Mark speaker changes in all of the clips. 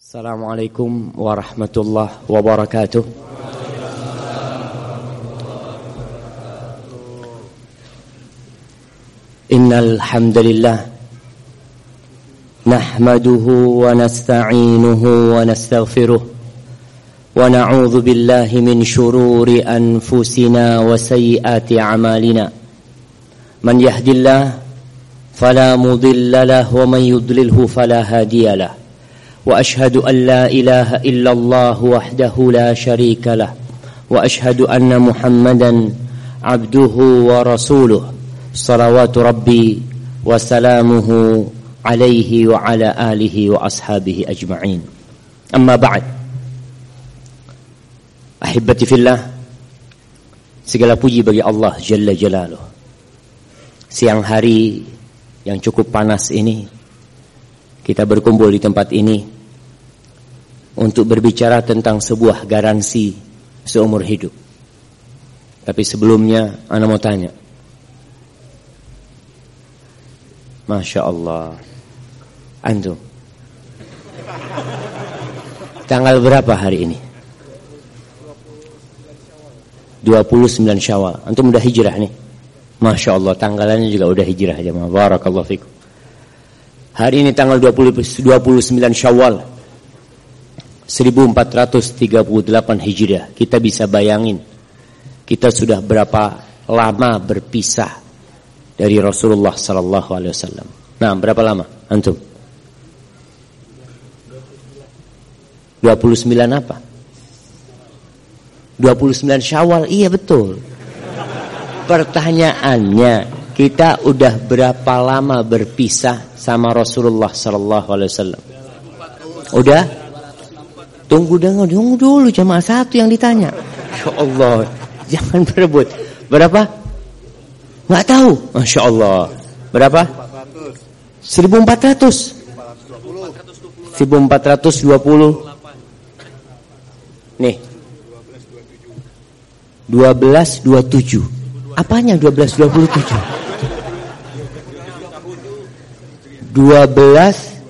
Speaker 1: السلام عليكم ورحمة الله وبركاته. إن الحمد لله نحمده ونستعينه ونستغفره ونعوذ بالله من شرور أنفسنا وسيئات أعمالنا. من يهد الله فلا مضل له ومن يضلله فلا هادي له. واشهد ان لا اله الا الله وحده لا شريك له واشهد ان محمدا عبده ورسوله صلوات ربي وسلامه عليه وعلى اله واصحابه اجمعين اما بعد احبتي في الله segala puji bagi Allah Jalla Jalaluh siang hari yang cukup panas ini kita berkumpul di tempat ini untuk berbicara tentang sebuah garansi seumur hidup. Tapi sebelumnya, Anda mau tanya. Masya Allah. Antum. Tanggal berapa hari ini? 29 Syawal. Antum udah hijrah nih. Masya Allah, tanggalannya juga udah hijrah aja. Barakallahu fikum. Hari ini tanggal 20, 29 Syawal 1438 Hijriah. Kita bisa bayangin kita sudah berapa lama berpisah dari Rasulullah sallallahu alaihi wasallam. Nah, berapa lama? Antum? 29 apa? 29 Syawal. Iya betul. Pertanyaannya, kita udah berapa lama berpisah sama Rasulullah sallallahu alaihi wasallam? Udah? Tunggu dulu, tunggu dulu jamaah satu yang ditanya. Ya Allah, jangan berebut. Berapa? Nggak tahu. Masya Allah. Berapa? 1400. 1420. Nih. 1227. Apanya 1227? 12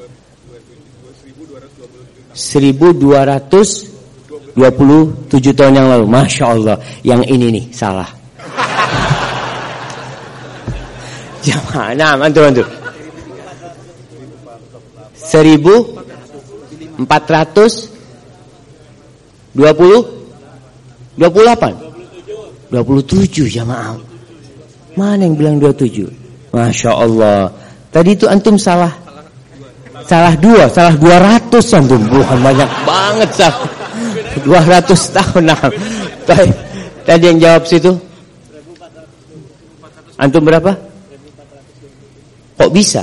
Speaker 1: 1227 tahun yang lalu. Masya Allah. Yang ini nih salah. Jamaah. Nah, mantu mantu. 1420 28 27 jamaah. Mana yang bilang 27? Masya Allah. Tadi itu antum salah. Salah dua, salah dua ratus antum. Bukan banyak banget sah. Dua ratus tahun. Nah. Tadi yang jawab situ. Antum berapa? Kok bisa?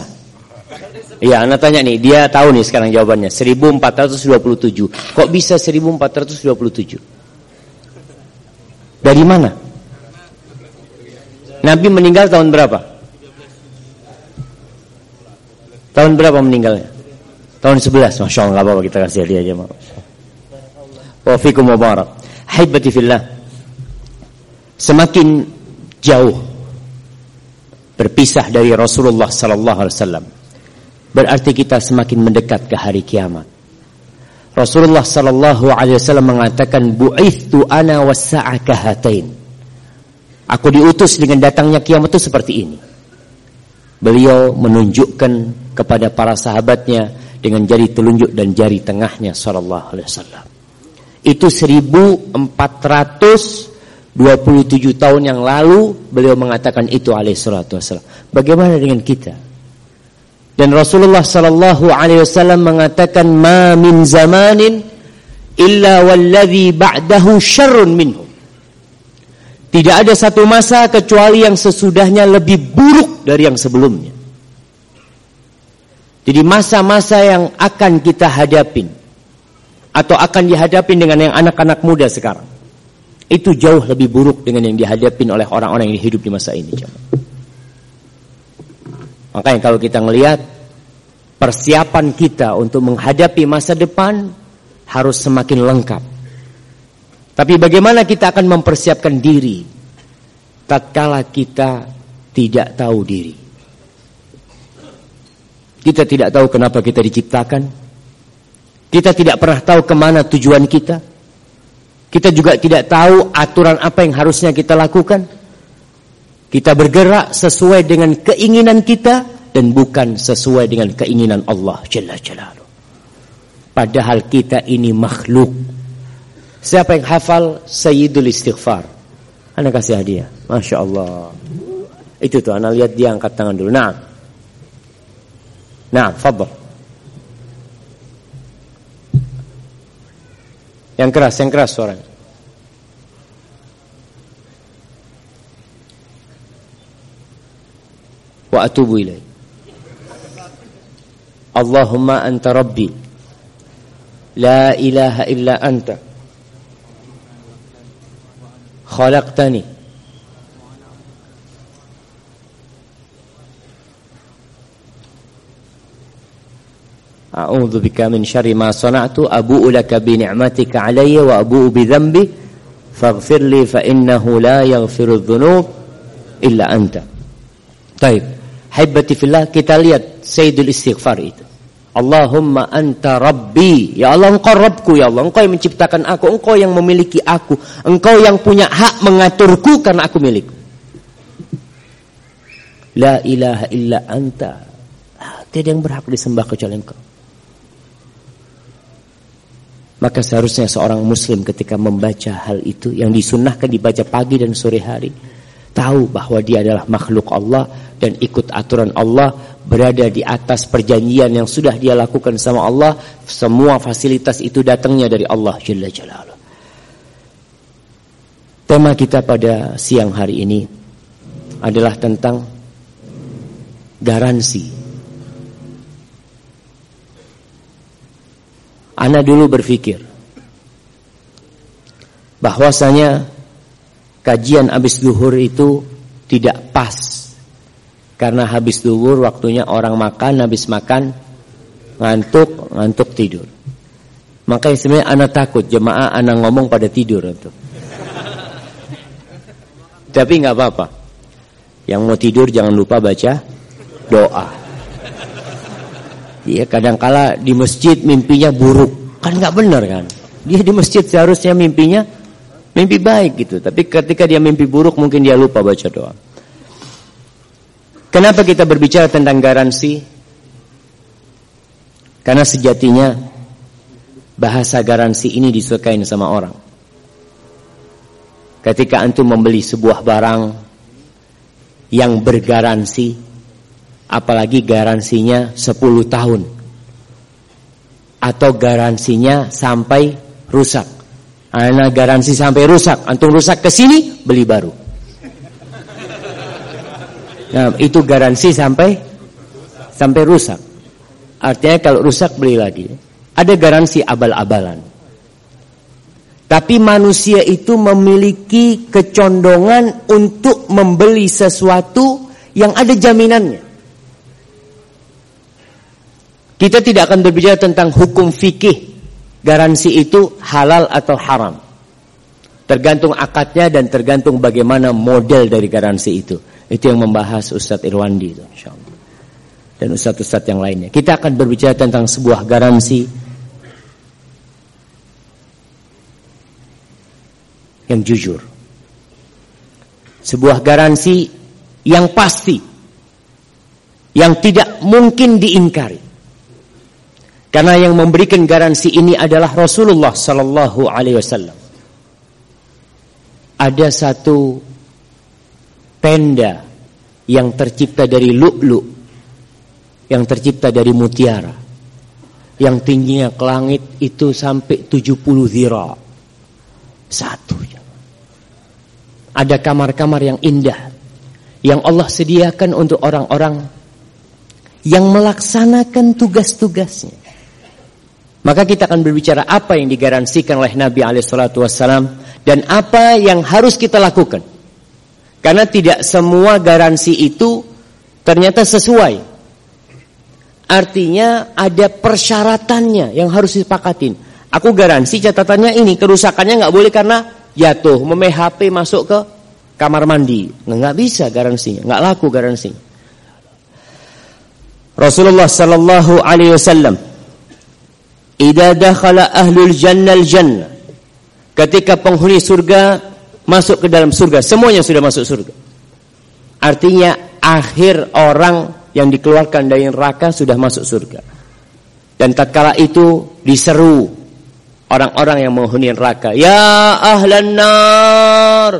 Speaker 1: Iya, anak tanya nih, dia tahu nih sekarang jawabannya. 1427. Kok bisa 1427? Dari mana? Nabi meninggal tahun berapa? Tahun berapa meninggalnya? Tahun 11. Masya Allah, apa-apa kita kasih dia aja. Wafikum mubarak. Haibati fillah. Semakin jauh berpisah dari Rasulullah sallallahu alaihi wasallam berarti kita semakin mendekat ke hari kiamat. Rasulullah sallallahu alaihi wasallam mengatakan bu'ithu ana was-sa'a Aku diutus dengan datangnya kiamat itu seperti ini. Beliau menunjukkan kepada para sahabatnya dengan jari telunjuk dan jari tengahnya sallallahu alaihi wasallam. Itu 1427 tahun yang lalu beliau mengatakan itu alaihi salatu wasallam. Bagaimana dengan kita? Dan Rasulullah sallallahu alaihi wasallam mengatakan ma min zamanin illa walladhi ba'dahu syarrun minhu. Tidak ada satu masa kecuali yang sesudahnya lebih buruk dari yang sebelumnya. Jadi masa-masa yang akan kita hadapin atau akan dihadapin dengan yang anak-anak muda sekarang itu jauh lebih buruk dengan yang dihadapin oleh orang-orang yang hidup di masa ini. Makanya kalau kita melihat persiapan kita untuk menghadapi masa depan harus semakin lengkap. Tapi bagaimana kita akan mempersiapkan diri tatkala kita tidak tahu diri? Kita tidak tahu kenapa kita diciptakan. Kita tidak pernah tahu ke mana tujuan kita. Kita juga tidak tahu aturan apa yang harusnya kita lakukan. Kita bergerak sesuai dengan keinginan kita dan bukan sesuai dengan keinginan Allah Jalla Jalaluh. Padahal kita ini makhluk. Siapa yang hafal Sayyidul Istighfar? Anda kasih hadiah. Masya Allah. Itu tuh, Anda lihat dia angkat tangan dulu. Nah. Nah, fadl. Yang keras, yang keras suaranya. Wa atubu ilaih. Allahumma anta rabbi. La ilaha illa anta. Khalaqtani. A'udzu bika min syarri ma sana'tu abu'u laka bi ni'matika 'alayya wa abu'u bi dhanbi faghfir li fa innahu la yaghfiru dhunub illa anta. Baik. Haibati fillah kita lihat Sayyidul Istighfar itu. Allahumma anta rabbi. Ya Allah engkau Rabbku ya Allah. Engkau yang menciptakan aku. Engkau yang memiliki aku. Engkau yang punya hak mengaturku karena aku milik. La ilaha illa anta. Tidak yang berhak disembah kecuali engkau. Maka seharusnya seorang muslim ketika membaca hal itu yang disunnahkan dibaca pagi dan sore hari tahu bahwa dia adalah makhluk Allah dan ikut aturan Allah berada di atas perjanjian yang sudah dia lakukan sama Allah semua fasilitas itu datangnya dari Allah Jalla. Tema kita pada siang hari ini adalah tentang garansi Ana dulu berpikir bahwasanya kajian habis duhur itu tidak pas karena habis duhur waktunya orang makan habis makan ngantuk ngantuk tidur makanya sebenarnya anak takut jemaah anak ngomong pada tidur itu tapi nggak apa-apa yang mau tidur jangan lupa baca doa Dia kadangkala di masjid mimpinya buruk. Kan nggak benar kan? Dia di masjid seharusnya mimpinya mimpi baik gitu. Tapi ketika dia mimpi buruk mungkin dia lupa baca doa. Kenapa kita berbicara tentang garansi? Karena sejatinya bahasa garansi ini disukai sama orang. Ketika antum membeli sebuah barang yang bergaransi, apalagi garansinya 10 tahun atau garansinya sampai rusak. Ana garansi sampai rusak, antum rusak ke sini beli baru. Nah, itu garansi sampai sampai rusak. Artinya kalau rusak beli lagi. Ada garansi abal-abalan. Tapi manusia itu memiliki kecondongan untuk membeli sesuatu yang ada jaminannya. Kita tidak akan berbicara tentang hukum fikih. Garansi itu halal atau haram. Tergantung akadnya dan tergantung bagaimana model dari garansi itu. Itu yang membahas Ustadz Irwandi itu insyaallah. Dan ustadz-ustadz yang lainnya. Kita akan berbicara tentang sebuah garansi yang jujur. Sebuah garansi yang pasti yang tidak mungkin diingkari. Karena yang memberikan garansi ini adalah Rasulullah sallallahu alaihi wasallam. Ada satu tenda yang tercipta dari lu'lu yang tercipta dari mutiara. Yang tingginya ke langit itu sampai 70 zira satu ada kamar-kamar yang indah yang Allah sediakan untuk orang-orang yang melaksanakan tugas-tugasnya. Maka kita akan berbicara apa yang digaransikan oleh Nabi wassalam dan apa yang harus kita lakukan. Karena tidak semua garansi itu ternyata sesuai. Artinya ada persyaratannya yang harus disepakatin. Aku garansi catatannya ini kerusakannya nggak boleh karena jatuh, memeh HP masuk ke kamar mandi. Nggak bisa garansinya, nggak laku garansinya. Rasulullah Sallallahu Alaihi Wasallam idza dakhala ahlul jannal jannah ketika penghuni surga masuk ke dalam surga. Semuanya sudah masuk surga. Artinya akhir orang yang dikeluarkan dari neraka sudah masuk surga. Dan tatkala itu diseru orang-orang yang menghuni neraka. Ya ahlan nar!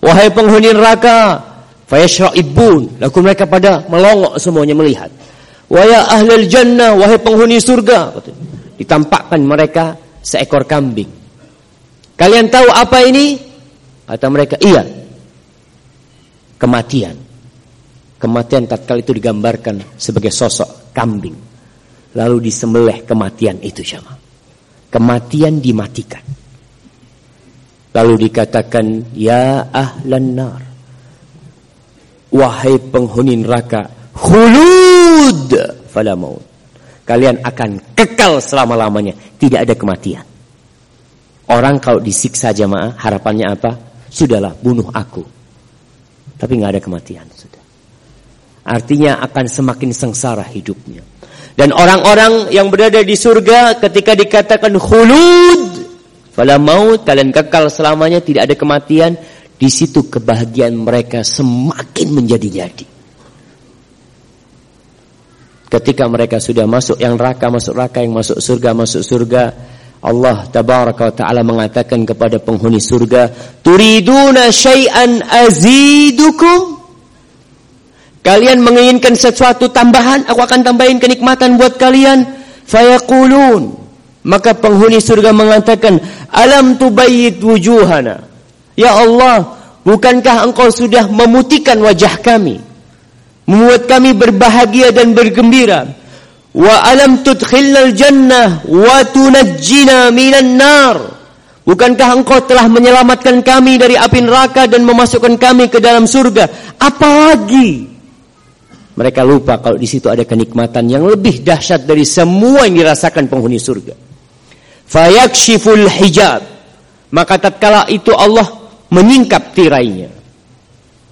Speaker 1: Wahai penghuni neraka! Fayashra'ibun. Lalu mereka pada melongok semuanya melihat. Wa ya jannah wahai penghuni surga. Ditampakkan mereka seekor kambing. Kalian tahu apa ini? Kata mereka, iya. Kematian. Kematian tatkala itu digambarkan sebagai sosok kambing. Lalu disembelih kematian itu sama. Kematian dimatikan. Lalu dikatakan, Ya ahlan nar. Wahai penghuni neraka, khulud fala maut. Kalian akan kekal selama-lamanya, tidak ada kematian. Orang kalau disiksa jamaah, harapannya apa? Sudahlah, bunuh aku. Tapi nggak ada kematian. Sudah. Artinya akan semakin sengsara hidupnya. Dan orang-orang yang berada di surga ketika dikatakan khulud, fala maut, kalian kekal selamanya, tidak ada kematian, di situ kebahagiaan mereka semakin menjadi-jadi. Ketika mereka sudah masuk yang neraka masuk neraka, yang masuk surga masuk surga, Allah tabaraka wa taala mengatakan kepada penghuni surga, "Turiduna syai'an azidukum?" Kalian menginginkan sesuatu tambahan, aku akan tambahin kenikmatan buat kalian. Fayaqulun. Maka penghuni surga mengatakan, "Alam tubayyid wujuhana?" Ya Allah, bukankah Engkau sudah memutihkan wajah kami? Membuat kami berbahagia dan bergembira Wa alam tudkhilnal jannah wa tunajjina minan nar. Bukankah engkau telah menyelamatkan kami dari api neraka dan memasukkan kami ke dalam surga? Apalagi? Mereka lupa kalau di situ ada kenikmatan yang lebih dahsyat dari semua yang dirasakan penghuni surga. Fayakshiful hijab. Maka tatkala itu Allah menyingkap tirainya.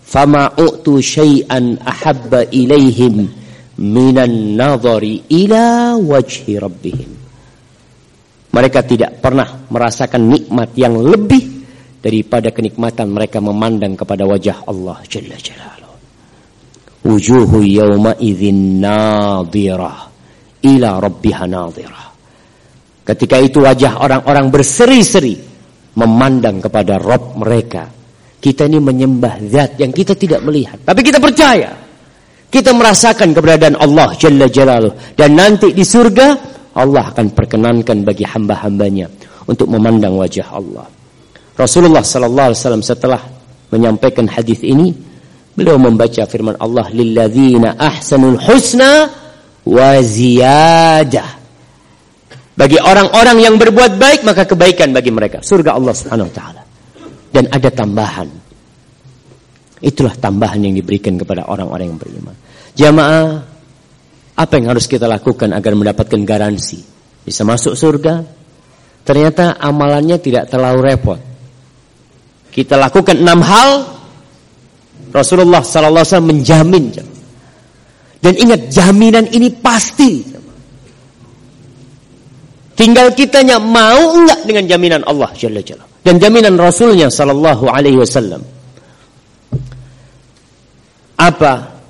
Speaker 1: Fama u'tu syai'an ahabba ilaihim minan nadhari ila wajhi rabbihim. Mereka tidak pernah merasakan nikmat yang lebih daripada kenikmatan mereka memandang kepada wajah Allah Jalla Jalaluhu. Wujuhu yawma idzin nadhirah ila rabbiha nadhirah. Ketika itu wajah orang-orang berseri-seri memandang kepada Rob mereka. Kita ini menyembah zat yang kita tidak melihat. Tapi kita percaya kita merasakan keberadaan Allah Jalla Jalaluh. Dan nanti di surga, Allah akan perkenankan bagi hamba-hambanya untuk memandang wajah Allah. Rasulullah Sallallahu Alaihi Wasallam setelah menyampaikan hadis ini, beliau membaca firman Allah, "Lilladzina ahsanul husna wa ziyadah." Bagi orang-orang yang berbuat baik maka kebaikan bagi mereka. Surga Allah Subhanahu wa taala. Dan ada tambahan Itulah tambahan yang diberikan kepada orang-orang yang beriman. Jamaah, apa yang harus kita lakukan agar mendapatkan garansi bisa masuk surga? Ternyata amalannya tidak terlalu repot. Kita lakukan enam hal, Rasulullah Wasallam menjamin. Dan ingat jaminan ini pasti. Tinggal kitanya mau enggak dengan jaminan Allah Jalla dan jaminan Rasulnya Sallallahu Alaihi Wasallam. Apa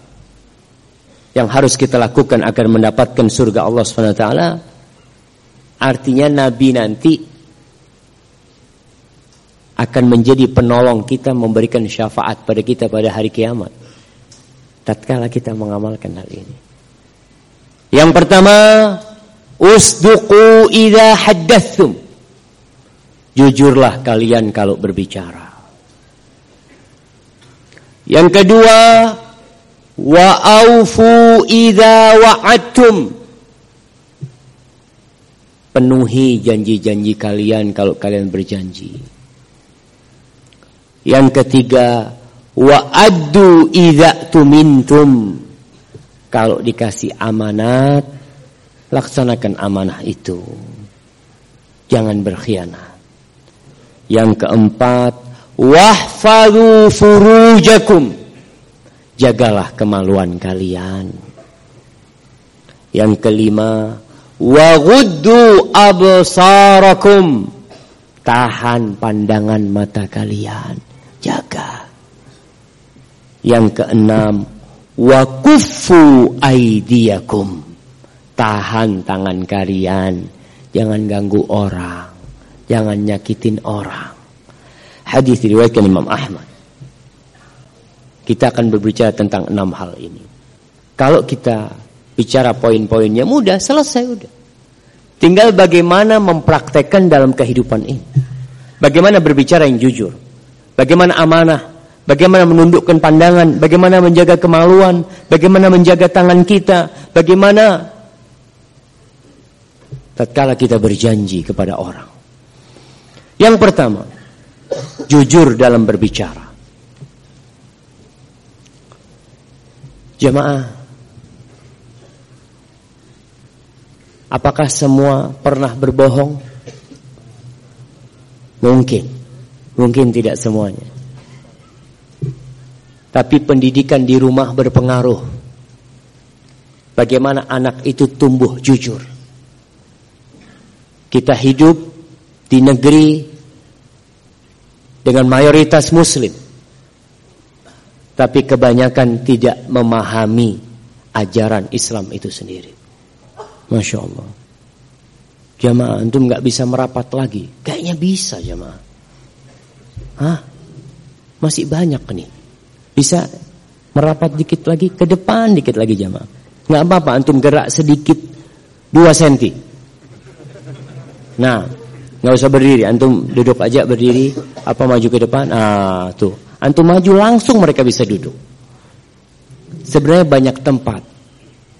Speaker 1: yang harus kita lakukan agar mendapatkan surga Allah SWT? Artinya Nabi nanti akan menjadi penolong kita memberikan syafaat pada kita pada hari kiamat. Tatkala kita mengamalkan hal ini. Yang pertama, usduqu idza haddatsum. Jujurlah kalian kalau berbicara. Yang kedua, wa aufu idza wa'adtum. Penuhi janji-janji kalian kalau kalian berjanji. Yang ketiga, wa addu idza tumintum. Kalau dikasih amanat, laksanakan amanah itu. Jangan berkhianat. Yang keempat, Wahfadhu furujakum. Jagalah kemaluan kalian. Yang kelima, wa ghuddu absarakum. Tahan pandangan mata kalian. Jaga. Yang keenam wa kuffu aidiyakum tahan tangan kalian. Jangan ganggu orang. Jangan nyakitin orang hadis diriwayatkan Imam Ahmad kita akan berbicara tentang enam hal ini kalau kita bicara poin-poinnya mudah, selesai udah. Tinggal bagaimana mempraktekkan dalam kehidupan ini. Bagaimana berbicara yang jujur. Bagaimana amanah. Bagaimana menundukkan pandangan. Bagaimana menjaga kemaluan. Bagaimana menjaga tangan kita. Bagaimana tatkala kita berjanji kepada orang. Yang pertama, jujur dalam berbicara. Jemaah Apakah semua pernah berbohong? Mungkin. Mungkin tidak semuanya. Tapi pendidikan di rumah berpengaruh. Bagaimana anak itu tumbuh jujur. Kita hidup di negeri dengan mayoritas muslim. Tapi kebanyakan tidak memahami ajaran Islam itu sendiri. Masya Allah. Jamaah antum nggak bisa merapat lagi. Kayaknya bisa jamaah. Hah? Masih banyak nih. Bisa merapat dikit lagi ke depan dikit lagi jamaah. Nggak apa-apa antum gerak sedikit dua senti. Nah, nggak usah berdiri. Antum duduk aja berdiri. Apa maju ke depan? Ah, tuh. Antum maju langsung mereka bisa duduk. Sebenarnya banyak tempat,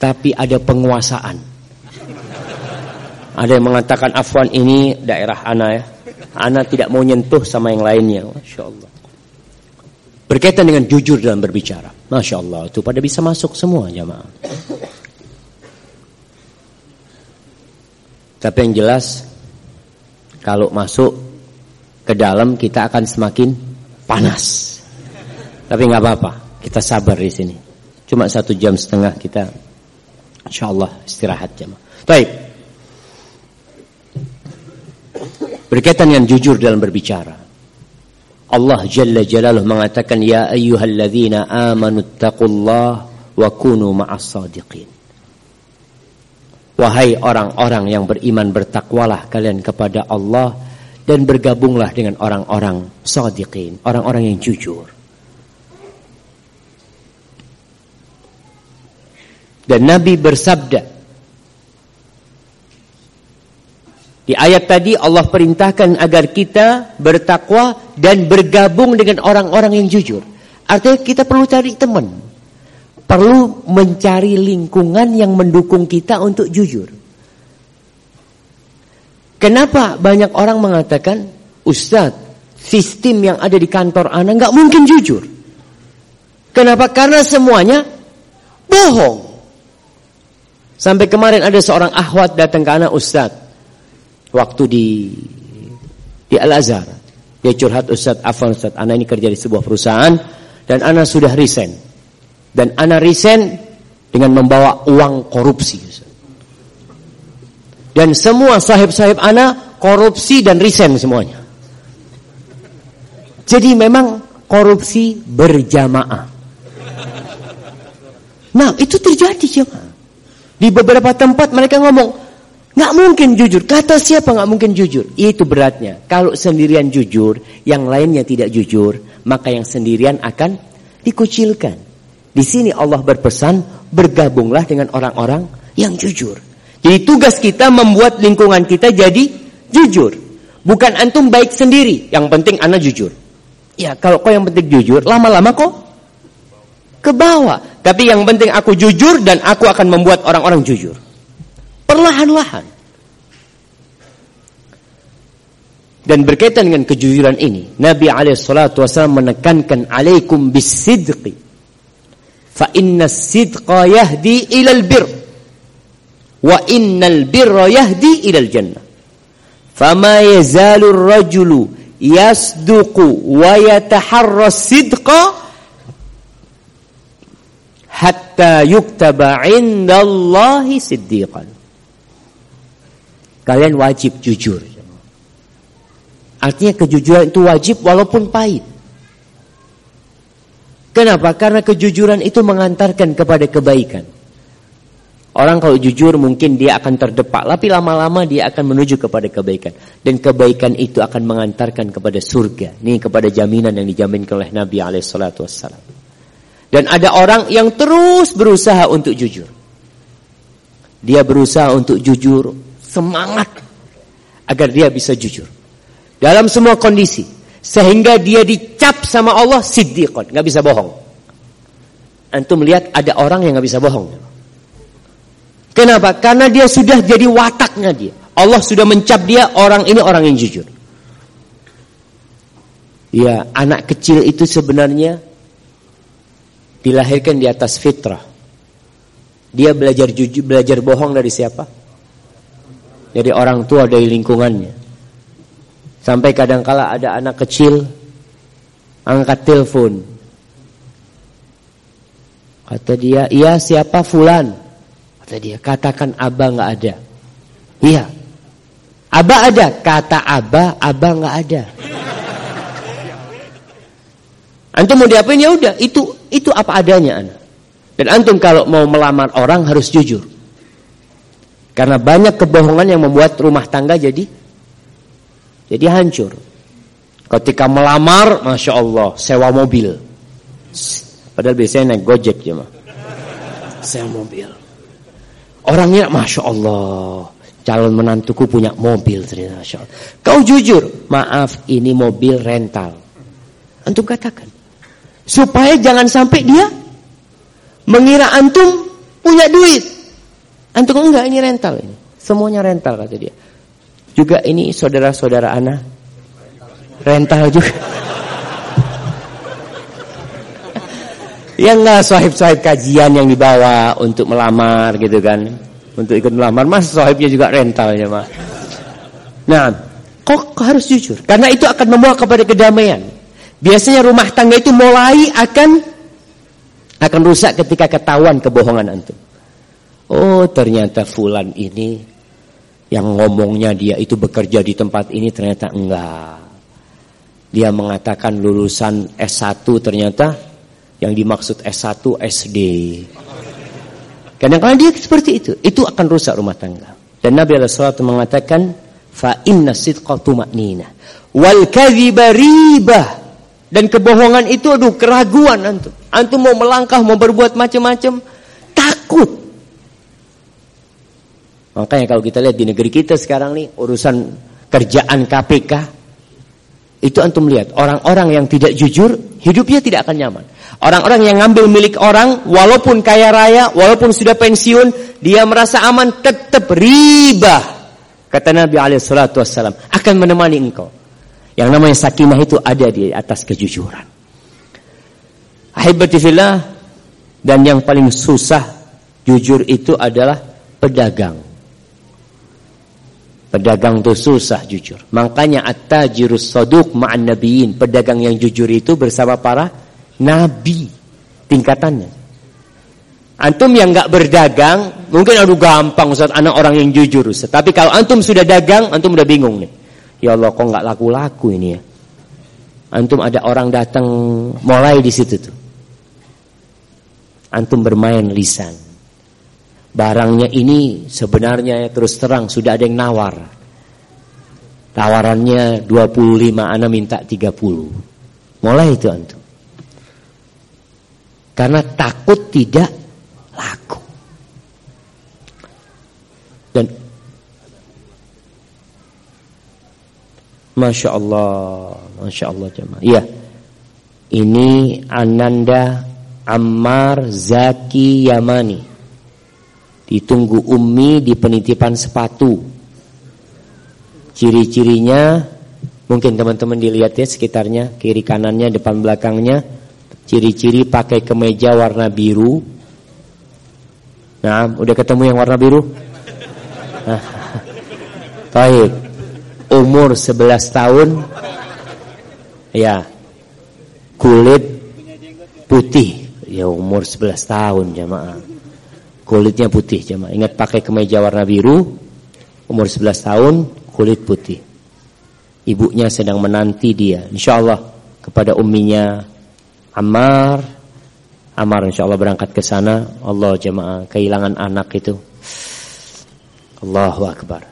Speaker 1: tapi ada penguasaan. Ada yang mengatakan afwan ini daerah ana ya. Ana tidak mau nyentuh sama yang lainnya. Masya Allah. Berkaitan dengan jujur dalam berbicara. Masya Allah. Itu pada bisa masuk semua jamaah. Tapi yang jelas. Kalau masuk ke dalam kita akan semakin panas. Tapi nggak apa-apa. Kita sabar di sini. Cuma satu jam setengah kita. Insya Allah istirahat jamaah. Baik. Berkaitan dengan jujur dalam berbicara. Allah Jalla Jalaluh mengatakan ya ayyuhalladzina amanu taqullah wa kunu ma'as sadiqin. Wahai orang-orang yang beriman bertakwalah kalian kepada Allah dan bergabunglah dengan orang-orang sadiqin, orang-orang yang jujur. Dan Nabi bersabda Di ayat tadi Allah perintahkan agar kita bertakwa dan bergabung dengan orang-orang yang jujur. Artinya kita perlu cari teman. Perlu mencari lingkungan yang mendukung kita untuk jujur. Kenapa banyak orang mengatakan, Ustadz, sistem yang ada di kantor Anda nggak mungkin jujur. Kenapa? Karena semuanya bohong. Sampai kemarin ada seorang ahwat datang ke anak Ustadz waktu di di Al Azhar. Dia curhat Ustaz Afan Ustaz, Ana ini kerja di sebuah perusahaan dan Ana sudah resign. Dan Ana resign dengan membawa uang korupsi. Dan semua sahib-sahib Ana korupsi dan resign semuanya. Jadi memang korupsi berjamaah. Nah itu terjadi jemaah. Di beberapa tempat mereka ngomong, Nggak mungkin jujur. Kata siapa nggak mungkin jujur? Itu beratnya. Kalau sendirian jujur, yang lainnya tidak jujur, maka yang sendirian akan dikucilkan. Di sini Allah berpesan, bergabunglah dengan orang-orang yang jujur. Jadi tugas kita membuat lingkungan kita jadi jujur. Bukan antum baik sendiri, yang penting anak jujur. Ya, kalau kau yang penting jujur, lama-lama kok ke bawah. Tapi yang penting aku jujur dan aku akan membuat orang-orang jujur. Perlahan-lahan. Dan berkaitan dengan kejujuran ini, Nabi SAW menekankan alaikum bisidqi. Fa inna sidqa yahdi ilal bir. Wa innal birra yahdi ilal jannah. Fama yazalu rajulu yasduqu wa yataharra sidqa hatta yuktaba indallahi siddiqan. Kalian wajib jujur. Artinya kejujuran itu wajib walaupun pahit. Kenapa? Karena kejujuran itu mengantarkan kepada kebaikan. Orang kalau jujur mungkin dia akan terdepak, tapi lama-lama dia akan menuju kepada kebaikan. Dan kebaikan itu akan mengantarkan kepada surga. Ini kepada jaminan yang dijaminkan oleh Nabi wassalam. Dan ada orang yang terus berusaha untuk jujur. Dia berusaha untuk jujur, semangat agar dia bisa jujur. Dalam semua kondisi. Sehingga dia dicap sama Allah siddiqon, nggak bisa bohong. Antum melihat ada orang yang nggak bisa bohong. Kenapa? Karena dia sudah jadi wataknya dia. Allah sudah mencap dia orang ini orang yang jujur. Ya, anak kecil itu sebenarnya dilahirkan di atas fitrah. Dia belajar jujur, belajar bohong dari siapa? Dari orang tua dari lingkungannya. Sampai kadangkala ada anak kecil angkat telepon. Kata dia, "Iya, siapa fulan?" Kata dia, katakan Aba nggak ada. Iya. Aba ada. Kata Aba, Aba nggak ada. Antum mau diapain ya udah, itu itu apa adanya anak. Dan antum kalau mau melamar orang harus jujur. Karena banyak kebohongan yang membuat rumah tangga jadi jadi hancur. Ketika melamar, masya Allah, sewa mobil. Padahal biasanya naik gojek mah. Sewa mobil. Orangnya Masya Allah Calon menantuku punya mobil ternyata Masya. Kau jujur Maaf ini mobil rental Antum katakan Supaya jangan sampai dia Mengira antum punya duit Antum enggak ini rental ini Semuanya rental kata dia Juga ini saudara-saudara Ana. Rental juga. Yang nggak sahib-sahib kajian yang dibawa untuk melamar gitu kan. Untuk ikut melamar. Mas sahibnya juga rental ya mas. Nah kok harus jujur? Karena itu akan membawa kepada kedamaian. Biasanya rumah tangga itu mulai akan akan rusak ketika ketahuan kebohongan antum. Oh ternyata fulan ini yang ngomongnya dia itu bekerja di tempat ini ternyata enggak dia mengatakan lulusan S1 ternyata yang dimaksud S1 SD. Kadang-kadang dia seperti itu. Itu akan rusak rumah tangga. Dan Nabi SAW mengatakan, fa inna sidqa tumanina wal. Dan kebohongan itu aduh keraguan antum. Antum mau melangkah, mau berbuat macam-macam, takut. Makanya kalau kita lihat di negeri kita sekarang nih urusan kerjaan KPK itu antum lihat orang-orang yang tidak jujur hidupnya tidak akan nyaman. Orang-orang yang ngambil milik orang, walaupun kaya raya, walaupun sudah pensiun, dia merasa aman, tetap riba. Kata Nabi Alaihissalam akan menemani engkau. Yang namanya sakinah itu ada di atas kejujuran. Ahibatifillah dan yang paling susah jujur itu adalah pedagang. Pedagang itu susah jujur. Makanya at-tajirus saduk ma'an nabiyin. Pedagang yang jujur itu bersama para nabi tingkatannya. Antum yang nggak berdagang, mungkin aduh gampang Ustaz, anak orang yang jujur Ustaz. Tapi kalau antum sudah dagang, antum udah bingung nih. Ya Allah, kok nggak laku-laku ini ya? Antum ada orang datang mulai di situ tuh. Antum bermain lisan. Barangnya ini sebenarnya terus terang sudah ada yang nawar. Tawarannya 25, ana minta 30. Mulai itu antum. Karena takut tidak laku. Dan Masya Allah, Masya Allah jemaah. Iya, ini Ananda Ammar Zaki Yamani. Ditunggu Umi di penitipan sepatu. Ciri-cirinya mungkin teman-teman dilihat ya sekitarnya, kiri kanannya, depan belakangnya Ciri-ciri pakai kemeja warna biru. Nah, udah ketemu yang warna biru? Baik. Umur 11 tahun. Ya. Kulit putih. Ya umur 11 tahun jamaah. Kulitnya putih jamaah. Ingat pakai kemeja warna biru. umur 11 tahun, kulit putih. Ibunya sedang menanti dia. Insya Allah kepada umminya Ammar. Ammar insya Allah berangkat ke sana. Allah jemaah kehilangan anak itu. Allahu Akbar.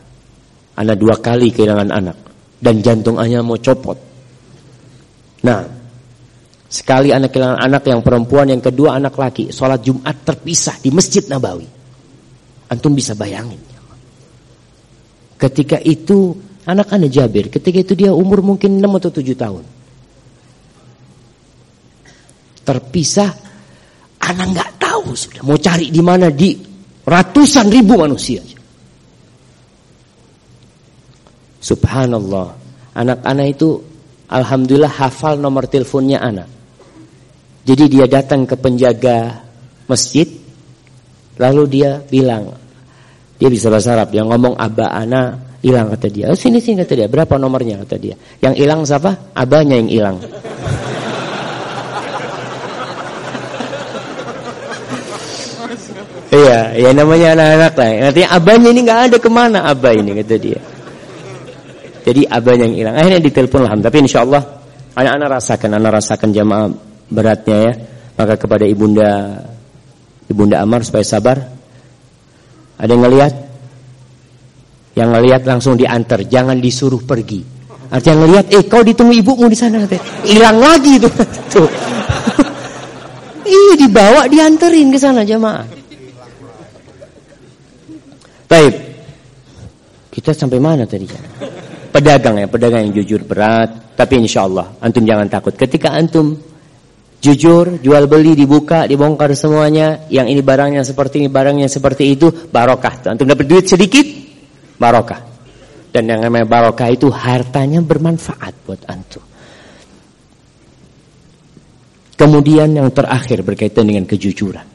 Speaker 1: Anak dua kali kehilangan anak. Dan jantungnya mau copot. Nah, sekali anak kehilangan anak yang perempuan, yang kedua anak laki. Sholat Jumat terpisah di Masjid Nabawi. Antum bisa bayangin. Ketika itu anak-anak Jabir, ketika itu dia umur mungkin 6 atau 7 tahun. Terpisah, anak nggak tahu sudah mau cari di mana di ratusan ribu manusia. Subhanallah, anak-anak itu alhamdulillah hafal nomor teleponnya anak. Jadi dia datang ke penjaga masjid, lalu dia bilang, dia bisa bahasa Arab. Yang ngomong Aba Ana hilang kata dia. Oh, sini sini kata dia. Berapa nomornya kata dia. Yang hilang siapa? Abahnya yang hilang. Iya, ya namanya anak-anak lah. Artinya abahnya ini nggak ada ke mana abah ini kata dia. Jadi abahnya yang hilang. Akhirnya ditelepon lah. Tapi insya Allah anak-anak rasakan, anak rasakan jamaah beratnya ya. Maka kepada ibunda ibunda Amar supaya sabar. Ada yang ngelihat? Yang ngelihat langsung diantar, jangan disuruh pergi. Artinya ngelihat, eh kau ditunggu ibumu di sana, hilang lagi itu. Tuh. Iya dibawa dianterin ke sana jamaah. Baik. Kita sampai mana tadi? Pedagang ya, pedagang yang jujur berat. Tapi insya Allah, antum jangan takut. Ketika antum Jujur, jual beli dibuka, dibongkar semuanya. Yang ini barangnya seperti ini, barangnya seperti itu, barokah. Antum dapat duit sedikit, barokah. Dan yang namanya barokah itu hartanya bermanfaat buat antum. Kemudian yang terakhir berkaitan dengan kejujuran.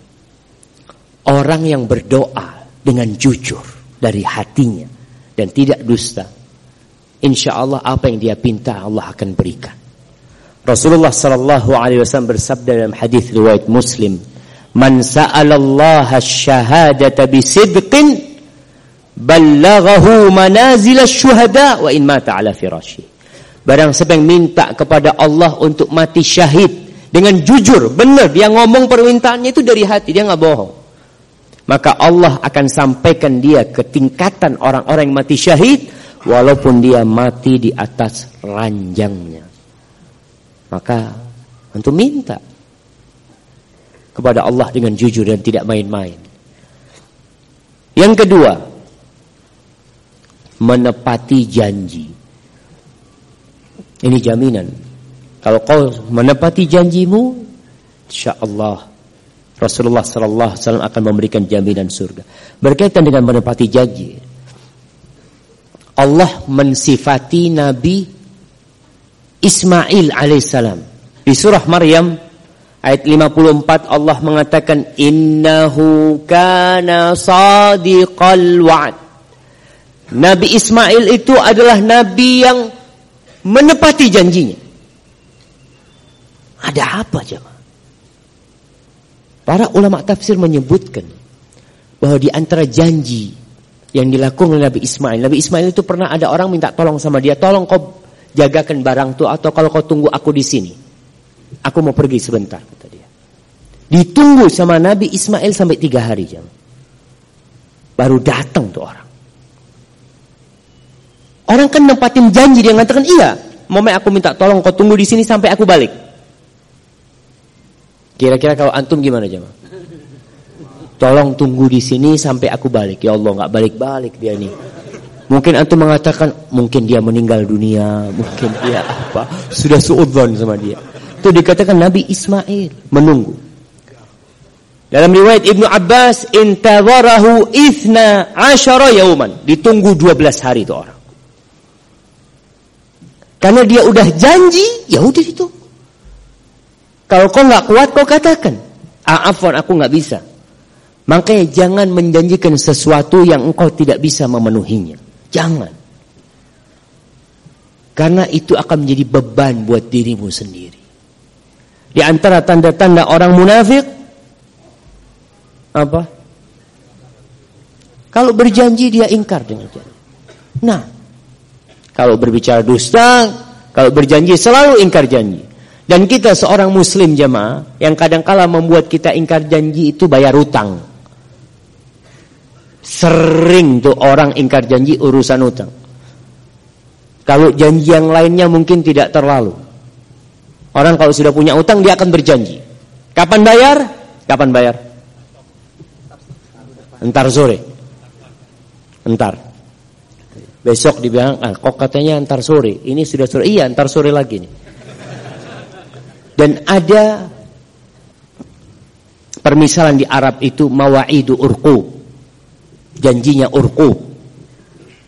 Speaker 1: Orang yang berdoa dengan jujur dari hatinya dan tidak dusta. Insya Allah apa yang dia pinta Allah akan berikan. Rasulullah sallallahu alaihi wasallam bersabda dalam hadis riwayat Muslim, "Man sa'ala Allah asy-syahadata bisidqin ballaghahu manazil asy-syuhada wa in mata ala firasyi." Barang siapa yang minta kepada Allah untuk mati syahid dengan jujur, benar dia ngomong permintaannya itu dari hati, dia nggak bohong. Maka Allah akan sampaikan dia ke tingkatan orang-orang yang mati syahid walaupun dia mati di atas ranjangnya. Maka untuk minta kepada Allah dengan jujur dan tidak main-main. Yang kedua, menepati janji. Ini jaminan. Kalau kau menepati janjimu, insya Allah Rasulullah Sallallahu Alaihi Wasallam akan memberikan jaminan surga. Berkaitan dengan menepati janji, Allah mensifati Nabi Ismail alaihissalam. Di surah Maryam ayat 54 Allah mengatakan innahu kana sadiqal wa'd. Nabi Ismail itu adalah nabi yang menepati janjinya. Ada apa jemaah? Para ulama tafsir menyebutkan bahwa di antara janji yang dilakukan oleh Nabi Ismail, Nabi Ismail itu pernah ada orang minta tolong sama dia, tolong kau jagakan barang tuh atau kalau kau tunggu aku di sini. Aku mau pergi sebentar kata dia. Ditunggu sama Nabi Ismail sampai tiga hari jam. Baru datang tuh orang. Orang kan nempatin janji dia ngatakan iya. Momen aku minta tolong kau tunggu di sini sampai aku balik. Kira-kira kalau antum gimana jemaah? Tolong tunggu di sini sampai aku balik. Ya Allah nggak balik-balik dia nih. Mungkin antum mengatakan mungkin dia meninggal dunia, mungkin dia apa, sudah suudzon sama dia. Itu dikatakan Nabi Ismail menunggu. Dalam riwayat Ibnu Abbas, intawarahu ithna asyara yauman. Ditunggu 12 hari itu orang. Karena dia udah janji, ya udah itu. Kalau kau nggak kuat, kau katakan. Ah, afwan, aku nggak bisa. Makanya jangan menjanjikan sesuatu yang engkau tidak bisa memenuhinya. Jangan. Karena itu akan menjadi beban buat dirimu sendiri. Di antara tanda-tanda orang munafik apa? Kalau berjanji dia ingkar dengan janji. Nah, kalau berbicara dusta, kalau berjanji selalu ingkar janji. Dan kita seorang muslim jemaah yang kadang-kala membuat kita ingkar janji itu bayar utang. Sering tuh orang ingkar janji urusan utang. Kalau janji yang lainnya mungkin tidak terlalu. Orang kalau sudah punya utang dia akan berjanji. Kapan bayar? Kapan bayar? Entar sore. Entar. Besok dibilang, ah, kok katanya entar sore. Ini sudah sore. Iya, entar sore lagi nih. Dan ada permisalan di Arab itu mawa'idu urqu. Janjinya urqu.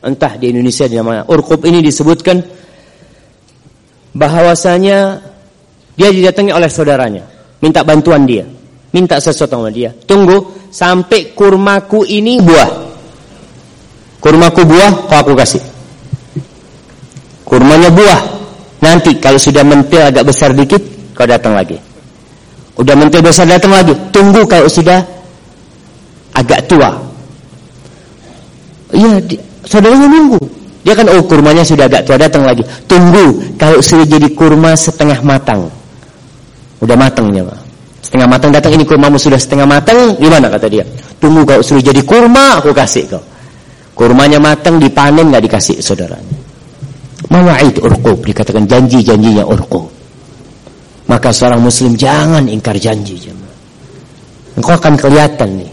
Speaker 1: Entah di Indonesia namanya. Urqub ini disebutkan bahwasanya dia didatangi oleh saudaranya, minta bantuan dia, minta sesuatu sama dia. Tunggu sampai kurmaku ini buah. Kurmaku buah, kau aku kasih. Kurmanya buah. Nanti kalau sudah mentil agak besar dikit, kau datang lagi. Udah mentil besar datang lagi. Tunggu kalau sudah agak tua. Iya, saudaranya nunggu. Dia kan oh kurmanya sudah agak tua datang lagi. Tunggu kalau sudah jadi kurma setengah matang. Udah matangnya, Pak. Setengah matang datang ini kurmamu sudah setengah matang, gimana kata dia? Tunggu kalau sudah jadi kurma aku kasih kau. Kurmanya matang dipanen nggak dikasih saudaranya. Mawa'id urqub dikatakan janji-janjinya urqub. Maka seorang muslim jangan ingkar janji jemaah. Engkau akan kelihatan nih.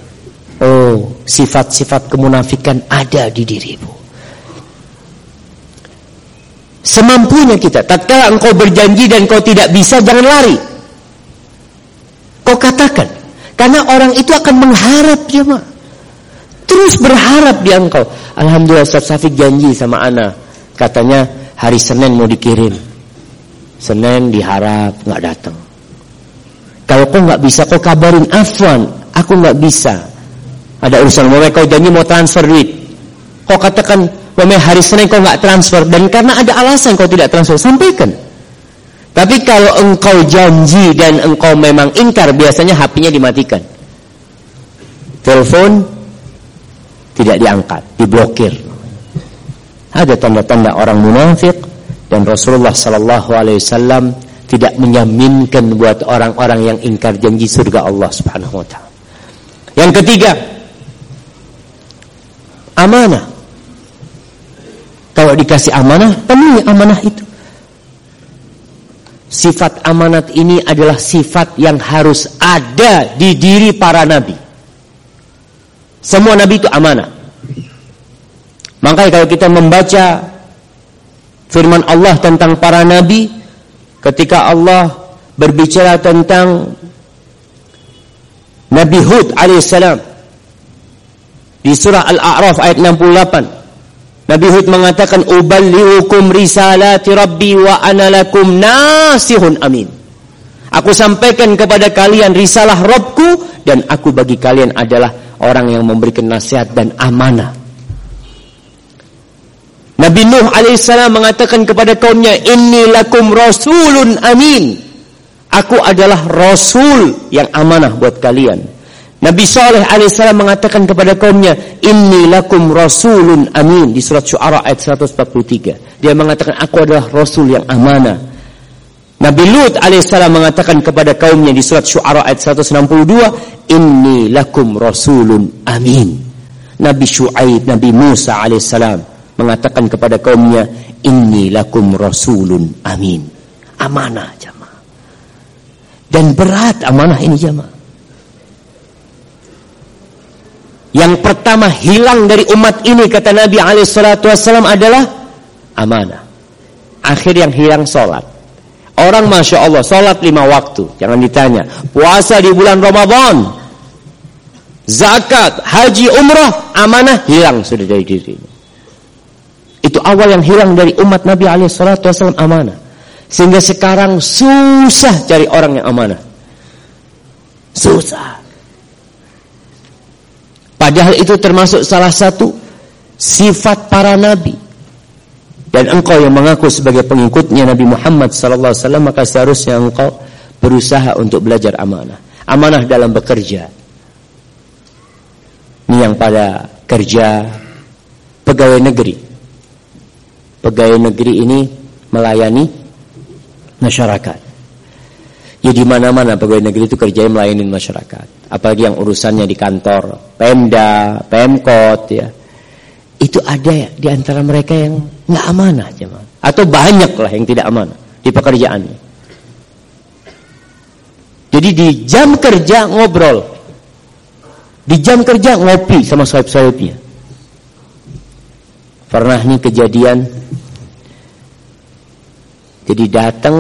Speaker 1: Oh, sifat-sifat kemunafikan ada di dirimu. Semampunya kita. Tatkala engkau berjanji dan kau tidak bisa, jangan lari. Kau katakan. Karena orang itu akan mengharap jemaah. Terus berharap di engkau. Alhamdulillah Ustaz Safik janji sama Ana. Katanya hari Senin mau dikirim. Senin diharap nggak datang. Kalau kau nggak bisa kau kabarin Afwan. Aku nggak bisa. Ada urusan mau kau janji mau transfer duit. Kau katakan Mame hari Senin kau nggak transfer dan karena ada alasan kau tidak transfer sampaikan. Tapi kalau engkau janji dan engkau memang ingkar, biasanya HP-nya dimatikan. Telepon tidak diangkat, diblokir. Ada tanda-tanda orang munafik dan Rasulullah sallallahu alaihi wasallam tidak menyaminkan buat orang-orang yang ingkar janji surga Allah Subhanahu wa taala. Yang ketiga, amanah. Kalau dikasih amanah, penuhi amanah itu. Sifat amanat ini adalah sifat yang harus ada di diri para nabi. Semua nabi itu amanah. Makanya kalau kita membaca firman Allah tentang para nabi, ketika Allah berbicara tentang Nabi Hud alaihissalam di surah Al-A'raf ayat 68 Nabi Hud mengatakan uballiukum risalati rabbi wa ana lakum nasihun amin. Aku sampaikan kepada kalian risalah Robku dan aku bagi kalian adalah orang yang memberikan nasihat dan amanah. Nabi Nuh alaihissalam mengatakan kepada kaumnya, Inni lakum rasulun amin. Aku adalah rasul yang amanah buat kalian. Nabi Saleh alaihissalam mengatakan kepada kaumnya, Inni lakum rasulun amin di surat Syuara ayat 143. Dia mengatakan aku adalah rasul yang amanah. Nabi Lut alaihissalam mengatakan kepada kaumnya di surat Syuara ayat 162, Inni lakum rasulun amin. Nabi Shu'aib, Nabi Musa alaihissalam mengatakan kepada kaumnya, Inni lakum rasulun amin. Amanah jamaah. Dan berat amanah ini jamaah. Yang pertama hilang dari umat ini kata Nabi Alaihissalam adalah amanah. Akhir yang hilang sholat. Orang masya Allah sholat lima waktu, jangan ditanya. Puasa di bulan Ramadan, zakat, haji, umrah, amanah hilang sudah dari dirinya. Itu awal yang hilang dari umat Nabi Alaihissalam amanah. Sehingga sekarang susah cari orang yang amanah. Susah. Padahal itu termasuk salah satu sifat para nabi. Dan engkau yang mengaku sebagai pengikutnya Nabi Muhammad sallallahu alaihi wasallam maka seharusnya engkau berusaha untuk belajar amanah. Amanah dalam bekerja. Ini yang pada kerja pegawai negeri. pegawai negeri ini melayani masyarakat. Ya di mana-mana pegawai negeri itu kerjanya melayani masyarakat. Apalagi yang urusannya di kantor, Pemda, Pemkot ya. Itu ada ya di antara mereka yang nggak amanah jemaah. Atau banyak lah yang tidak amanah di pekerjaannya. Jadi di jam kerja ngobrol. Di jam kerja ngopi sama sahib-sahibnya. Pernah nih kejadian jadi datang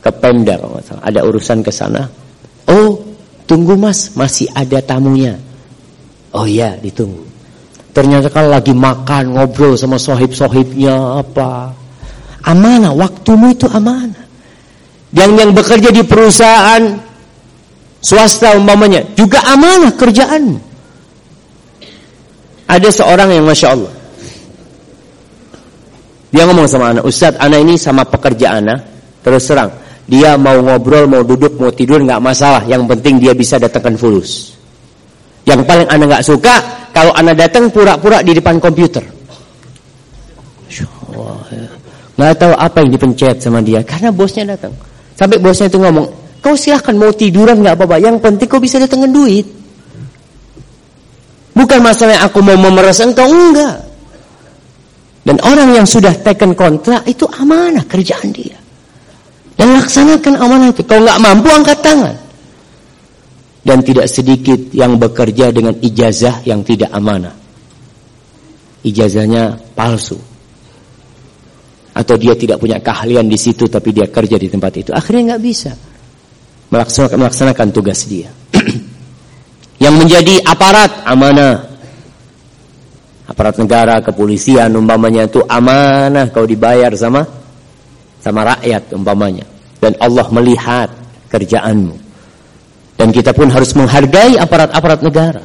Speaker 1: ke Pemda kalau salah. Ada urusan ke sana. Oh, tunggu Mas, masih ada tamunya. Oh iya, ditunggu. Ternyata kalau lagi makan, ngobrol sama sohib-sohibnya apa. Amanah, waktumu itu amanah. Yang yang bekerja di perusahaan swasta umpamanya juga amanah kerjaan. Ada seorang yang masya Allah dia ngomong sama anak, Ustaz, anak ini sama pekerja anak, terus serang. Dia mau ngobrol, mau duduk, mau tidur, nggak masalah. Yang penting dia bisa datangkan fulus. Yang paling anak nggak suka, kalau anak datang pura-pura di depan komputer. Nggak tahu apa yang dipencet sama dia, karena bosnya datang. Sampai bosnya itu ngomong, kau silahkan mau tiduran nggak apa-apa, yang penting kau bisa datangkan duit. Bukan masalah aku mau memeras engkau, enggak. Dan orang yang sudah taken kontrak itu amanah kerjaan dia. Dan laksanakan amanah itu. Kalau nggak mampu angkat tangan. Dan tidak sedikit yang bekerja dengan ijazah yang tidak amanah. Ijazahnya palsu. Atau dia tidak punya keahlian di situ tapi dia kerja di tempat itu. Akhirnya nggak bisa melaksanakan, melaksanakan tugas dia. yang menjadi aparat amanah aparat negara, kepolisian umpamanya itu amanah kau dibayar sama sama rakyat umpamanya. Dan Allah melihat kerjaanmu. Dan kita pun harus menghargai aparat-aparat negara.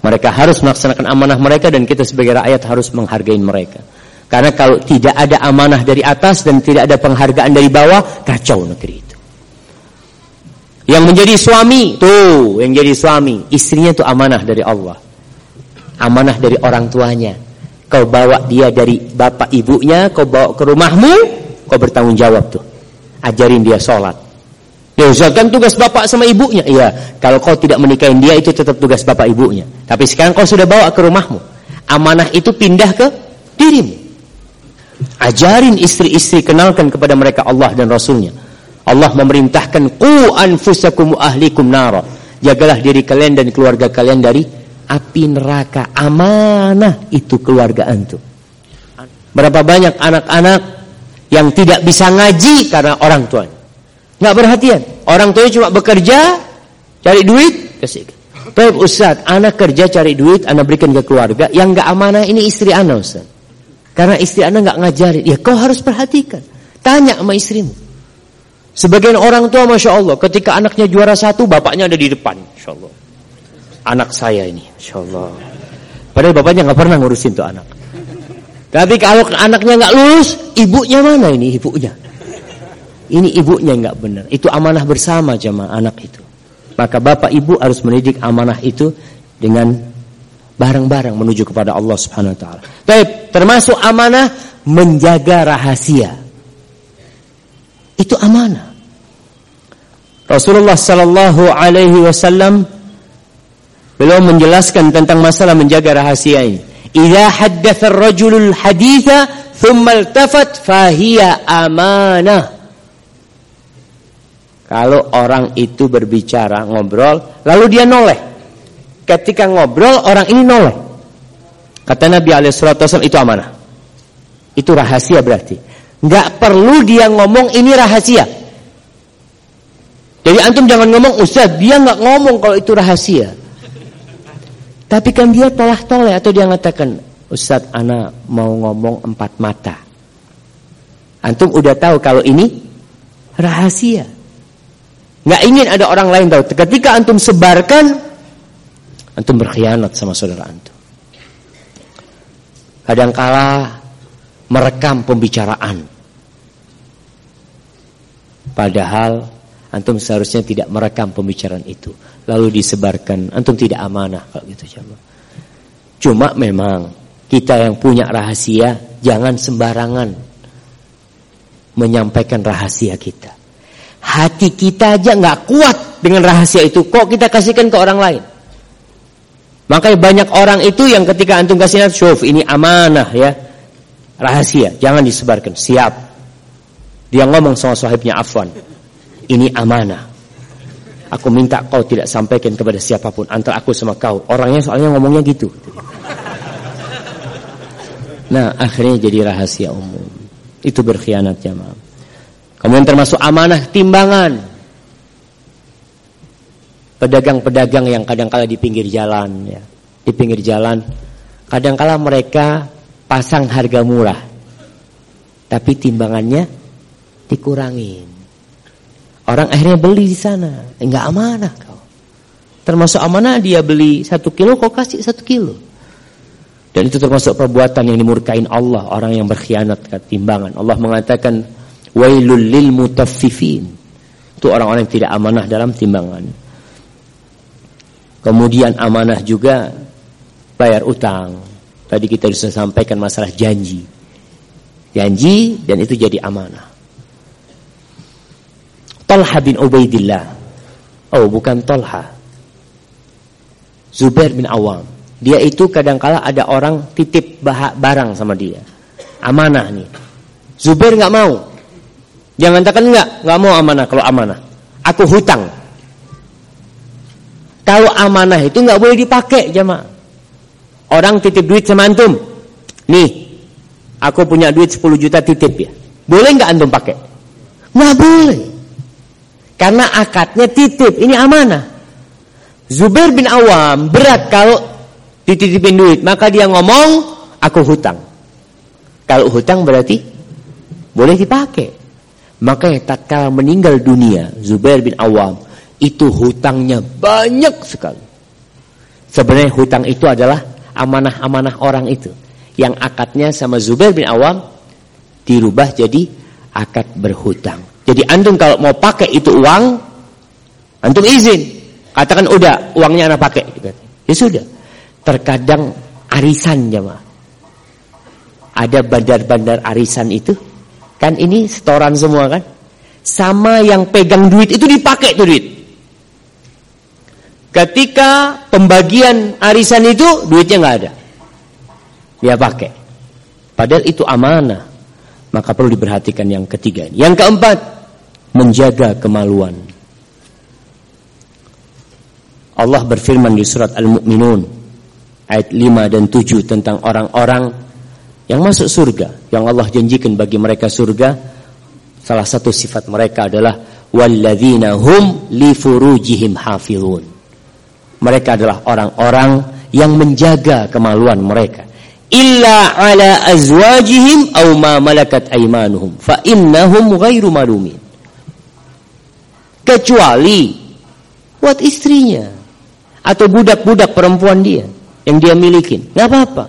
Speaker 1: Mereka harus melaksanakan amanah mereka dan kita sebagai rakyat harus menghargai mereka. Karena kalau tidak ada amanah dari atas dan tidak ada penghargaan dari bawah, kacau negeri itu. Yang menjadi suami, tuh yang jadi suami, istrinya itu amanah dari Allah amanah dari orang tuanya. Kau bawa dia dari bapak ibunya, kau bawa ke rumahmu, kau bertanggung jawab tuh. Ajarin dia sholat. Ya kan tugas bapak sama ibunya. Iya, kalau kau tidak menikahin dia itu tetap tugas bapak ibunya. Tapi sekarang kau sudah bawa ke rumahmu. Amanah itu pindah ke dirimu. Ajarin istri-istri kenalkan kepada mereka Allah dan Rasulnya. Allah memerintahkan ku anfusakum ahlikum nara. Jagalah diri kalian dan keluarga kalian dari api neraka. Amanah itu keluarga antum. Berapa banyak anak-anak yang tidak bisa ngaji karena orang tuanya. Nggak perhatian. Orang tuanya cuma bekerja, cari duit, kasih. Tapi Ustaz, anak kerja cari duit, anak berikan ke keluarga. Yang nggak amanah ini istri anak Ustaz. Karena istri anak nggak ngajarin. Ya kau harus perhatikan. Tanya sama istrimu. Sebagian orang tua Masya Allah, ketika anaknya juara satu, bapaknya ada di depan. Masya Allah anak saya ini, Insya Allah. Padahal bapaknya nggak pernah ngurusin tuh anak. Tapi kalau anaknya nggak lulus, ibunya mana ini ibunya? Ini ibunya nggak benar. Itu amanah bersama jamaah anak itu. Maka bapak ibu harus mendidik amanah itu dengan bareng-bareng menuju kepada Allah Subhanahu Wa Taala. Tapi termasuk amanah menjaga rahasia. Itu amanah. Rasulullah Sallallahu Alaihi Wasallam Beliau menjelaskan tentang masalah menjaga rahasia ini. Idza haddatsa ar-rajulul haditha thumma iltafat fahiya amanah. Kalau orang itu berbicara, ngobrol, lalu dia noleh. Ketika ngobrol, orang ini noleh. Kata Nabi SAW itu amanah. Itu rahasia berarti. Nggak perlu dia ngomong ini rahasia. Jadi antum jangan ngomong Ustaz, dia nggak ngomong kalau itu rahasia. Tapi kan dia telah toleh atau dia mengatakan, Ustadz, ana mau ngomong empat mata. Antum udah tahu kalau ini rahasia. Nggak ingin ada orang lain tahu. Ketika antum sebarkan, antum berkhianat sama saudara antum. Kadangkala merekam pembicaraan. Padahal antum seharusnya tidak merekam pembicaraan itu lalu disebarkan. Antum tidak amanah kalau gitu jamaah. Cuma memang kita yang punya rahasia jangan sembarangan menyampaikan rahasia kita. Hati kita aja nggak kuat dengan rahasia itu, kok kita kasihkan ke orang lain? Makanya banyak orang itu yang ketika antum kasih nasihat, ini amanah ya. Rahasia, jangan disebarkan. Siap. Dia ngomong sama sahibnya Afwan. Ini amanah. Aku minta kau tidak sampaikan kepada siapa pun antara aku sama kau. Orangnya soalnya ngomongnya gitu. Nah, akhirnya jadi rahasia umum. Itu berkhianat jamaah. Kemudian termasuk amanah timbangan. Pedagang-pedagang yang kadang-kala di pinggir jalan ya. Di pinggir jalan kadang-kala mereka pasang harga murah. Tapi timbangannya dikurangin. Orang akhirnya beli di sana. Enggak amanah kau. Termasuk amanah dia beli satu kilo, kau kasih satu kilo. Dan itu termasuk perbuatan yang dimurkain Allah, orang yang berkhianat ke timbangan. Allah mengatakan, Wailul lil mutaffifin. Itu orang-orang yang tidak amanah dalam timbangan. Kemudian amanah juga bayar utang. Tadi kita sudah sampaikan masalah janji. Janji dan itu jadi amanah. Talha bin Ubaidillah. Oh, bukan Talha. Zubair bin Awam. Dia itu kadangkala ada orang titip barang sama dia. Amanah nih. Zubair nggak mau. Jangan katakan enggak, nggak mau amanah kalau amanah. Aku hutang. Kalau amanah itu nggak boleh dipakai jemaah. Orang titip duit sama antum. Nih, aku punya duit 10 juta titip ya. Boleh nggak antum pakai? Nggak boleh. Karena akadnya titip, ini amanah. Zubair bin Awam berat kalau dititipin duit, maka dia ngomong, aku hutang. Kalau hutang berarti boleh dipakai. Maka tak kalah meninggal dunia Zubair bin Awam itu hutangnya banyak sekali. Sebenarnya hutang itu adalah amanah-amanah orang itu. Yang akadnya sama Zubair bin Awam dirubah jadi akad berhutang. Jadi antum kalau mau pakai itu uang, antum izin. Katakan udah uangnya anak pakai. Ya sudah. Terkadang arisan jamaah. Ada bandar-bandar arisan itu. Kan ini setoran semua kan. Sama yang pegang duit itu dipakai tuh duit. Ketika pembagian arisan itu duitnya nggak ada. Dia pakai. Padahal itu amanah. Maka perlu diperhatikan yang ketiga. Yang keempat, menjaga kemaluan. Allah berfirman di surat Al-Mu'minun ayat 5 dan 7 tentang orang-orang yang masuk surga, yang Allah janjikan bagi mereka surga. Salah satu sifat mereka adalah walladzina hum li furujihim hafizun. Mereka adalah orang-orang yang menjaga kemaluan mereka. Illa ala azwajihim aw ma malakat aymanuhum fa innahum ghairu malumin. Kecuali buat istrinya atau budak-budak perempuan dia yang dia miliki. Nggak apa-apa.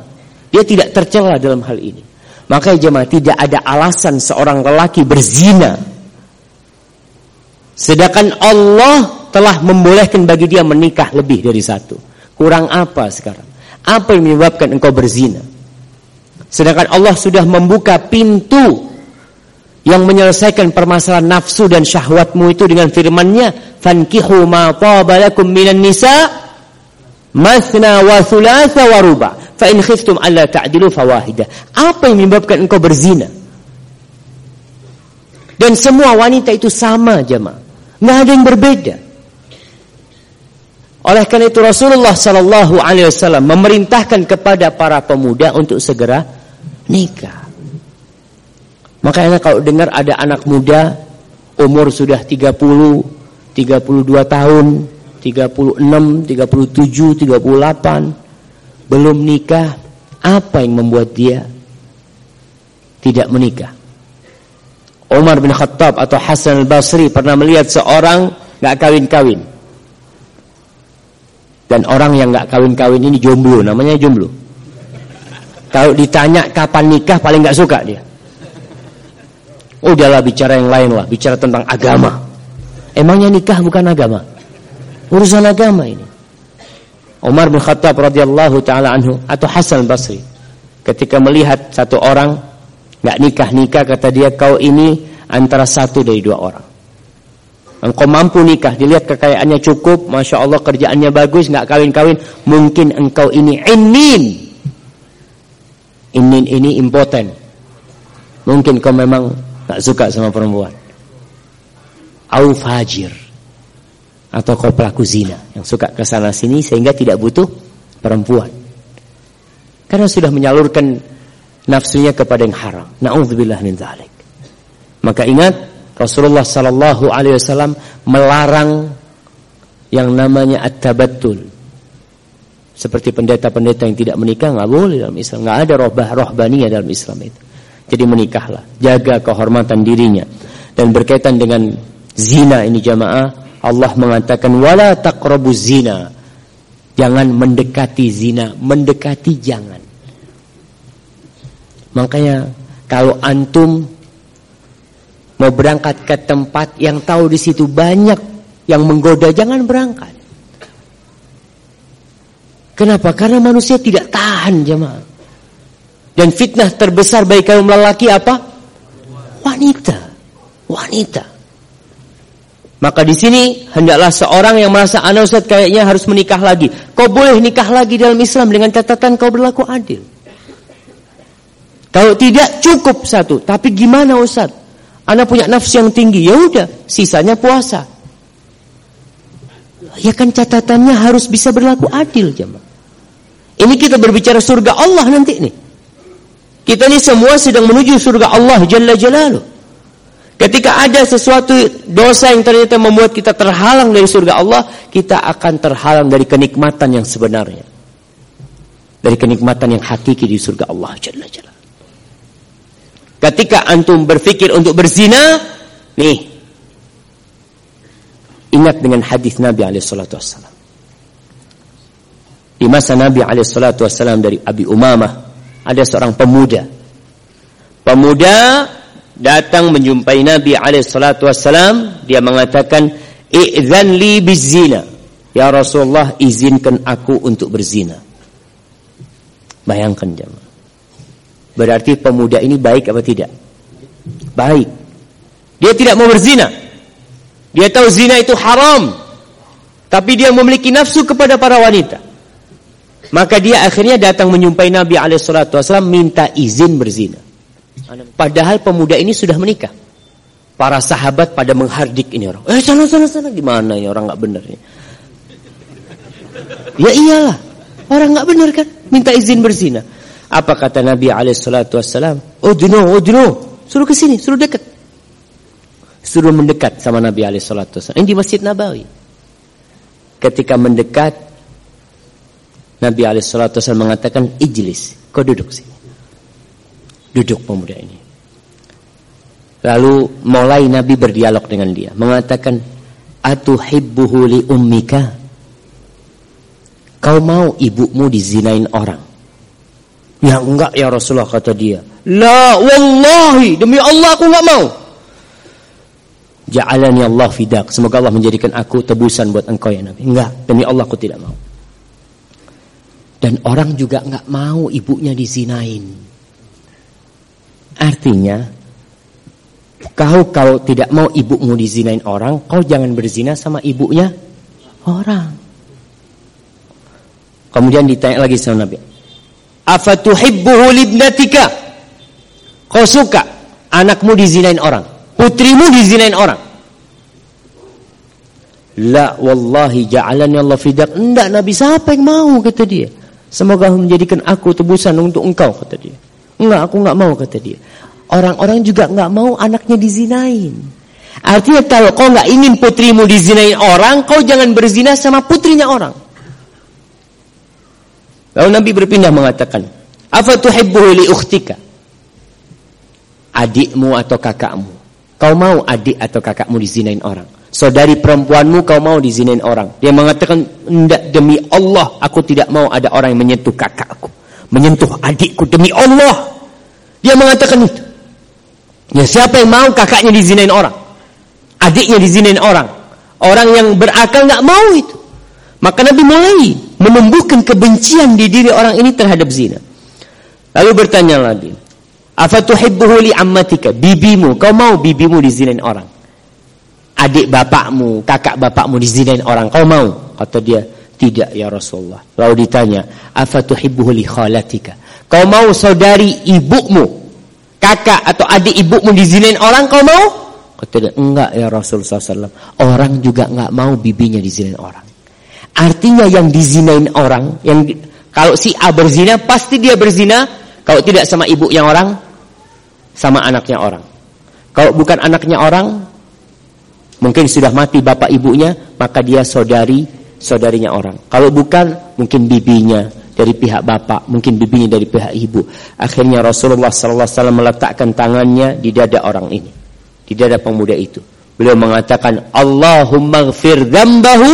Speaker 1: Dia tidak tercela dalam hal ini. Maka jemaah tidak ada alasan seorang lelaki berzina. Sedangkan Allah telah membolehkan bagi dia menikah lebih dari satu. Kurang apa sekarang? Apa yang menyebabkan engkau berzina? Sedangkan Allah sudah membuka pintu yang menyelesaikan permasalahan nafsu dan syahwatmu itu dengan firman-Nya, "Fankihu ma tabalakum minan nisa masna wa thulatha wa ruba, fa in khiftum alla ta'dilu fawahida." Apa yang menyebabkan engkau berzina? Dan semua wanita itu sama, jemaah. Enggak ada yang berbeda. Oleh karena itu Rasulullah Sallallahu Alaihi Wasallam memerintahkan kepada para pemuda untuk segera nikah. Makanya kalau dengar ada anak muda umur sudah 30, 32 tahun, 36, 37, 38 belum nikah, apa yang membuat dia tidak menikah? Umar bin Khattab atau Hasan al-Basri pernah melihat seorang nggak kawin-kawin dan orang yang nggak kawin-kawin ini jomblo, namanya jomblo. Kalau ditanya kapan nikah paling nggak suka dia. Udahlah bicara yang lain lah, bicara tentang agama. Emangnya nikah bukan agama? Urusan agama ini. Umar bin Khattab radhiyallahu taala anhu atau Hasan Basri. ketika melihat satu orang nggak nikah-nikah kata dia kau ini antara satu dari dua orang. Engkau mampu nikah, dilihat kekayaannya cukup, masya Allah kerjaannya bagus, nggak kawin-kawin, mungkin engkau ini inin. Inin ini impoten. Mungkin kau memang nggak suka sama perempuan. Au fajir. Atau kau pelaku zina yang suka ke sana sini sehingga tidak butuh perempuan. Karena sudah menyalurkan nafsunya kepada yang haram. Nauzubillah min dzalik. Maka ingat Rasulullah sallallahu alaihi wasallam melarang yang namanya at-tabattul. Seperti pendeta-pendeta yang tidak menikah nggak boleh dalam Islam, nggak ada rohbah rohbaniyah dalam Islam itu. Jadi menikahlah, jaga kehormatan dirinya. Dan berkaitan dengan zina ini jamaah, Allah mengatakan wala taqrabu zina. Jangan mendekati zina, mendekati jangan. Makanya kalau antum mau berangkat ke tempat yang tahu di situ banyak yang menggoda, jangan berangkat. Kenapa? Karena manusia tidak tahan jemaah. Dan fitnah terbesar bagi kaum lelaki apa? Wanita. Wanita. Maka di sini hendaklah seorang yang merasa anak Ustaz kayaknya harus menikah lagi. Kau boleh nikah lagi dalam Islam dengan catatan kau berlaku adil. Kalau tidak cukup satu, tapi gimana Ustaz? Anak punya nafsu yang tinggi, ya udah, sisanya puasa. Ya kan catatannya harus bisa berlaku adil, jemaah. Ini kita berbicara surga Allah nanti nih. Kita ini semua sedang menuju surga Allah Jalla Jalaluh. Ketika ada sesuatu dosa yang ternyata membuat kita terhalang dari surga Allah, kita akan terhalang dari kenikmatan yang sebenarnya. Dari kenikmatan yang hakiki di surga Allah Jalla Jalaluh. Ketika antum berfikir untuk berzina, nih. Ingat dengan hadis Nabi alaihi wasallam. Di masa Nabi alaihi wasallam dari Abi Umamah, ada seorang pemuda. Pemuda datang menjumpai Nabi alaihi salatu wasallam, dia mengatakan, "Idzan li bizina." Ya Rasulullah, izinkan aku untuk berzina. Bayangkan jemaah. Berarti pemuda ini baik apa tidak? Baik. Dia tidak mau berzina. Dia tahu zina itu haram. Tapi dia memiliki nafsu kepada para wanita. Maka dia akhirnya datang menyumpai Nabi SAW minta izin berzina. Padahal pemuda ini sudah menikah. Para sahabat pada menghardik ini orang. Eh sana sana sana gimana ini orang nggak benar ini? Ya iyalah orang nggak benar kan minta izin berzina. Apa kata Nabi alaihissalatu wassalam? Udnu, udnu. Suruh ke sini, suruh dekat. Suruh mendekat sama Nabi wassalam. Ini di Masjid Nabawi. Ketika mendekat, Nabi alaihissalatu wassalam mengatakan, Ijlis, kau duduk sini. Duduk pemuda ini. Lalu mulai Nabi berdialog dengan dia. Mengatakan, Atuhibbuhu li ummika. Kau mau ibumu dizinain orang. Ya enggak ya Rasulullah kata dia. La wallahi demi Allah aku enggak mau. Ja'alani Allah fidak. Semoga Allah menjadikan aku tebusan buat engkau ya Nabi. Enggak, demi Allah aku tidak mau. Dan orang juga enggak mau ibunya disinain. Artinya, kau kalau tidak mau ibumu dizinain orang, kau jangan berzina sama ibunya orang. Kemudian ditanya lagi sama Nabi, afatuhibbuhu libnatika kau suka anakmu dizinain orang putrimu dizinain orang la wallahi ja'alani Allah fidak enggak Nabi siapa yang mau kata dia semoga menjadikan aku tebusan untuk engkau kata dia enggak aku enggak mau kata dia orang-orang juga enggak mau anaknya dizinain artinya kalau kau enggak ingin putrimu dizinain orang kau jangan berzina sama putrinya orang Lalu Nabi berpindah mengatakan, "Afa tuhibbuhu li ukhtika?" Adikmu atau kakakmu. Kau mau adik atau kakakmu dizinain orang? Saudari perempuanmu kau mau dizinain orang? Dia mengatakan, "Enggak demi Allah, aku tidak mau ada orang yang menyentuh kakakku, menyentuh adikku demi Allah." Dia mengatakan itu. Ya siapa yang mau kakaknya dizinain orang? Adiknya dizinain orang. Orang yang berakal nggak mau itu. Maka Nabi mulai menumbuhkan kebencian di diri orang ini terhadap zina. Lalu bertanya lagi, Afatuhibbuhu li ammatika? Bibimu, kau mau bibimu dizinain orang? Adik bapakmu, kakak bapakmu dizinain orang, kau mau? Kata dia, tidak ya Rasulullah. Lalu ditanya, afatuhibbuhu li khalatika? Kau mau saudari ibumu, kakak atau adik ibumu dizinain orang, kau mau? Kata dia, enggak ya Rasulullah SAW. Orang juga enggak mau bibinya dizinain orang. Artinya yang dizinain orang, yang kalau si A berzina, pasti dia berzina. Kalau tidak sama ibu yang orang, sama anaknya orang. Kalau bukan anaknya orang, mungkin sudah mati bapak ibunya, maka dia saudari saudarinya orang. Kalau bukan, mungkin bibinya dari pihak bapak, mungkin bibinya dari pihak ibu. Akhirnya Rasulullah SAW meletakkan tangannya di dada orang ini, di dada pemuda itu. Beliau mengatakan, Allahumma gfir dhambahu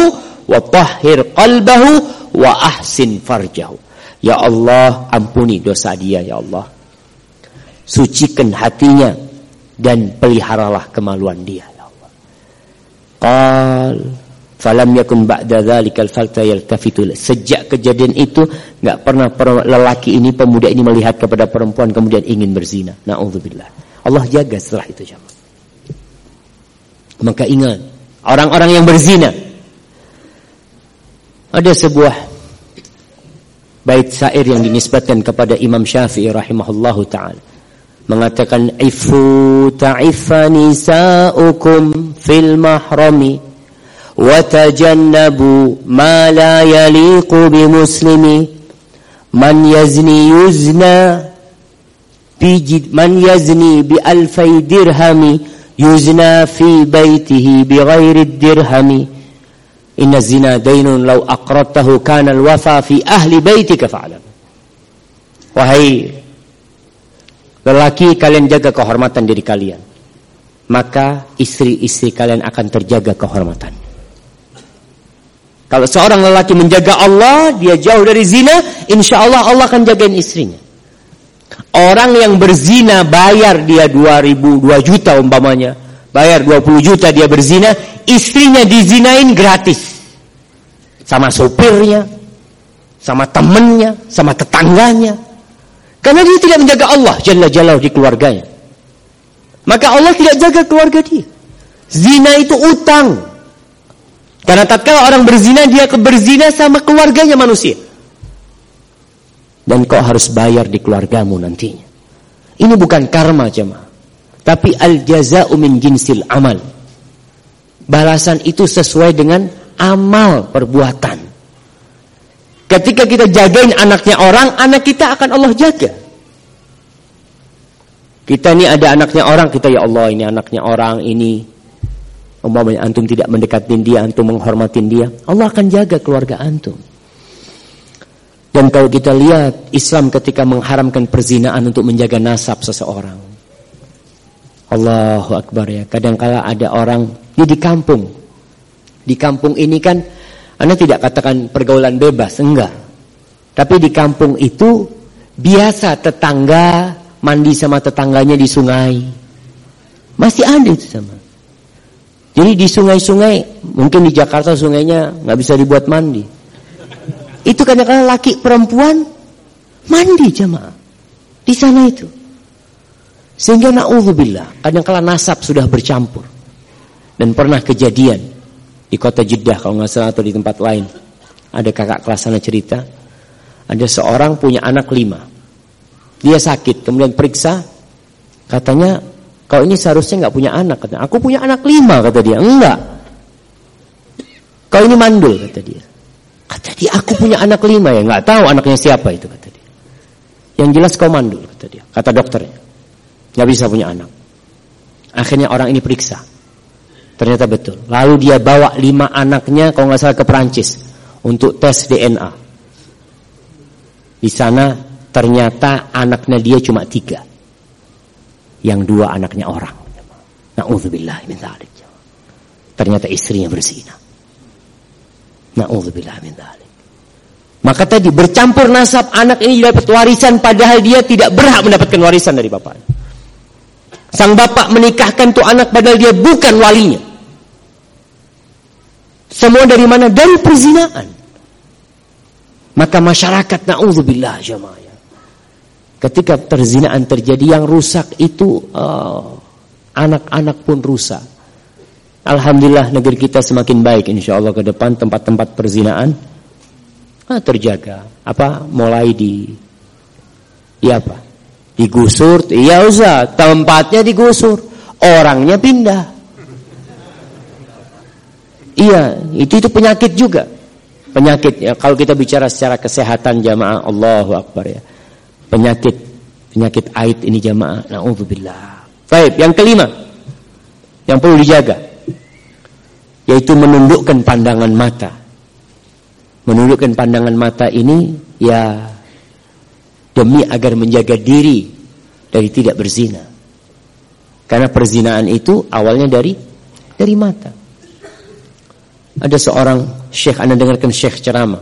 Speaker 1: wa tahhir qalbahu wa ahsin farjahu. Ya Allah, ampuni dosa dia ya Allah sucikan hatinya dan peliharalah kemaluan dia. Qal falam yakun ba'da dzalikal falta yaltafitu. Sejak kejadian itu enggak pernah lelaki ini pemuda ini melihat kepada perempuan kemudian ingin berzina. Naudzubillah. Allah jaga setelah itu jemaah maka ingat orang-orang yang berzina ada sebuah bait syair yang dinisbatkan kepada Imam Syafi'i rahimahullahu taala mengatakan ifu ta'ifa nisa'ukum fil mahrami wa tajannabu ma la yaliqu bi muslimi man yazni yuzna bijid man yazni bi alfay dirhami yuzna fi baitihi bi ghairi dirhami inna zina daynun law aqradtahu kana alwafa fi ahli baitika fa'lam wahai Lelaki kalian jaga kehormatan diri kalian. Maka istri-istri kalian akan terjaga kehormatan. Kalau seorang lelaki menjaga Allah, dia jauh dari zina, insya Allah Allah akan jagain istrinya. Orang yang berzina bayar dia 2000, 2 juta umpamanya. Bayar 20 juta dia berzina, istrinya dizinain gratis. Sama sopirnya, sama temennya, sama tetangganya. Karena dia tidak menjaga Allah Jalla Jalla di keluarganya. Maka Allah tidak jaga keluarga dia. Zina itu utang. Karena tatkala orang berzina, dia berzina sama keluarganya manusia. Dan kau harus bayar di keluargamu nantinya. Ini bukan karma jemaah. Tapi al-jaza'u min jinsil amal. Balasan itu sesuai dengan amal perbuatan. Ketika kita jagain anaknya orang, anak kita akan Allah jaga. Kita ini ada anaknya orang, kita ya Allah ini anaknya orang, ini umpamanya antum tidak mendekatin dia, antum menghormatin dia, Allah akan jaga keluarga antum. Dan kalau kita lihat Islam ketika mengharamkan perzinaan untuk menjaga nasab seseorang. Allahu Akbar ya. Kadangkala ada orang ini di kampung. Di kampung ini kan anda tidak katakan pergaulan bebas, enggak. Tapi di kampung itu biasa tetangga mandi sama tetangganya di sungai. Masih ada itu sama. Jadi di sungai-sungai, mungkin di Jakarta sungainya nggak bisa dibuat mandi. Itu kadang-kadang laki perempuan mandi jamaah. Di sana itu. Sehingga na'udzubillah, kadang-kadang nasab sudah bercampur. Dan pernah kejadian di kota Jeddah kalau nggak salah atau di tempat lain. Ada kakak kelas sana cerita, ada seorang punya anak lima. Dia sakit, kemudian periksa, katanya kau ini seharusnya nggak punya anak. Katanya, aku punya anak lima kata dia. Enggak. Kau ini mandul kata dia. Kata dia, aku punya anak lima ya, nggak tahu anaknya siapa itu kata dia. Yang jelas kau mandul kata dia, kata dokternya. Nggak bisa punya anak. Akhirnya orang ini periksa. Ternyata betul. Lalu dia bawa lima anaknya kalau nggak salah ke Perancis untuk tes DNA. Di sana ternyata anaknya dia cuma tiga. Yang dua anaknya orang. Na'udzubillah min dzalik. Ternyata istrinya berzina. Na'udzubillah min dzalik. Maka tadi bercampur nasab anak ini dapat warisan padahal dia tidak berhak mendapatkan warisan dari bapaknya. Sang bapak menikahkan tuh anak padahal dia bukan walinya. Semua dari mana? Dari perzinaan. Maka masyarakat na'udzubillah jamaah. Ketika terzinaan terjadi yang rusak itu eh, anak-anak uh, pun rusak. Alhamdulillah negeri kita semakin baik insya Allah ke depan tempat-tempat perzinaan ah, terjaga. Apa mulai di ya apa? Digusur, iya usah tempatnya digusur, orangnya pindah. Iya, itu itu penyakit juga. Penyakit ya kalau kita bicara secara kesehatan jamaah Allahu Akbar ya penyakit penyakit aid ini jamaah. Nauzubillah. Baik, yang kelima yang perlu dijaga yaitu menundukkan pandangan mata. Menundukkan pandangan mata ini ya demi agar menjaga diri dari tidak berzina. Karena perzinaan itu awalnya dari dari mata. Ada seorang syekh, Anda dengarkan syekh ceramah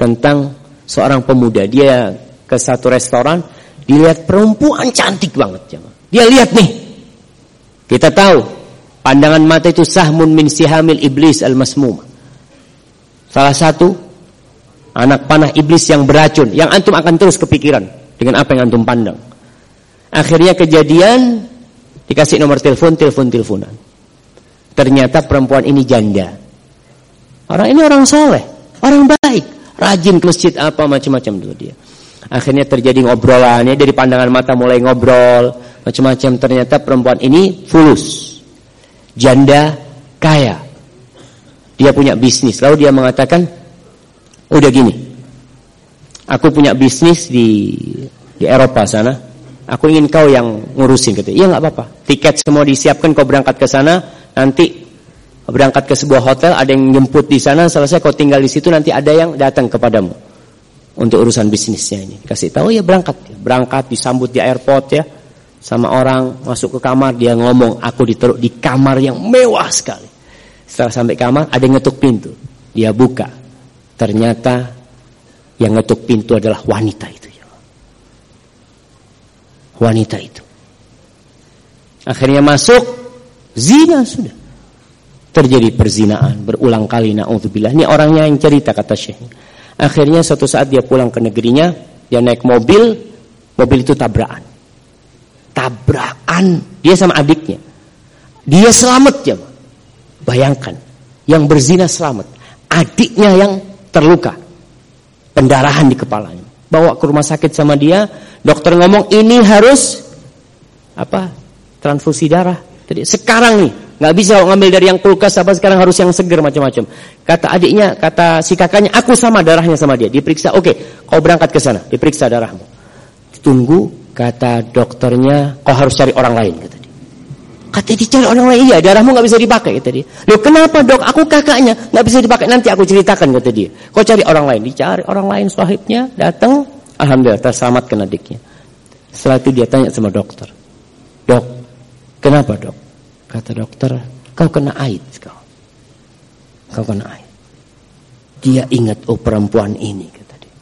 Speaker 1: tentang seorang pemuda. Dia ke satu restoran, dilihat perempuan cantik banget. Dia lihat nih. Kita tahu, pandangan mata itu sahmun min sihamil iblis al-masmum. Salah satu anak panah iblis yang beracun, yang antum akan terus kepikiran dengan apa yang antum pandang. Akhirnya kejadian dikasih nomor telepon, telepon-teleponan. Ternyata perempuan ini janda. Orang ini orang soleh, orang baik, rajin ke masjid apa macam-macam dulu dia. Akhirnya terjadi ngobrolannya dari pandangan mata mulai ngobrol macam-macam. Ternyata perempuan ini fulus, janda, kaya. Dia punya bisnis. Lalu dia mengatakan, udah gini, aku punya bisnis di di Eropa sana. Aku ingin kau yang ngurusin gitu. Iya nggak apa-apa. Tiket semua disiapkan, kau berangkat ke sana. Nanti berangkat ke sebuah hotel, ada yang jemput di sana. Selesai kau tinggal di situ, nanti ada yang datang kepadamu untuk urusan bisnisnya ini. Kasih tahu ya berangkat, berangkat disambut di airport ya sama orang masuk ke kamar dia ngomong aku ditaruh di kamar yang mewah sekali. Setelah sampai kamar ada yang ngetuk pintu, dia buka. Ternyata yang ngetuk pintu adalah wanita itu ya. Wanita itu. Akhirnya masuk zina sudah. Terjadi perzinaan berulang kali naudzubillah. Ini orangnya yang cerita kata Syekh. Akhirnya suatu saat dia pulang ke negerinya, dia naik mobil, mobil itu tabrakan. Tabrakan dia sama adiknya. Dia selamat ya. Bayangkan, yang berzina selamat. Adiknya yang terluka. Pendarahan di kepalanya. Bawa ke rumah sakit sama dia, dokter ngomong ini harus apa? Transfusi darah. Jadi sekarang nih Nggak bisa ngambil dari yang kulkas apa sekarang harus yang seger macam-macam. Kata adiknya, kata si kakaknya, aku sama darahnya sama dia. Diperiksa, oke, okay, kau berangkat ke sana, diperiksa darahmu. Tunggu, kata dokternya, kau harus cari orang lain, kata dia. Kata dia cari orang lain, iya darahmu nggak bisa dipakai, kata dia. Loh kenapa dok, aku kakaknya, nggak bisa dipakai, nanti aku ceritakan, kata dia. Kau cari orang lain, dicari orang lain, sahibnya, datang, Alhamdulillah, terselamatkan adiknya. Setelah itu dia tanya sama dokter. Dok, kenapa dok? Kata dokter, kau kena AIDS kau. Kau kena AIDS. Dia ingat, oh perempuan ini, kata dia.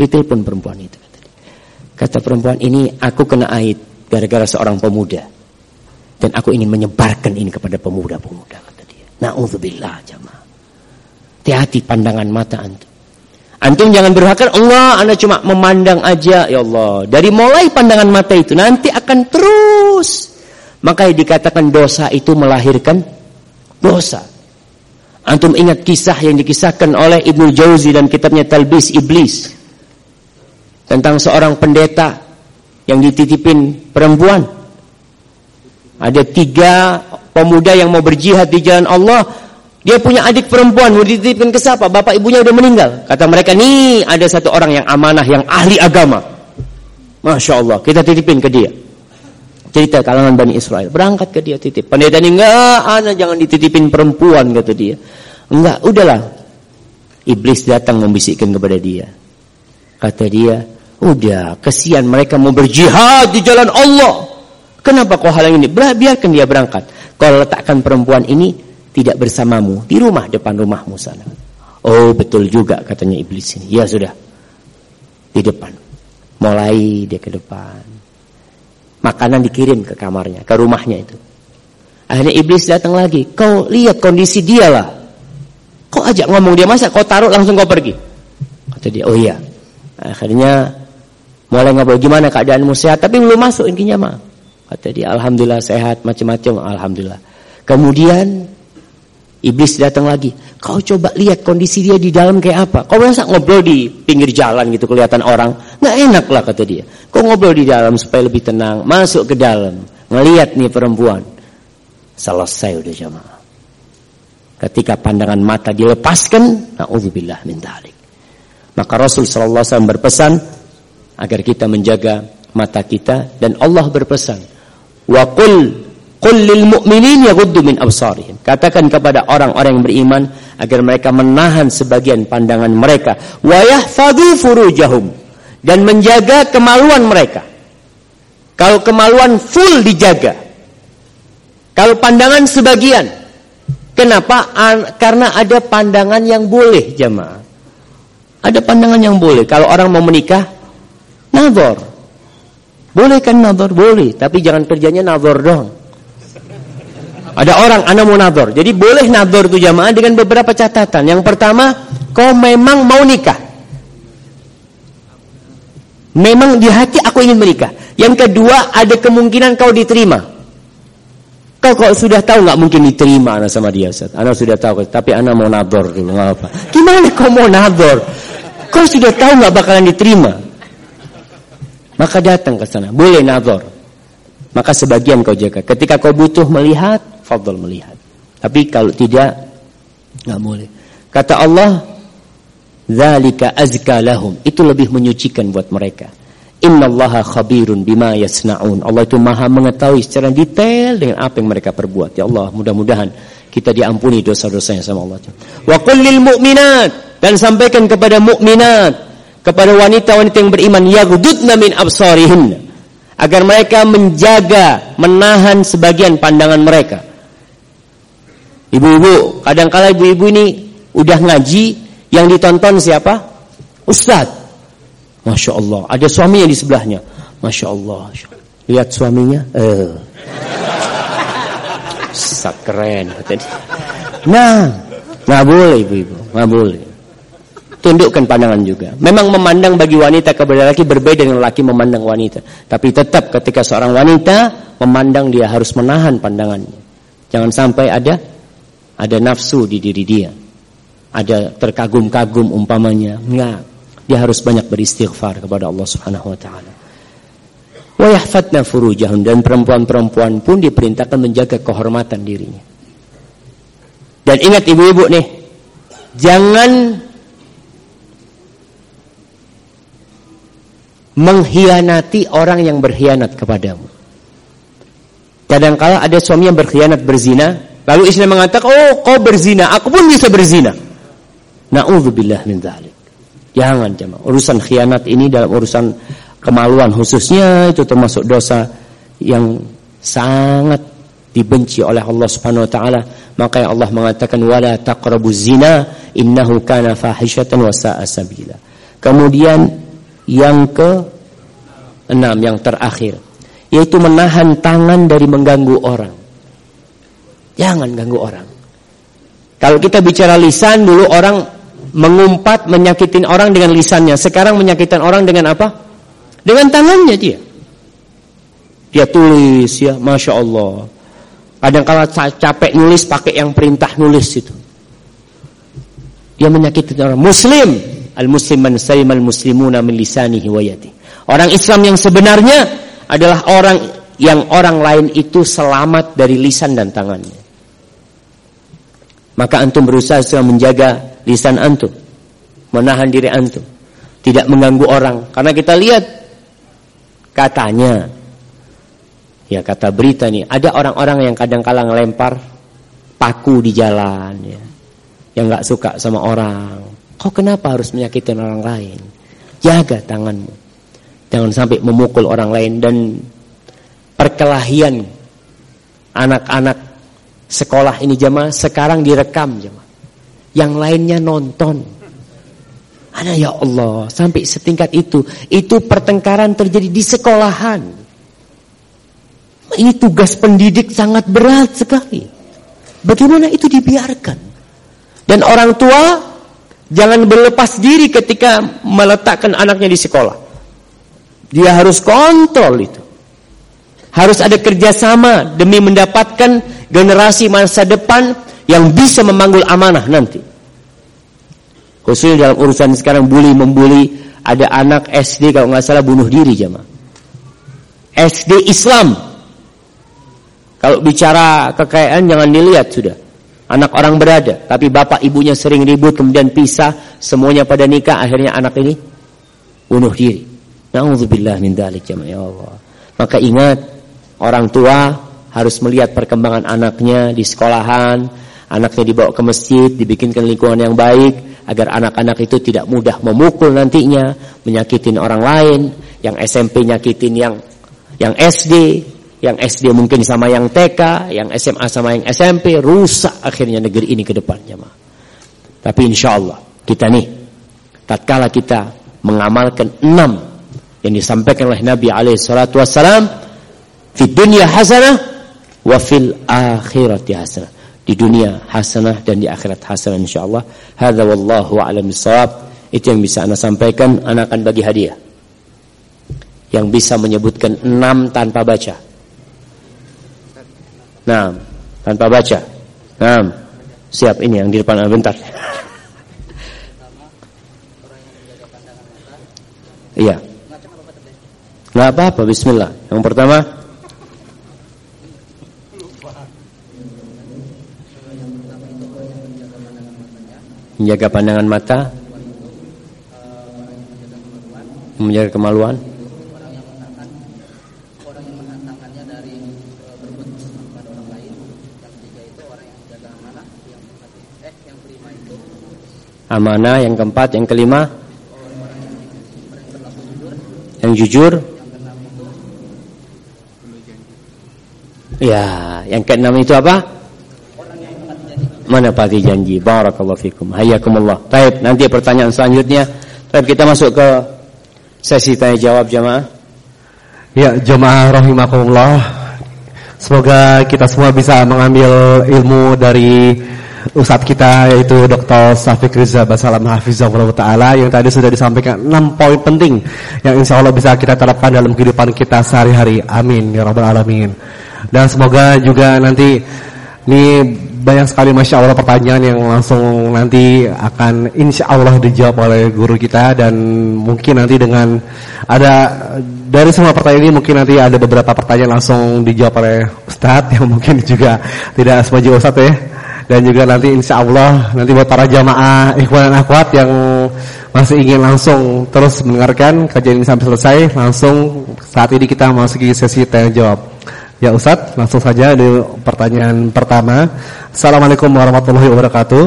Speaker 1: Ditelepon perempuan itu, kata dia. Kata perempuan ini, aku kena AIDS gara-gara seorang pemuda. Dan aku ingin menyebarkan ini kepada pemuda-pemuda, kata dia. Na'udzubillah jamaah. Hati-hati pandangan mata antum. Antum jangan berhakar, Allah, anda cuma memandang aja, ya Allah. Dari mulai pandangan mata itu, nanti akan terus maka dikatakan dosa itu melahirkan dosa. Antum ingat kisah yang dikisahkan oleh Ibnu Jauzi dan kitabnya Talbis Iblis. Tentang seorang pendeta yang dititipin perempuan. Ada tiga pemuda yang mau berjihad di jalan Allah. Dia punya adik perempuan, mau dititipin ke siapa? Bapak ibunya udah meninggal. Kata mereka, nih ada satu orang yang amanah, yang ahli agama. Masya Allah, kita titipin ke dia cerita kalangan Bani Israel. Berangkat ke dia titip. Pendeta ini enggak, anak jangan dititipin perempuan kata dia. Enggak, udahlah. Iblis datang membisikkan kepada dia. Kata dia, udah kesian mereka mau berjihad di jalan Allah. Kenapa kau halang ini? Biarkan dia berangkat. Kau letakkan perempuan ini tidak bersamamu di rumah depan rumahmu sana. Oh betul juga katanya iblis ini. Ya sudah. Di depan. Mulai dia ke depan Makanan dikirim ke kamarnya, ke rumahnya itu. Akhirnya iblis datang lagi. Kau lihat kondisi dia lah. Kau ajak ngomong dia masa kau taruh langsung kau pergi. Kata dia, oh iya. Akhirnya Mulai ngobrol gimana keadaanmu sehat, tapi belum masuk intinya mah. Kata dia, alhamdulillah sehat, macam-macam, alhamdulillah. Kemudian iblis datang lagi. Kau coba lihat kondisi dia di dalam kayak apa. Kau masa ngobrol di pinggir jalan gitu kelihatan orang, nggak enak lah kata dia. Kau ngobrol di dalam supaya lebih tenang, masuk ke dalam, ngelihat nih perempuan. Selesai udah jamaah. Ketika pandangan mata dilepaskan, naudzubillah min dzalik. Maka Rasul wasallam berpesan agar kita menjaga mata kita dan Allah berpesan wa qul qul lil mu'minin yaghuddu min absarihim. Katakan kepada orang-orang yang beriman agar mereka menahan sebagian pandangan mereka. Wa yahfadhu furujahum. Dan menjaga kemaluan mereka. Kalau kemaluan full dijaga. Kalau pandangan sebagian. Kenapa? Karena ada pandangan yang boleh jemaah. Ada pandangan yang boleh. Kalau orang mau menikah Nazar. Boleh kan nazar? Boleh. Tapi jangan kerjanya nazar dong. Ada orang, anak mau nazar. Jadi boleh nazar itu jamaah dengan beberapa catatan. Yang pertama, kau memang mau nikah. Memang di hati aku ingin menikah. Yang kedua, ada kemungkinan kau diterima. Kau kok sudah tahu nggak mungkin diterima anak sama dia, Ustaz. Anak sudah tahu, tapi anak mau nazar dulu, nggak apa. Gimana kau mau nazar? Kau sudah tahu nggak bakalan diterima. Maka datang ke sana. Boleh nazar. Maka sebagian kau jaga. Ketika kau butuh melihat, fadl melihat. Tapi kalau tidak, nggak boleh. Kata Allah, Zalika azka lahum. Itu lebih menyucikan buat mereka. Inna allaha khabirun bima yasna'un. Allah itu maha mengetahui secara detail dengan apa yang mereka perbuat. Ya Allah, mudah-mudahan kita diampuni dosa-dosanya sama Allah. Wa kullil mu'minat. Dan sampaikan kepada mukminat kepada wanita-wanita yang beriman yaghdudna min absarihin agar mereka menjaga menahan sebagian pandangan mereka ibu-ibu kadang-kala ibu-ibu ini udah ngaji yang ditonton siapa? Ustaz. Masya Allah ada suaminya di sebelahnya. Masya Allah. Lihat suaminya eh. Ustaz keren nah nggak boleh ibu-ibu nggak boleh. Tundukkan pandangan juga. Memang memandang bagi wanita kepada laki berbeda dengan laki memandang wanita. Tapi tetap ketika seorang wanita memandang dia harus menahan pandangannya. Jangan sampai ada ada nafsu di diri dia. Ada terkagum-kagum umpamanya. Enggak. Dia harus banyak beristighfar kepada Allah Subhanahu wa taala. Wa furujahun dan perempuan-perempuan pun diperintahkan menjaga kehormatan dirinya. Dan ingat ibu-ibu nih, jangan mengkhianati orang yang berkhianat kepadamu. Kadangkala ada suami yang berkhianat berzina, lalu istri mengatakan, "Oh, kau berzina, aku pun bisa berzina." Nauzubillah min dzalik. Jangan jemaah. Urusan khianat ini dalam urusan kemaluan khususnya itu termasuk dosa yang sangat dibenci oleh Allah Subhanahu wa taala. Maka Allah mengatakan wala taqrabuz zina innahu kana fahishatan wa sa'a sabila. Kemudian yang ke enam yang terakhir yaitu menahan tangan dari mengganggu orang. Jangan ganggu orang. Kalau kita bicara lisan dulu orang mengumpat menyakitin orang dengan lisannya. Sekarang menyakitin orang dengan apa? Dengan tangannya dia. Dia tulis ya, masya Allah. Kadang kala capek nulis pakai yang perintah nulis itu. Dia menyakitin orang. Muslim Al-muslim man salim al-muslimuna min lisanihi Orang Islam yang sebenarnya adalah orang yang orang lain itu selamat dari lisan dan tangannya. Maka antum berusaha menjaga lisan antum, menahan diri antum, tidak mengganggu orang. Karena kita lihat katanya, ya kata berita nih, ada orang-orang yang kadang-kala ngelempar paku di jalan, ya, yang nggak suka sama orang, Kau kenapa harus menyakiti orang lain? Jaga tanganmu. Jangan sampai memukul orang lain dan perkelahian anak-anak sekolah ini jemaah sekarang direkam jemaah. Yang lainnya nonton. Ada ya Allah, sampai setingkat itu. Itu pertengkaran terjadi di sekolahan. Ini tugas pendidik sangat berat sekali. Bagaimana itu dibiarkan? Dan orang tua Jangan berlepas diri ketika meletakkan anaknya di sekolah. Dia harus kontrol itu. Harus ada kerjasama demi mendapatkan generasi masa depan yang bisa memanggul amanah nanti. Khususnya dalam urusan sekarang bully membuli ada anak SD kalau nggak salah bunuh diri jamaah. SD Islam. Kalau bicara kekayaan jangan dilihat sudah. Anak orang berada, tapi bapak ibunya sering ribut kemudian pisah, semuanya pada nikah, akhirnya anak ini bunuh diri. Nauzubillah min dzalik ya Allah. Maka ingat orang tua harus melihat perkembangan anaknya di sekolahan, anaknya dibawa ke masjid, dibikinkan lingkungan yang baik agar anak-anak itu tidak mudah memukul nantinya, menyakitin orang lain, yang SMP nyakitin yang yang SD, yang SD mungkin sama yang TK, yang SMA sama yang SMP, rusak akhirnya negeri ini ke depannya. Tapi insya Allah kita nih, tatkala kita mengamalkan enam yang disampaikan oleh Nabi alaihi salatu di dunia hasanah wa fil akhirati hasanah. Di dunia hasanah dan di akhirat hasanah insyaallah. Hadza wallahu a'lam bissawab. Itu yang bisa anda sampaikan anda akan bagi hadiah. Yang bisa menyebutkan enam tanpa baca. Nah tanpa baca. Nah siap ini yang di depan bentar. Iya. Nggak apa-apa, bismillah. Yang pertama menjaga pandangan mata, menjaga kemaluan. Amanah yang keempat, yang kelima yang jujur Ya, yang keenam itu apa? Mana pati janji. Barakallahu fikum. Hayyakumullah. Baik, nanti pertanyaan selanjutnya. Baik, kita masuk ke sesi tanya jawab jamaah.
Speaker 2: Ya, jemaah rahimakumullah. Semoga kita semua bisa mengambil ilmu dari Ustadz kita yaitu Dr. Safik Riza Basalam Hafizahullah Ta'ala yang tadi sudah disampaikan 6 poin penting yang insya Allah bisa kita terapkan dalam kehidupan kita sehari-hari. Amin. Ya Rabbal Alamin. Dan semoga juga nanti ini banyak sekali Masya Allah pertanyaan yang langsung nanti akan insya Allah dijawab oleh guru kita. Dan mungkin nanti dengan ada dari semua pertanyaan ini mungkin nanti ada beberapa pertanyaan langsung dijawab oleh Ustadz yang mungkin juga tidak semaju Ustadz ya. Dan juga nanti insya Allah nanti buat para jamaah ikhwan dan akhwat yang masih ingin langsung terus mendengarkan kajian ini sampai selesai langsung saat ini kita masuki sesi tanya jawab ya Ustaz langsung saja di pertanyaan pertama Assalamualaikum warahmatullahi wabarakatuh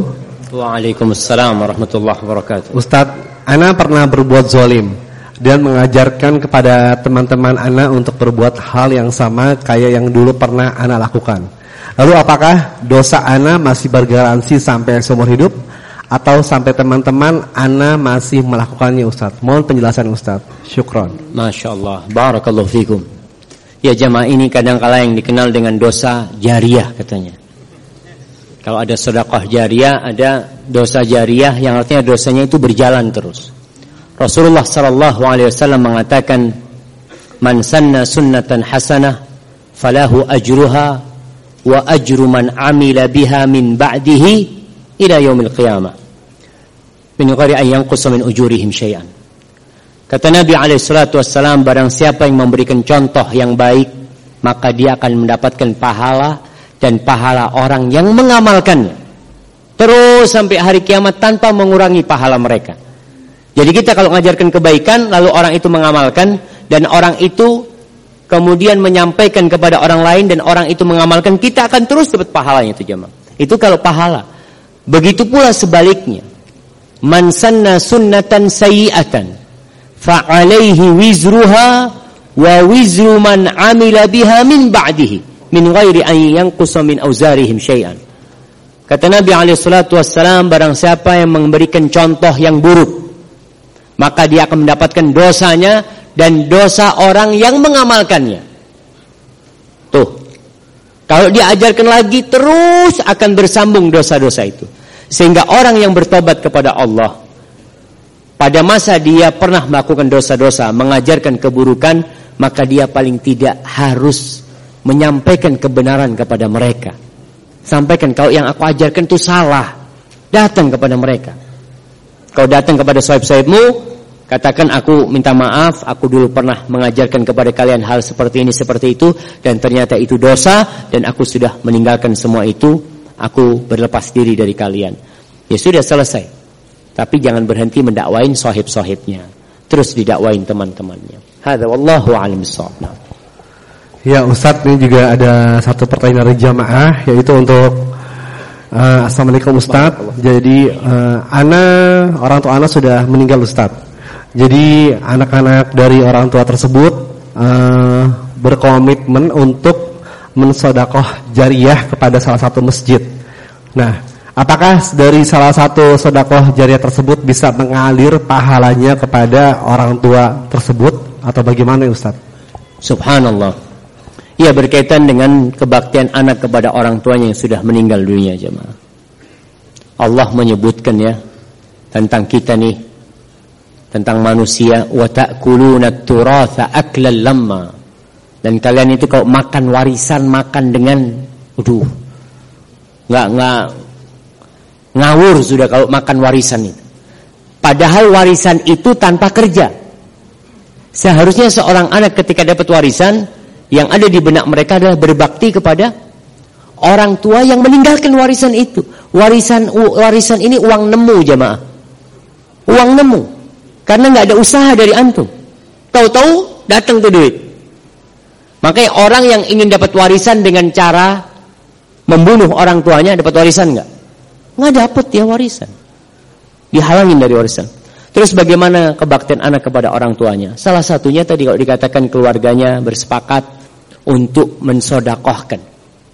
Speaker 1: Waalaikumsalam warahmatullahi wabarakatuh
Speaker 2: Ustaz Ana pernah berbuat zolim dan mengajarkan kepada teman-teman Ana untuk berbuat hal yang sama kayak yang dulu pernah Ana lakukan Lalu apakah dosa ana masih bergaransi sampai seumur hidup atau sampai teman-teman ana masih melakukannya Ustaz? Mohon penjelasan Ustaz. Syukron.
Speaker 1: Masya Allah. Barakallahu fikum. Ya jamaah ini kadang-kala yang dikenal dengan dosa jariah katanya. Kalau ada sedekah jariah, ada dosa jariah yang artinya dosanya itu berjalan terus. Rasulullah sallallahu alaihi wasallam mengatakan, "Man sanna sunnatan hasanah falahu ajruha wa ajru man amila biha min ba'dihi ila yaumil qiyamah min ghairi an yanqusa min ujurihim syai'an kata Nabi alaihi salatu wassalam barang siapa yang memberikan contoh yang baik maka dia akan mendapatkan pahala dan pahala orang yang mengamalkannya terus sampai hari kiamat tanpa mengurangi pahala mereka jadi kita kalau mengajarkan kebaikan lalu orang itu mengamalkan dan orang itu kemudian menyampaikan kepada orang lain dan orang itu mengamalkan, kita akan terus dapat pahalanya itu jemaah. Itu kalau pahala. Begitu pula sebaliknya. Man sanna sunnatan sayyi'atan wizruha wa wizru man amila biha min ba'dihi min ghairi an yanqusa min auzarihim syai'an. Kata Nabi alaihi salatu wassalam barang siapa yang memberikan contoh yang buruk maka dia akan mendapatkan dosanya dan dosa orang yang mengamalkannya. Tuh. Kalau diajarkan lagi terus akan bersambung dosa-dosa itu. Sehingga orang yang bertobat kepada Allah pada masa dia pernah melakukan dosa-dosa, mengajarkan keburukan, maka dia paling tidak harus menyampaikan kebenaran kepada mereka. Sampaikan kalau yang aku ajarkan itu salah. Datang kepada mereka. Kau datang kepada sahib-sahibmu, katakan aku minta maaf, aku dulu pernah mengajarkan kepada kalian hal seperti ini, seperti itu, dan ternyata itu dosa, dan aku sudah meninggalkan semua itu, aku berlepas diri dari kalian. Ya sudah selesai. Tapi jangan berhenti mendakwain sahib-sahibnya. Terus didakwain teman-temannya. Hadza wallahu alim
Speaker 2: Ya Ustadz ini juga ada satu pertanyaan dari jamaah yaitu untuk uh, Assalamualaikum Ustadz. Jadi uh, ana orang tua ana sudah meninggal Ustadz. Jadi anak-anak dari orang tua tersebut uh, berkomitmen untuk mensodakoh jariah kepada salah satu masjid. Nah, Apakah dari salah satu sodakoh jariah tersebut bisa mengalir pahalanya kepada orang tua tersebut atau bagaimana Ustaz?
Speaker 1: Subhanallah. Ia berkaitan dengan kebaktian anak kepada orang tuanya yang sudah meninggal dunia jemaah. Allah menyebutkan ya tentang kita nih tentang manusia wa ta'kuluna turatha aklal lamma. Dan kalian itu kalau makan warisan makan dengan aduh enggak enggak Ngawur sudah kalau makan warisan itu. Padahal warisan itu tanpa kerja. Seharusnya seorang anak ketika dapat warisan, yang ada di benak mereka adalah berbakti kepada orang tua yang meninggalkan warisan itu. Warisan warisan ini uang nemu jemaah. Uang nemu. Karena nggak ada usaha dari antum. Tahu-tahu datang tuh duit. Makanya orang yang ingin dapat warisan dengan cara membunuh orang tuanya dapat warisan nggak? Nggak dapat dia warisan. Dihalangin dari warisan. Terus bagaimana kebaktian anak kepada orang tuanya? Salah satunya tadi kalau dikatakan keluarganya bersepakat untuk mensodakohkan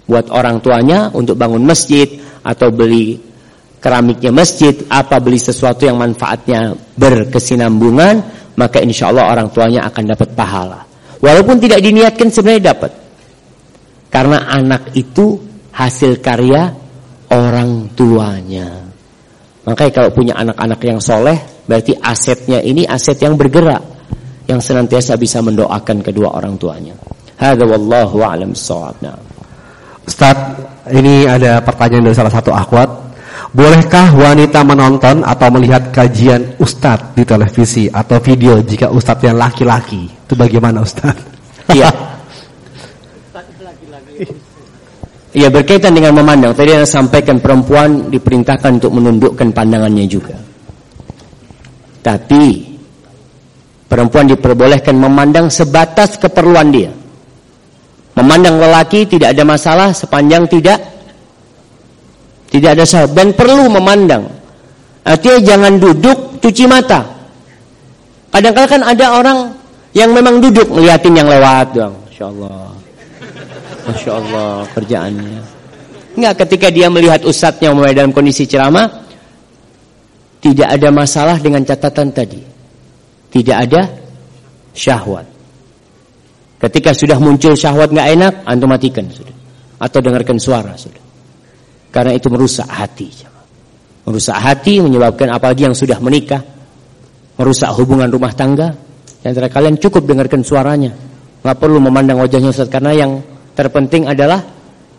Speaker 1: buat orang tuanya untuk bangun masjid atau beli keramiknya masjid, apa beli sesuatu yang manfaatnya berkesinambungan, maka insya Allah orang tuanya akan dapat pahala. Walaupun tidak diniatkan sebenarnya dapat. Karena anak itu hasil karya orang tuanya. Makanya kalau punya anak-anak yang soleh, berarti asetnya ini aset yang bergerak, yang senantiasa bisa mendoakan kedua orang tuanya. Hadza wallahu a'lam
Speaker 2: nah. Ustaz, ini ada pertanyaan dari salah satu akhwat. Bolehkah wanita menonton atau melihat kajian Ustadz di televisi atau video jika Ustadz yang laki-laki? Itu bagaimana Ustadz?
Speaker 1: Iya. Ya berkaitan dengan memandang. Tadi yang sampaikan perempuan diperintahkan untuk menundukkan pandangannya juga. Tapi perempuan diperbolehkan memandang sebatas keperluan dia. Memandang lelaki tidak ada masalah sepanjang tidak tidak ada salah dan perlu memandang. Artinya jangan duduk cuci mata. Kadang-kadang kan ada orang yang memang duduk ngeliatin yang lewat doang. Insyaallah. Masya Allah kerjaannya. Enggak ketika dia melihat ustadznya mulai dalam kondisi ceramah. Tidak ada masalah dengan catatan tadi. Tidak ada syahwat. Ketika sudah muncul syahwat nggak enak, antum matikan sudah. Atau dengarkan suara sudah. Karena itu merusak hati. Merusak hati menyebabkan apalagi yang sudah menikah. Merusak hubungan rumah tangga. Yang antara kalian cukup dengarkan suaranya. Nggak perlu memandang wajahnya Ustaz. Karena yang Terpenting adalah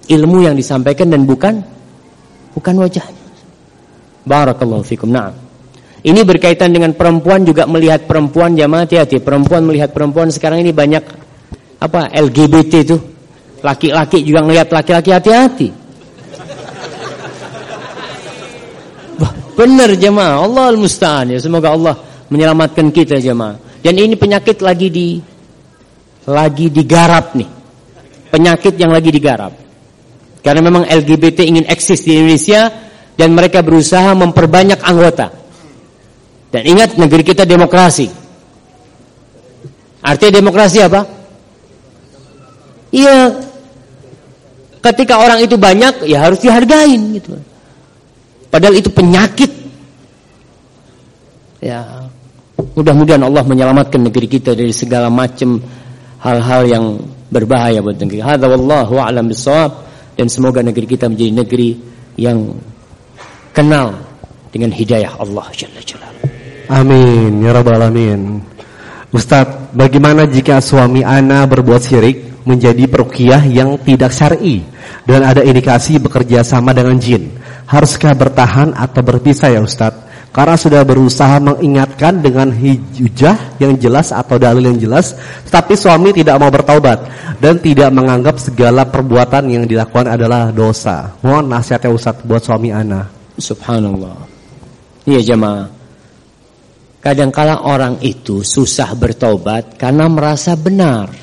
Speaker 1: ilmu yang disampaikan dan bukan bukan wajahnya. Barakallahu fikum. Nah, ini berkaitan dengan perempuan juga melihat perempuan jamaah hati-hati. Perempuan melihat perempuan sekarang ini banyak apa LGBT itu. Laki-laki juga melihat laki-laki hati-hati. Benar jemaah, Allah al-musta'an ya. Semoga Allah menyelamatkan kita jemaah. Dan ini penyakit lagi di lagi digarap nih penyakit yang lagi digarap. Karena memang LGBT ingin eksis di Indonesia dan mereka berusaha memperbanyak anggota. Dan ingat negeri kita demokrasi. Artinya demokrasi apa? Iya. Ketika orang itu banyak ya harus dihargain gitu. Padahal itu penyakit. Ya. Mudah-mudahan Allah menyelamatkan negeri kita dari segala macam hal-hal yang berbahaya buat negeri. Hadza wallahu a'lam bissawab dan semoga negeri kita menjadi negeri yang kenal dengan hidayah Allah jalla jalaluhu.
Speaker 2: Amin ya rabbal alamin. Ustadz, bagaimana jika suami ana berbuat syirik menjadi perukiah yang tidak syar'i dan ada indikasi bekerja sama dengan jin? Haruskah bertahan atau berpisah ya Ustadz? Karena sudah berusaha mengingatkan dengan hujah yang jelas atau dalil yang jelas, tapi suami tidak mau bertaubat dan tidak menganggap segala perbuatan yang dilakukan adalah dosa. Mohon nasihatnya Ustadz buat suami ana.
Speaker 1: Subhanallah. Iya jemaah. Kadangkala orang itu susah bertobat karena merasa benar.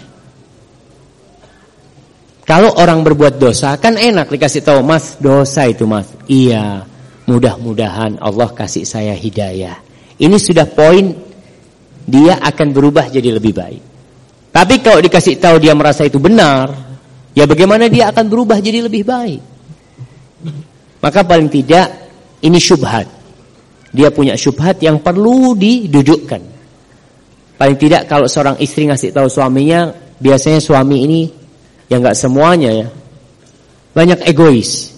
Speaker 1: Kalau orang berbuat dosa kan enak dikasih tahu, "Mas, dosa itu, Mas." Iya, mudah-mudahan Allah kasih saya hidayah. Ini sudah poin dia akan berubah jadi lebih baik. Tapi kalau dikasih tahu dia merasa itu benar, ya bagaimana dia akan berubah jadi lebih baik? Maka paling tidak ini syubhat. Dia punya syubhat yang perlu didudukkan. Paling tidak kalau seorang istri ngasih tahu suaminya, biasanya suami ini yang nggak semuanya ya. Banyak egois.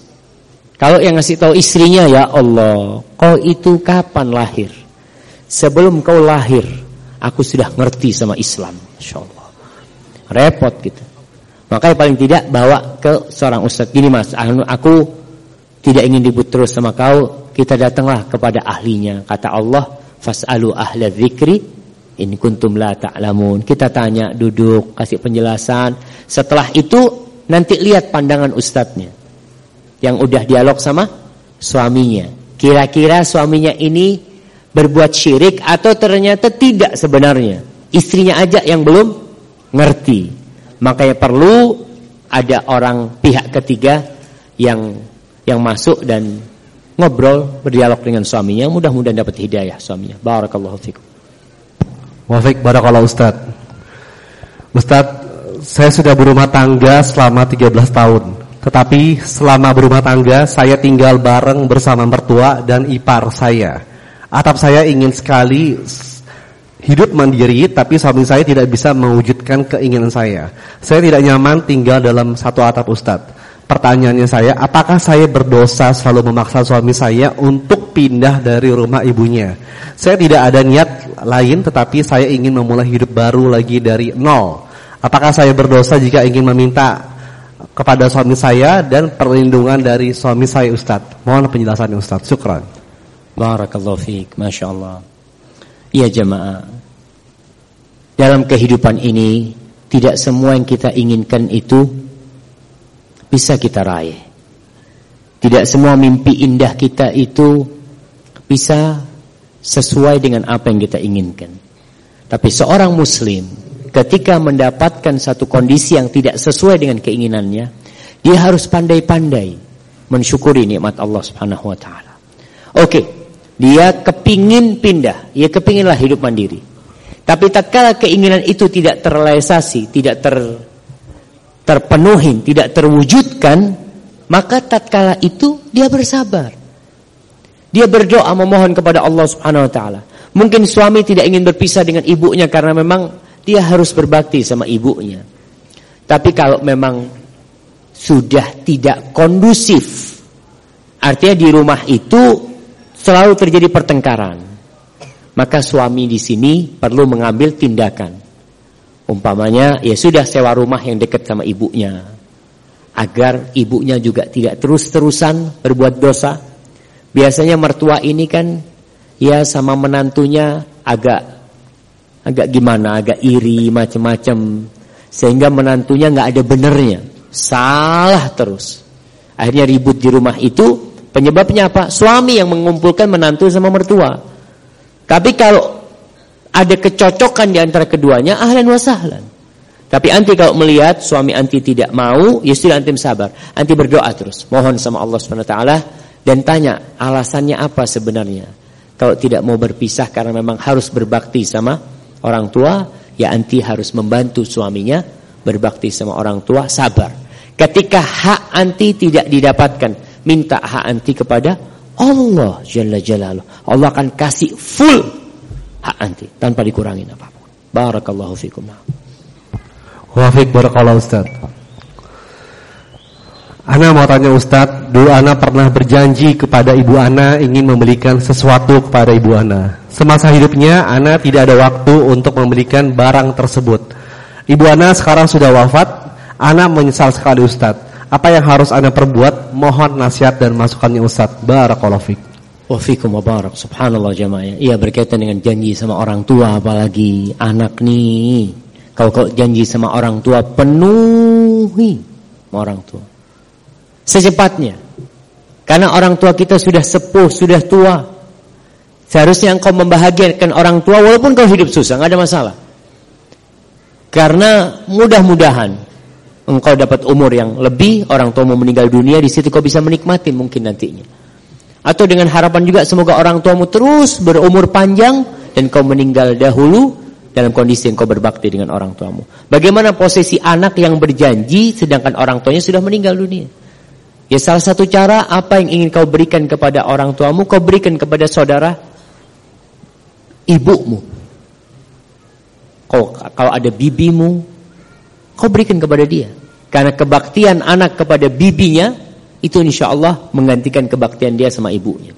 Speaker 1: Kalau yang ngasih tahu istrinya ya Allah, kau itu kapan lahir? Sebelum kau lahir, aku sudah ngerti sama Islam. Insya. Repot gitu. Makanya paling tidak bawa ke seorang ustadz. Gini mas, anu, aku tidak ingin ribut terus sama kau kita datanglah kepada ahlinya. Kata Allah, fas'alu ahla dzikri in kuntum la ta'lamun. Kita tanya, duduk, kasih penjelasan. Setelah itu nanti lihat pandangan ustadznya. Yang udah dialog sama suaminya. Kira-kira suaminya ini berbuat syirik atau ternyata tidak sebenarnya. Istrinya aja yang belum ngerti. Makanya perlu ada orang pihak ketiga yang yang masuk dan ngobrol, berdialog dengan suaminya, mudah-mudahan dapat hidayah suaminya. Barakallahu fikum.
Speaker 2: Wafik barakallahu Ustaz. Ustaz, saya sudah berumah tangga selama 13 tahun. Tetapi selama berumah tangga saya tinggal bareng bersama mertua dan ipar saya. Atap saya ingin sekali hidup mandiri tapi suami saya tidak bisa mewujudkan keinginan saya. Saya tidak nyaman tinggal dalam satu atap Ustadz. Pertanyaannya saya, apakah saya berdosa selalu memaksa suami saya untuk pindah dari rumah ibunya? Saya tidak ada niat lain tetapi saya ingin memulai hidup baru lagi dari nol. Apakah saya berdosa jika ingin meminta kepada suami saya dan perlindungan dari suami saya Ustadz? Mohon penjelasannya Ustadz. Syukran.
Speaker 1: Barakallahu fiik. Masya Allah. Iya jemaah. Dalam kehidupan ini tidak semua yang kita inginkan itu bisa kita raih. Tidak semua mimpi indah kita itu bisa sesuai dengan apa yang kita inginkan. Tapi seorang muslim ketika mendapatkan satu kondisi yang tidak sesuai dengan keinginannya, dia harus pandai-pandai mensyukuri nikmat Allah Subhanahu wa taala. Oke, dia kepingin pindah, dia kepinginlah hidup mandiri. Tapi tatkala keinginan itu tidak terrealisasi, tidak ter terpenuhi, tidak terwujudkan, maka tatkala itu dia bersabar. Dia berdoa memohon kepada Allah Subhanahu wa taala. Mungkin suami tidak ingin berpisah dengan ibunya karena memang dia harus berbakti sama ibunya. Tapi kalau memang sudah tidak kondusif, artinya di rumah itu selalu terjadi pertengkaran. Maka suami di sini perlu mengambil tindakan. Umpamanya ya sudah sewa rumah yang dekat sama ibunya. Agar ibunya juga tidak terus-terusan berbuat dosa. Biasanya mertua ini kan ya sama menantunya agak agak gimana, agak iri macam-macam sehingga menantunya nggak ada benernya, salah terus. Akhirnya ribut di rumah itu penyebabnya apa? Suami yang mengumpulkan menantu sama mertua. Tapi kalau ada kecocokan di antara keduanya, ahlan wa sahlan. Tapi anti kalau melihat suami anti tidak mau, ya anti sabar. Anti berdoa terus, mohon sama Allah Subhanahu taala dan tanya alasannya apa sebenarnya. Kalau tidak mau berpisah karena memang harus berbakti sama orang tua, ya anti harus membantu suaminya berbakti sama orang tua, sabar. Ketika hak anti tidak didapatkan, minta hak anti kepada Allah Jalla Jalaluh. Allah akan kasih full hak anti tanpa dikurangi apa pun. Barakallahu fikum.
Speaker 2: Wafik barakallahu Ustaz. Ana mau tanya Ustadz, dulu Ana pernah berjanji kepada ibu Ana ingin membelikan sesuatu kepada ibu Ana. Semasa hidupnya, Ana tidak ada waktu untuk membelikan barang tersebut. Ibu Ana sekarang sudah wafat, Ana menyesal sekali Ustadz. Apa yang harus Ana perbuat? Mohon nasihat dan masukannya Ustadz. Barakallahu fiqh.
Speaker 1: Wafikum barak. Subhanallah jamaah. Iya berkaitan dengan janji sama orang tua apalagi anak nih. Kalau kau janji sama orang tua penuhi orang tua secepatnya. Karena orang tua kita sudah sepuh, sudah tua. Seharusnya engkau membahagiakan orang tua walaupun kau hidup susah, nggak ada masalah. Karena mudah-mudahan engkau dapat umur yang lebih, orang tua mau meninggal dunia, di situ kau bisa menikmati mungkin nantinya. Atau dengan harapan juga semoga orang tuamu terus berumur panjang dan kau meninggal dahulu dalam kondisi yang kau berbakti dengan orang tuamu. Bagaimana posisi anak yang berjanji sedangkan orang tuanya sudah meninggal dunia? Ya salah satu cara apa yang ingin kau berikan kepada orang tuamu, kau berikan kepada saudara ibumu. Kau, kalau ada bibimu, kau berikan kepada dia. Karena kebaktian anak kepada bibinya, itu insya Allah menggantikan kebaktian dia sama ibunya.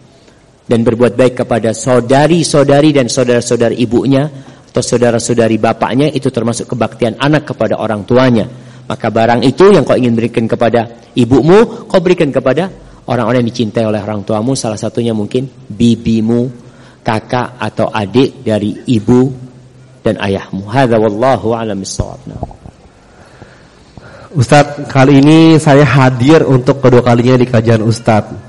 Speaker 1: Dan berbuat baik kepada saudari-saudari dan saudara-saudara ibunya, atau saudara-saudari bapaknya, itu termasuk kebaktian anak kepada orang tuanya. Maka barang itu yang kau ingin berikan kepada ibumu, kau berikan kepada orang-orang yang dicintai oleh orang tuamu. Salah satunya mungkin bibimu, kakak atau adik dari ibu dan ayahmu. Hadza wallahu a'lam
Speaker 2: Ustadz, kali ini saya hadir untuk kedua kalinya di kajian Ustadz.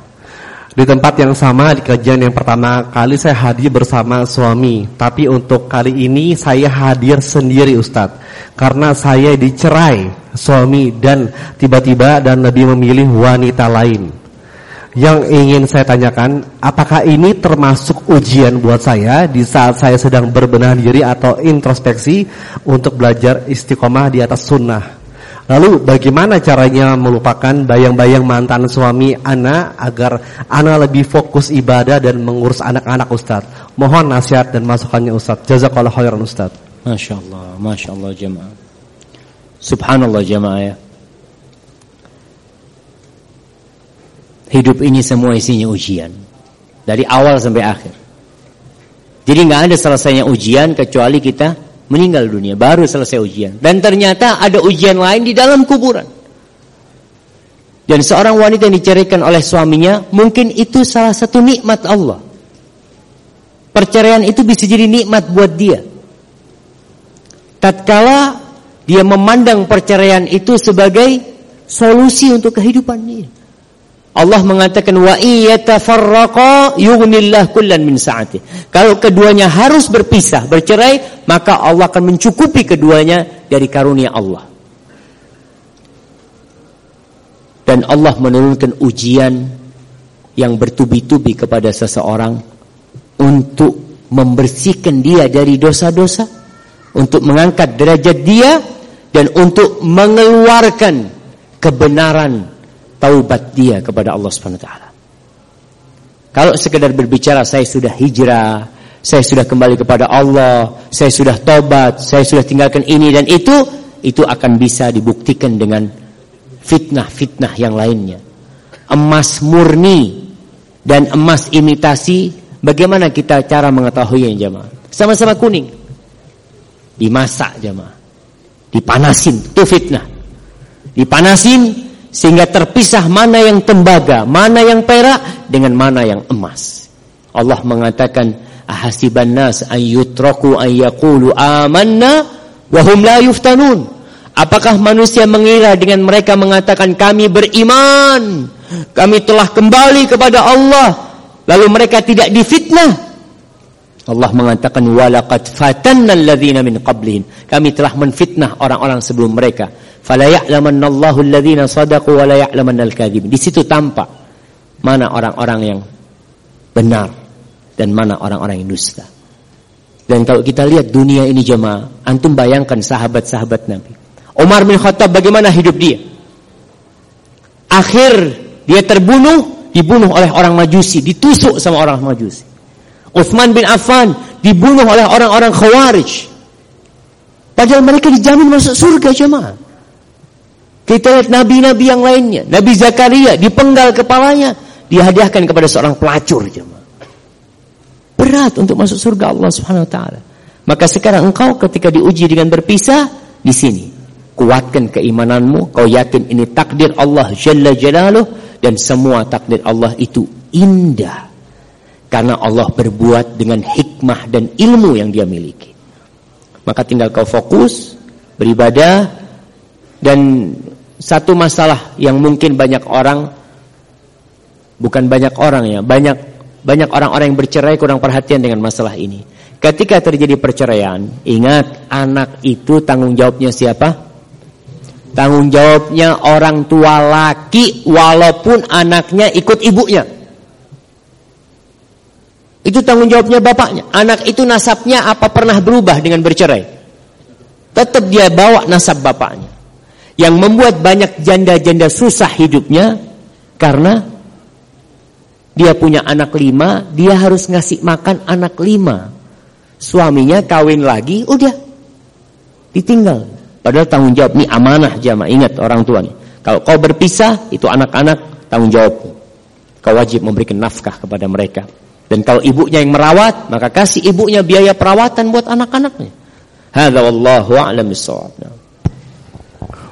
Speaker 2: Di tempat yang sama di kajian yang pertama kali saya hadir bersama suami. Tapi untuk kali ini saya hadir sendiri Ustadz. Karena saya dicerai suami dan tiba-tiba dan Nabi memilih wanita lain. Yang ingin saya tanyakan, apakah ini termasuk ujian buat saya di saat saya sedang berbenah diri atau introspeksi untuk belajar istiqomah di atas sunnah? Lalu bagaimana caranya melupakan bayang-bayang mantan suami Ana agar Ana lebih fokus ibadah dan mengurus anak-anak Ustaz? Mohon nasihat dan masukannya Ustaz. Jazakallah khairan Ustaz.
Speaker 1: Masya Allah, Masya Allah jemaah. Subhanallah jemaah ya. Hidup ini semua isinya ujian. Dari awal sampai akhir. Jadi nggak ada selesainya ujian kecuali kita meninggal dunia, baru selesai ujian. Dan ternyata ada ujian lain di dalam kuburan. Dan seorang wanita yang diceraikan oleh suaminya, mungkin itu salah satu nikmat Allah. Perceraian itu bisa jadi nikmat buat dia. Tatkala dia memandang perceraian itu sebagai solusi untuk kehidupan dia. Allah mengatakan wa iyatafarraqa yughnillah kullan min sa'ati. Kalau keduanya harus berpisah, bercerai, maka Allah akan mencukupi keduanya dari karunia Allah. Dan Allah menurunkan ujian yang bertubi-tubi kepada seseorang untuk membersihkan dia dari dosa-dosa, untuk mengangkat derajat dia dan untuk mengeluarkan kebenaran taubat dia kepada Allah Subhanahu taala. Kalau sekedar berbicara saya sudah hijrah, saya sudah kembali kepada Allah, saya sudah tobat, saya sudah tinggalkan ini dan itu, itu akan bisa dibuktikan dengan fitnah-fitnah yang lainnya. Emas murni dan emas imitasi, bagaimana kita cara mengetahuinya jemaah? Sama-sama kuning. Dimasak jemaah. Dipanasin, itu fitnah. Dipanasin sehingga terpisah mana yang tembaga, mana yang perak dengan mana yang emas. Allah mengatakan ahasiban nas an yutraku an yaqulu amanna wa la yuftanun. Apakah manusia mengira dengan mereka mengatakan kami beriman, kami telah kembali kepada Allah, lalu mereka tidak difitnah? Allah mengatakan walaqad fatanna alladzina min qablihim. Kami telah menfitnah orang-orang sebelum mereka. Fala ya'lamannallahu alladhina sadaqu wa la ya'lamannal kadhibin. Di situ tampak mana orang-orang yang benar dan mana orang-orang yang dusta. Dan kalau kita lihat dunia ini jemaah, antum bayangkan sahabat-sahabat Nabi. Umar bin Khattab bagaimana hidup dia? Akhir dia terbunuh, dibunuh oleh orang Majusi, ditusuk sama orang Majusi. Uthman bin Affan dibunuh oleh orang-orang Khawarij. Padahal mereka dijamin masuk surga jemaah. Kita lihat nabi-nabi yang lainnya. Nabi Zakaria dipenggal kepalanya. Dihadiahkan kepada seorang pelacur. Jemaah. Berat untuk masuk surga Allah subhanahu wa ta'ala. Maka sekarang engkau ketika diuji dengan berpisah. Di sini. Kuatkan keimananmu. Kau yakin ini takdir Allah Jalla Jalaluh. Dan semua takdir Allah itu indah. Karena Allah berbuat dengan hikmah dan ilmu yang dia miliki. Maka tinggal kau fokus. Beribadah. Dan satu masalah yang mungkin banyak orang bukan banyak orang ya, banyak banyak orang-orang yang bercerai kurang perhatian dengan masalah ini. Ketika terjadi perceraian, ingat anak itu tanggung jawabnya siapa? Tanggung jawabnya orang tua laki walaupun anaknya ikut ibunya. Itu tanggung jawabnya bapaknya. Anak itu nasabnya apa pernah berubah dengan bercerai? Tetap dia bawa nasab bapaknya yang membuat banyak janda-janda susah hidupnya karena dia punya anak lima, dia harus ngasih makan anak lima. Suaminya kawin lagi, udah ditinggal. Padahal tanggung jawab ini amanah jamaah. Ingat orang tua nih. Kalau kau berpisah, itu anak-anak tanggung jawabmu. Kau wajib memberikan nafkah kepada mereka. Dan kalau ibunya yang merawat, maka kasih ibunya biaya perawatan buat anak-anaknya. Hadza wallahu a'lam bissawab.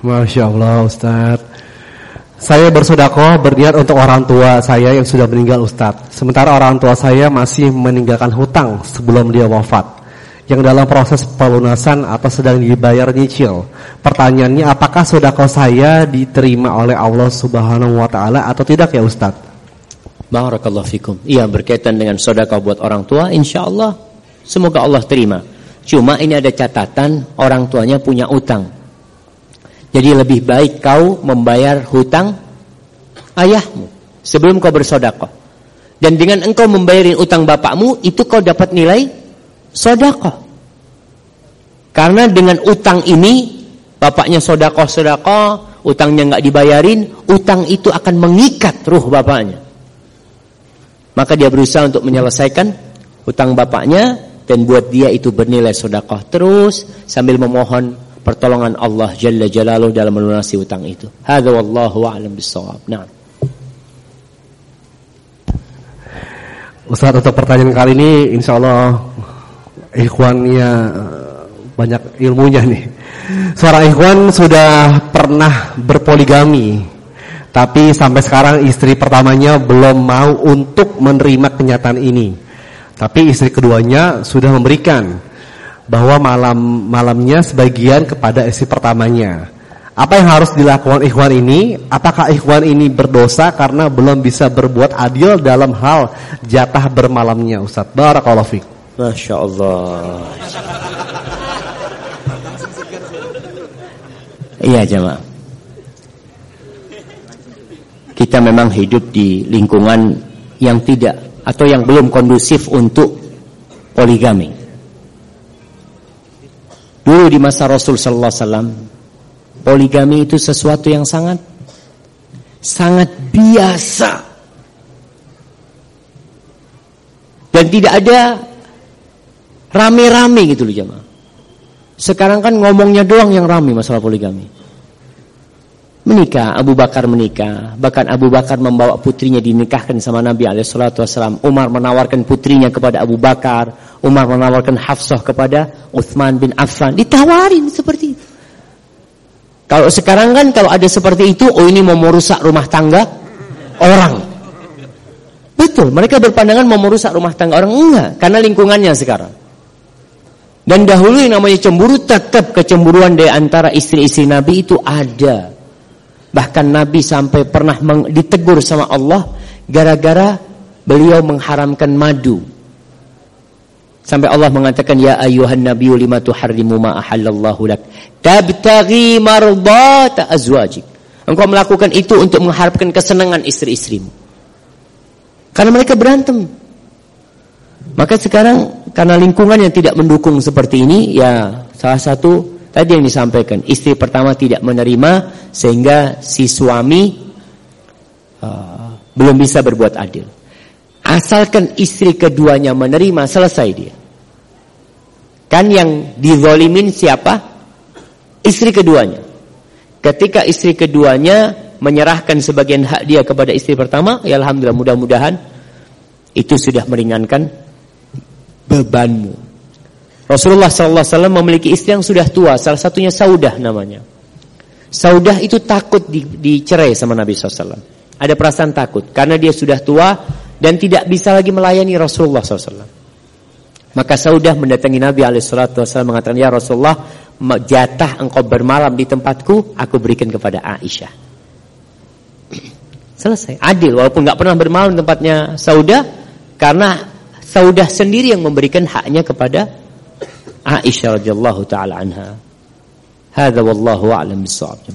Speaker 2: Masya Allah Ustaz Saya bersodakoh berniat untuk orang tua saya yang sudah meninggal Ustaz Sementara orang tua saya masih meninggalkan hutang sebelum dia wafat Yang dalam proses pelunasan atau sedang dibayar nyicil Pertanyaannya apakah sodakoh saya diterima oleh Allah subhanahu wa ta'ala atau tidak ya Ustaz?
Speaker 1: Barakallahu fikum Iya berkaitan dengan sodakoh buat orang tua Insya Allah Semoga Allah terima Cuma ini ada catatan Orang tuanya punya utang jadi lebih baik kau membayar hutang ayahmu sebelum kau bersodakoh. Dan dengan engkau membayarin utang bapakmu, itu kau dapat nilai sodakoh. Karena dengan utang ini, bapaknya sodakoh-sodakoh, utangnya nggak dibayarin, utang itu akan mengikat ruh bapaknya. Maka dia berusaha untuk menyelesaikan utang bapaknya, dan buat dia itu bernilai sodakoh terus, sambil memohon pertolongan Allah Jalla Jalaluh dalam melunasi utang itu. Hadza wallahu a'lam bissawab. Nah.
Speaker 2: Ustaz untuk pertanyaan kali ini insya Allah ikhwannya banyak ilmunya nih. Seorang ikhwan sudah pernah berpoligami tapi sampai sekarang istri pertamanya belum mau untuk menerima kenyataan ini. Tapi istri keduanya sudah memberikan bahwa malam malamnya sebagian kepada istri pertamanya. Apa yang harus dilakukan ikhwan ini? Apakah ikhwan ini berdosa karena belum bisa berbuat adil dalam hal jatah bermalamnya Ustaz? Barakallahu fiik.
Speaker 1: Masya Allah. Iya jemaah. Kita memang hidup di lingkungan yang tidak atau yang belum kondusif untuk poligami. Dulu di masa Rasul sallallahu alaihi wasallam poligami itu sesuatu yang sangat sangat biasa. Dan tidak ada rame-rame gitu loh jemaah. Sekarang kan ngomongnya doang yang rame masalah poligami. Menikah, Abu Bakar menikah. Bahkan Abu Bakar membawa putrinya dinikahkan sama Nabi SAW. Umar menawarkan putrinya kepada Abu Bakar. Umar menawarkan Hafsah kepada Uthman bin Affan. Ditawarin seperti itu. Kalau sekarang kan kalau ada seperti itu, oh ini mau merusak rumah tangga orang. Betul, mereka berpandangan mau merusak rumah tangga orang. Enggak, karena lingkungannya sekarang. Dan dahulu yang namanya cemburu tetap kecemburuan di antara istri-istri Nabi itu ada. Bahkan Nabi sampai pernah ditegur sama Allah gara-gara beliau mengharamkan madu. Sampai Allah mengatakan ya ayuhan nabiyyu lima tuharrimu ma ahallallahu lak tabtaghi mardata azwajik. Engkau melakukan itu untuk mengharapkan kesenangan istri-istrimu. Karena mereka berantem. Maka sekarang karena lingkungan yang tidak mendukung seperti ini ya salah satu Tadi yang disampaikan, istri pertama tidak menerima sehingga si suami uh, belum bisa berbuat adil. Asalkan istri keduanya menerima, selesai dia. Kan yang dizolimin siapa? Istri keduanya. Ketika istri keduanya menyerahkan sebagian hak dia kepada istri pertama, ya alhamdulillah mudah-mudahan itu sudah meringankan bebanmu. Rasulullah SAW memiliki istri yang sudah tua, salah satunya Saudah namanya. Saudah itu takut di, dicerai sama Nabi SAW. Ada perasaan takut karena dia sudah tua dan tidak bisa lagi melayani Rasulullah SAW. Maka Saudah mendatangi Nabi SAW mengatakan, Ya Rasulullah, jatah engkau bermalam di tempatku, aku berikan kepada Aisyah. Selesai. Adil, walaupun nggak pernah bermalam di tempatnya Saudah, karena Saudah sendiri yang memberikan haknya kepada Aisyah radhiyallahu taala anha. Hadza wallahu a'lam bissawab.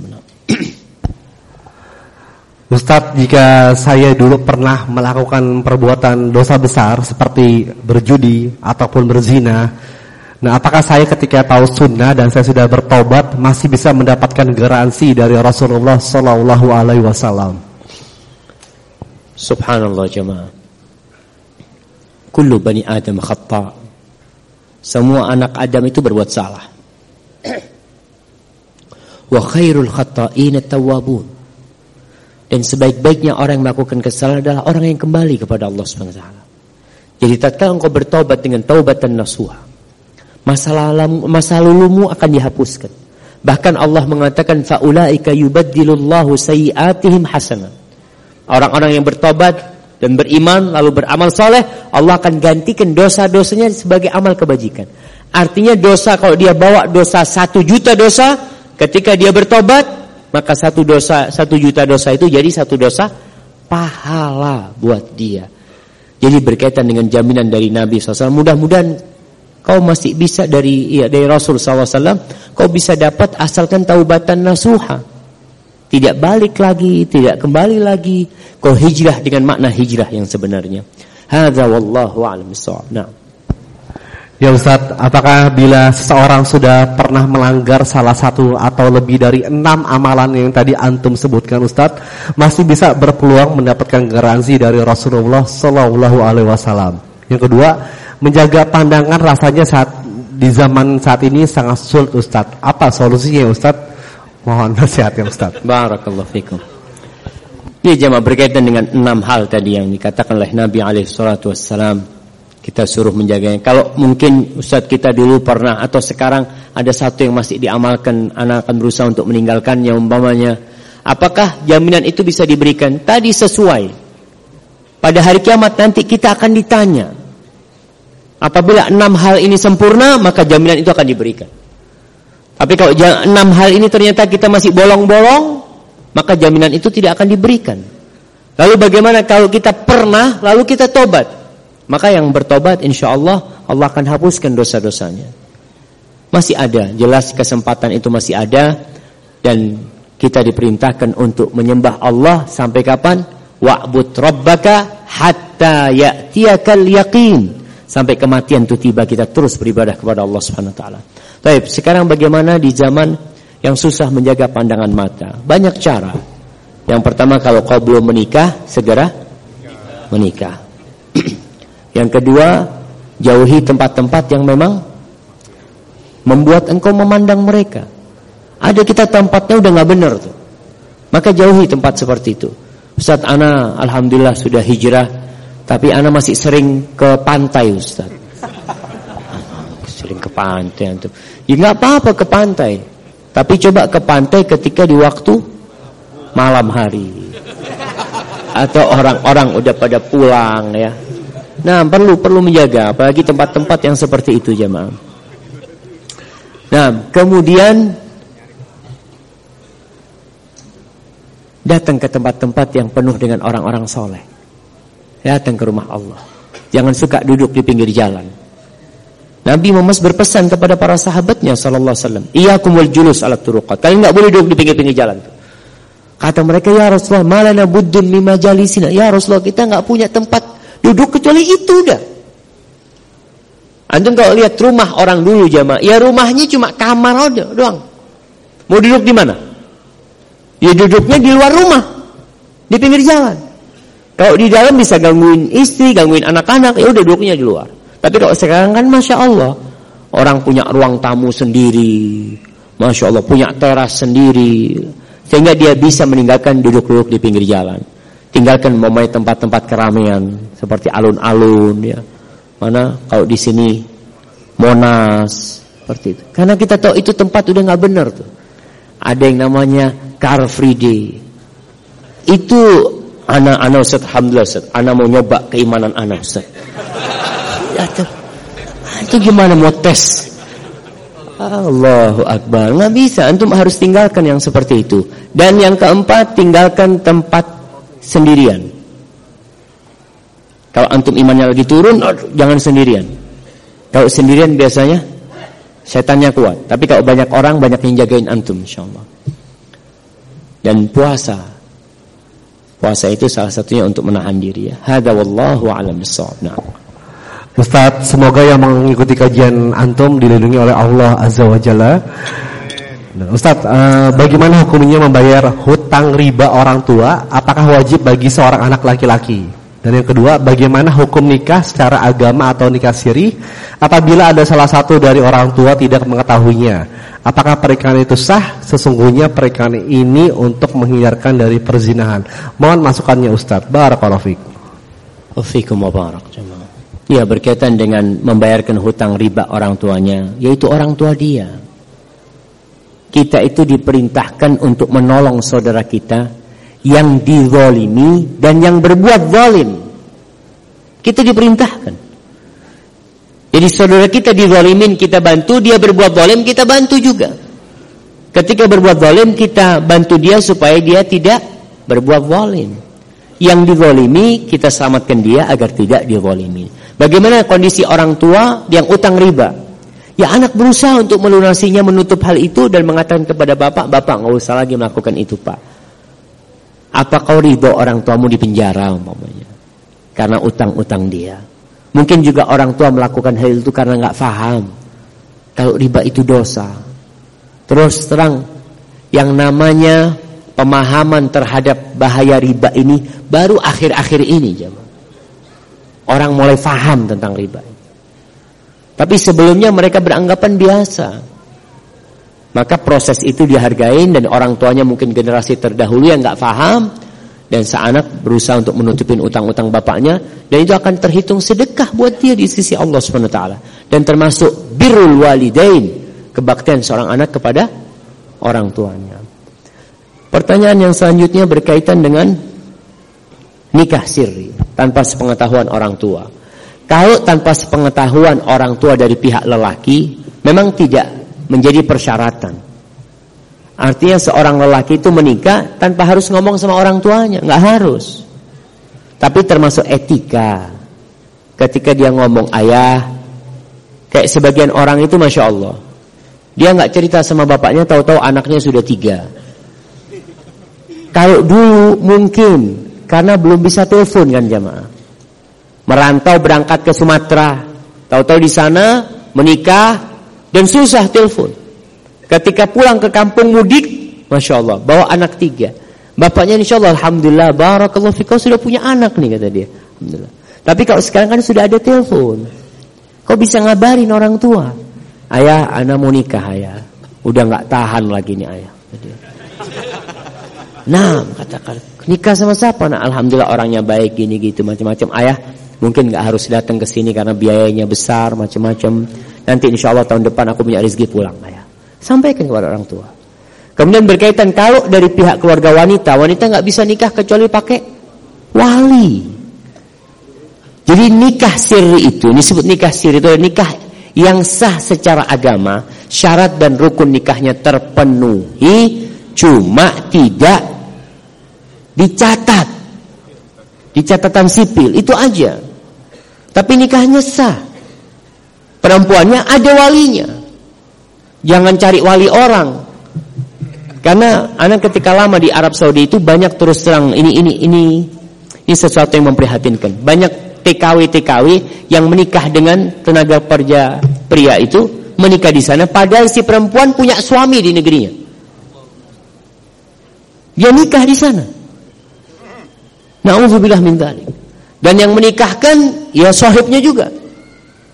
Speaker 2: Ustadz, jika saya dulu pernah melakukan perbuatan dosa besar seperti berjudi ataupun berzina, Nah, apakah saya ketika tahu sunnah dan saya sudah bertobat masih bisa mendapatkan garansi dari Rasulullah Sallallahu Alaihi Wasallam?
Speaker 1: Subhanallah jemaah. Kullu bani Adam khata. Semua anak Adam itu berbuat salah. Wa khairul khata'in tawwabun. Dan sebaik-baiknya orang yang melakukan kesalahan adalah orang yang kembali kepada Allah Subhanahu wa taala. Jadi tatkala engkau bertobat dengan taubatan nasuha, masa lalu masa akan dihapuskan. Bahkan Allah mengatakan faulaika yubaddilullahu sayiatihim hasanah. Orang-orang yang bertobat dan beriman lalu beramal soleh, Allah akan gantikan dosa-dosanya sebagai amal kebajikan. Artinya dosa kalau dia bawa dosa satu juta dosa, ketika dia bertobat, maka satu dosa satu juta dosa itu jadi satu dosa pahala buat dia. Jadi berkaitan dengan jaminan dari Nabi SAW. Mudah-mudahan Kau masih bisa dari ya, dari Rasul SAW, kau bisa dapat asalkan taubatan nasuha. Tidak balik lagi, tidak kembali lagi. Kau hijrah dengan makna hijrah yang sebenarnya. Hadza wallahu a'lam Nah.
Speaker 2: Ya Ustaz, apakah bila seseorang sudah pernah melanggar salah satu atau lebih dari enam amalan yang tadi antum sebutkan Ustaz, masih bisa berpeluang mendapatkan garansi dari Rasulullah Sallallahu Alaihi Wasallam? Yang kedua, menjaga pandangan rasanya saat di zaman saat ini sangat sulit Ustaz. Apa solusinya Ustaz? Mohon nasihat ya Ustaz.
Speaker 1: Barakallahu fikum. Ini jamaah berkaitan dengan enam hal tadi yang dikatakan oleh Nabi alaihi salatu wassalam. Kita suruh menjaganya. Kalau mungkin Ustaz kita dulu pernah atau sekarang ada satu yang masih diamalkan, anak akan berusaha untuk meninggalkannya umpamanya. Apakah jaminan itu bisa diberikan? Tadi sesuai. Pada hari kiamat nanti kita akan ditanya. Apabila enam hal ini sempurna, maka jaminan itu akan diberikan. Tapi kalau enam hal ini ternyata kita masih bolong-bolong, maka jaminan itu tidak akan diberikan. Lalu bagaimana kalau kita pernah, lalu kita tobat? Maka yang bertobat insya Allah, Allah akan hapuskan dosa-dosanya. Masih ada, jelas kesempatan itu masih ada. Dan kita diperintahkan untuk menyembah Allah sampai kapan? Wa'bud rabbaka hatta ya'tiyakal yaqin. Sampai kematian itu tiba kita terus beribadah kepada Allah Subhanahu wa taala. Baik, sekarang bagaimana di zaman yang susah menjaga pandangan mata? Banyak cara. Yang pertama kalau kau belum menikah, segera menikah. yang kedua, jauhi tempat-tempat yang memang membuat engkau memandang mereka. Ada kita tempatnya udah nggak benar tuh. Maka jauhi tempat seperti itu. Ustaz Ana alhamdulillah sudah hijrah tapi ana masih sering ke pantai Ustaz. Sering ke pantai antum. Ya nggak apa-apa ke pantai. Tapi coba ke pantai ketika di waktu malam hari. Atau orang-orang udah pada pulang ya. Nah, perlu perlu menjaga apalagi tempat-tempat yang seperti itu jemaah. Nah, kemudian datang ke tempat-tempat yang penuh dengan orang-orang soleh datang ke rumah Allah. Jangan suka duduk di pinggir jalan. Nabi Muhammad berpesan kepada para sahabatnya sallallahu alaihi wasallam, "Iyyakum wal julus ala turuqat." Kalian enggak boleh duduk di pinggir-pinggir jalan Kata mereka, "Ya Rasulullah, malana buddun min majalisina." Ya Rasulullah, kita enggak punya tempat duduk kecuali itu dah. Antum kalau lihat rumah orang dulu jamaah, ya rumahnya cuma kamar doang. Mau duduk di mana? Ya duduknya di luar rumah, di pinggir jalan. Kalau di dalam bisa gangguin istri, gangguin anak-anak, ya udah duduknya di luar. Tapi kalau sekarang kan masya Allah, orang punya ruang tamu sendiri, Masya Allah punya teras sendiri sehingga dia bisa meninggalkan duduk-duduk di pinggir jalan. Tinggalkan memulai tempat-tempat keramaian seperti alun-alun ya. Mana? Kalau di sini Monas seperti itu. Karena kita tahu itu tempat udah nggak benar tuh. Ada yang namanya Car Free Day. Itu anak-anak Ustaz Alhamdulillah Ustaz. Anak mau nyoba keimanan anak Ustaz ya, itu gimana mau tes Allahu Akbar. Nggak bisa, antum harus tinggalkan yang seperti itu. Dan yang keempat, tinggalkan tempat sendirian. Kalau antum imannya lagi turun, jangan sendirian. Kalau sendirian biasanya setannya kuat. Tapi kalau banyak orang, banyak yang jagain antum, insyaallah. Dan puasa. Puasa itu salah satunya untuk menahan diri ya. Hada wallahu a'lam bissawab. Nah.
Speaker 2: Ustaz, semoga yang mengikuti kajian antum dilindungi oleh Allah Azza wa Jalla. Ustaz, uh, bagaimana hukumnya membayar hutang riba orang tua? Apakah wajib bagi seorang anak laki-laki? Dan yang kedua, bagaimana hukum nikah secara agama atau nikah siri apabila ada salah satu dari orang tua tidak mengetahuinya? Apakah pernikahan itu sah? Sesungguhnya pernikahan ini untuk menghindarkan dari perzinahan. Mohon masukannya Ustaz. Barakallahu fiik.
Speaker 1: Wafikum wa barak Ya berkaitan dengan membayarkan hutang riba orang tuanya, yaitu orang tua dia. Kita itu diperintahkan untuk menolong saudara kita yang dizolimi dan yang berbuat zalim. Kita diperintahkan. Jadi saudara kita dizolimin, kita bantu, dia berbuat zalim, kita bantu juga. Ketika berbuat zalim, kita bantu dia supaya dia tidak berbuat zalim. Yang dizolimi, kita selamatkan dia agar tidak dizolimi. Bagaimana kondisi orang tua yang utang riba? Ya anak berusaha untuk melunasinya, menutup hal itu dan mengatakan kepada bapak, bapak nggak usah lagi melakukan itu pak. Apa kau ridho orang tuamu di penjara umpamanya? Karena utang-utang dia. Mungkin juga orang tua melakukan hal itu karena nggak faham. Kalau riba itu dosa. Terus terang, yang namanya pemahaman terhadap bahaya riba ini baru akhir-akhir ini jemaah. Orang mulai faham tentang riba. Tapi sebelumnya mereka beranggapan biasa. Maka proses itu dihargai dan orang tuanya mungkin generasi terdahulu yang nggak faham dan seanak berusaha untuk menutupin utang-utang bapaknya dan itu akan terhitung sedekah buat dia di sisi Allah taala dan termasuk birrul walidain kebaktian seorang anak kepada orang tuanya. Pertanyaan yang selanjutnya berkaitan dengan nikah siri tanpa sepengetahuan orang tua. Kalau tanpa sepengetahuan orang tua dari pihak lelaki memang tidak menjadi persyaratan. Artinya seorang lelaki itu menikah tanpa harus ngomong sama orang tuanya, nggak harus. Tapi termasuk etika. Ketika dia ngomong ayah, kayak sebagian orang itu masya Allah, dia nggak cerita sama bapaknya, tahu-tahu anaknya sudah tiga. Kalau dulu mungkin karena belum bisa telepon kan jamaah. Merantau berangkat ke Sumatera, tahu-tahu di sana menikah dan susah telepon. Ketika pulang ke kampung mudik, masya Allah, bawa anak tiga. Bapaknya insya Allah, alhamdulillah, barakallah fikau sudah punya anak nih kata dia. Alhamdulillah. Tapi kalau sekarang kan sudah ada telepon, kau bisa ngabarin orang tua. Ayah, anak mau nikah ayah. Udah nggak tahan lagi nih ayah. Nah, katakan nikah sama siapa? Nah, alhamdulillah orangnya baik gini gitu macam-macam. Ayah mungkin nggak harus datang ke sini karena biayanya besar macam-macam. Nanti insya Allah tahun depan aku punya rezeki pulang, ayah. Sampaikan kepada orang tua. Kemudian berkaitan kalau dari pihak keluarga wanita, wanita nggak bisa nikah kecuali pakai wali. Jadi nikah siri itu, disebut nikah siri itu nikah yang sah secara agama, syarat dan rukun nikahnya terpenuhi, cuma tidak dicatat. Di catatan sipil itu aja. Tapi nikahnya sah. Perempuannya ada walinya. Jangan cari wali orang. Karena anak ketika lama di Arab Saudi itu banyak terus terang ini ini ini ini sesuatu yang memprihatinkan. Banyak TKW TKW yang menikah dengan tenaga kerja pria itu menikah di sana padahal si perempuan punya suami di negerinya. Dia nikah di sana Nauzubillah min dzalik. Dan yang menikahkan ya sahibnya juga.